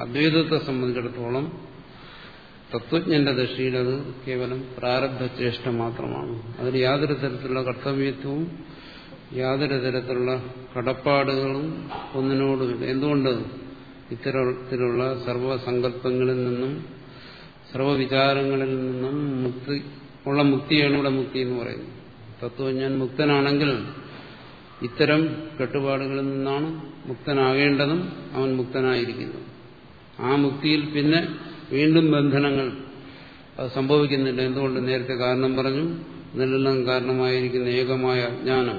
അദ്വൈതത്തെ സംബന്ധിച്ചിടത്തോളം തത്വജ്ഞന്റെ ദൃഷ്ടിയിൽ അത് കേവലം പ്രാരബ്ധചേഷ്ട മാത്രമാണ്. അതിൽ യാതൊരു തരത്തിലുള്ള കർത്തവ്യത്വവും യാതൊരു തരത്തിലുള്ള കടപ്പാടുകളും ഒന്നിനോടുമില്ല. എന്തുകൊണ്ട്? ഇത്തരത്തിലുള്ള സർവസങ്കല്പങ്ങളിൽ നിന്നും സർവവിചാരങ്ങളിൽ നിന്നും മുക്തി ഉള്ള മുക്തിയാണ് ഇവിടെ മുക്തി എന്ന് പറയുന്നത്. ഞാൻ മുക്തനാണെങ്കിൽ ഇത്തരം കെട്ടുപാടുകളിൽ നിന്നാണ് മുക്തനാകേണ്ടതും അവൻ മുക്തനായിരിക്കുന്നു ആ മുക്തിയിൽ പിന്നെ വീണ്ടും ബന്ധനങ്ങൾ അത് സംഭവിക്കുന്നില്ല. എന്തുകൊണ്ട്? നേരത്തെ കാരണം പറഞ്ഞു. ഇതിനെല്ലാം കാരണമായിരിക്കുന്ന ഏകമായ അജ്ഞാനം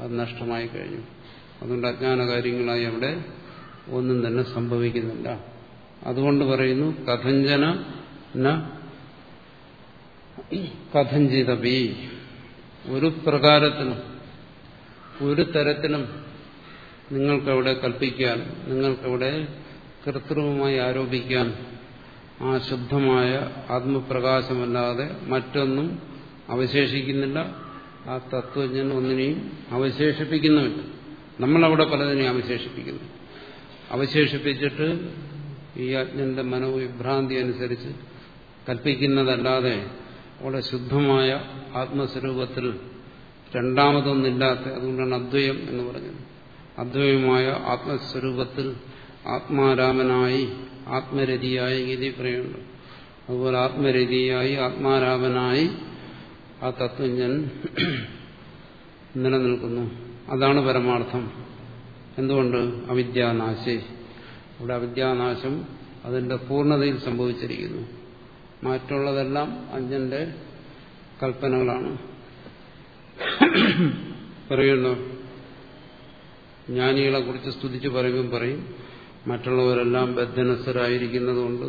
അത് നഷ്ടമായി കഴിഞ്ഞു. അതുകൊണ്ട് അജ്ഞാന കാര്യങ്ങളായി അവിടെ ഒന്നും തന്നെ സംഭവിക്കുന്നില്ല. അതുകൊണ്ട് പറയുന്നു കഥഞ്ചന കഥഞ്ചിതപി ഒരു പ്രകാരത്തിനും ഒരു തരത്തിലും നിങ്ങൾക്കവിടെ കൽപ്പിക്കാൻ നിങ്ങൾക്കവിടെ കൃത്രിമമായി ആരോപിക്കാൻ ആ ശുദ്ധമായ ആത്മപ്രകാശമല്ലാതെ മറ്റൊന്നും അവശേഷിക്കുന്നില്ല. ആ തത്വജ്ഞൻ ഒന്നിനെയും അവശേഷിപ്പിക്കുന്നുമില്ല. നമ്മളവിടെ പലതിനെയും അവശേഷിപ്പിക്കുന്നു. അവശേഷിപ്പിച്ചിട്ട് ഈ അജ്ഞന്റെ മനോവിഭ്രാന്തി അനുസരിച്ച് കൽപ്പിക്കുന്നതല്ലാതെ അവിടെ ശുദ്ധമായ ആത്മസ്വരൂപത്തിൽ രണ്ടാമതൊന്നില്ലാത്ത അതുകൊണ്ടാണ് അദ്വയം എന്ന് പറഞ്ഞത്. അദ്വയമായ ആത്മസ്വരൂപത്തിൽ ആത്മാരാമനായി ആത്മരതിയായി ഗതി പറയുന്നുണ്ട് അതുപോലെ ആത്മരതിയായി ആത്മാരാമനായി ആ തത്വജ്ഞൻ നിലനിൽക്കുന്നു. അതാണ് പരമാർത്ഥം. എന്തുകൊണ്ട് അവിദ്യാനാശേ? ഇവിടെ അവിദ്യാനാശം അതിന്റെ പൂർണതയിൽ സംഭവിച്ചിരിക്കുന്നു. മറ്റുള്ളതെല്ലാം അഞ്ചന്റെ കൽപ്പനകളാണ്. പറയുന്നു ജ്ഞാനികളെ കുറിച്ച് സ്തുതിച്ച് പറയുമ്പോൾ പറയും മറ്റുള്ളവരെല്ലാം ബദ്ധനസ്ഥരായിരിക്കുന്നതുകൊണ്ട്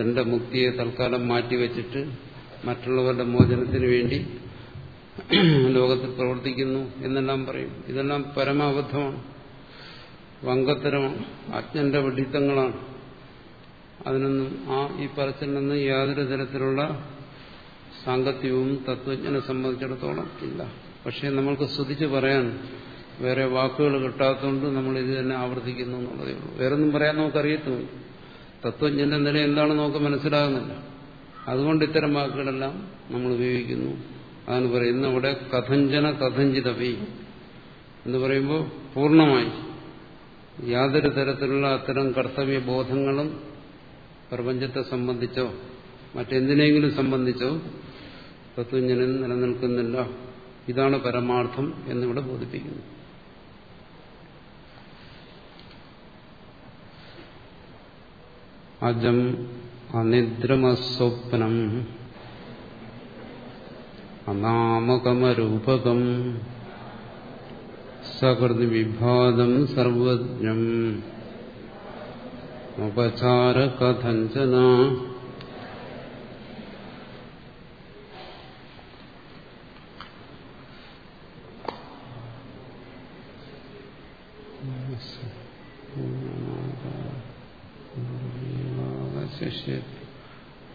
തന്റെ മുക്തിയെ തൽക്കാലം മാറ്റിവെച്ചിട്ട് മറ്റുള്ളവരുടെ മോചനത്തിന് വേണ്ടി ലോകത്തിൽ പ്രവർത്തിക്കുന്നു എന്നെല്ലാം പറയും. ഇതെല്ലാം പരമാബദ്ധമാണ്. വങ്കത്തരമാണ് അജ്ഞന്റെ വെടിത്തങ്ങളാണ് അതിനൊന്നും ആ ഈ പറച്ചിൽ നിന്ന് യാതൊരു തരത്തിലുള്ള സാങ്കത്യവും തത്വജ്ഞനെ സംബന്ധിച്ചിടത്തോളം ഇല്ല. പക്ഷേ നമ്മൾക്ക് സ്തുതിച്ച് പറയാൻ വേറെ വാക്കുകൾ കിട്ടാത്തതുകൊണ്ട് നമ്മൾ ഇത് തന്നെ ആവർത്തിക്കുന്നു എന്നുള്ളതേ ഉള്ളൂ. വേറൊന്നും പറയാൻ നമുക്കറിയത്തുമില്ല തത്വജ്ഞന്റെ നില എന്താണെന്ന് നമുക്ക് മനസ്സിലാകുന്നില്ല. അതുകൊണ്ട് ഇത്തരം വാക്കുകളെല്ലാം നമ്മൾ ഉപയോഗിക്കുന്നു. അതാണ് പറയുന്നത് അവിടെ കഥഞ്ചന കഥഞ്ചിതപി എന്ന് പറയുമ്പോൾ പൂർണമായി യാതൊരു തരത്തിലുള്ള അത്തരം കർത്തവ്യ ബോധങ്ങളും പ്രപഞ്ചത്തെ സംബന്ധിച്ചോ മറ്റെന്തിനെങ്കിലും സംബന്ധിച്ചോ തത്വജ്ഞനിൽ നിലനിൽക്കുന്നില്ല. ഇതാണ് പരമാർത്ഥം എന്നിവിടെ ബോധിപ്പിക്കുന്നു. അജം അനിദ്രമസ്വപ്നം അനാമകമരൂപകം സകൃതി വിഭാതം സർവജ്ഞം ഉപചാരകഥഞ്ചന ശിഷ്യ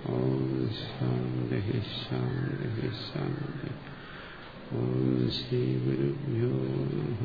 ഓം ശാന്തി ശാന്തി ശാന്തി ഓം ശ്രീ ഗുരുഭ്യോ നമ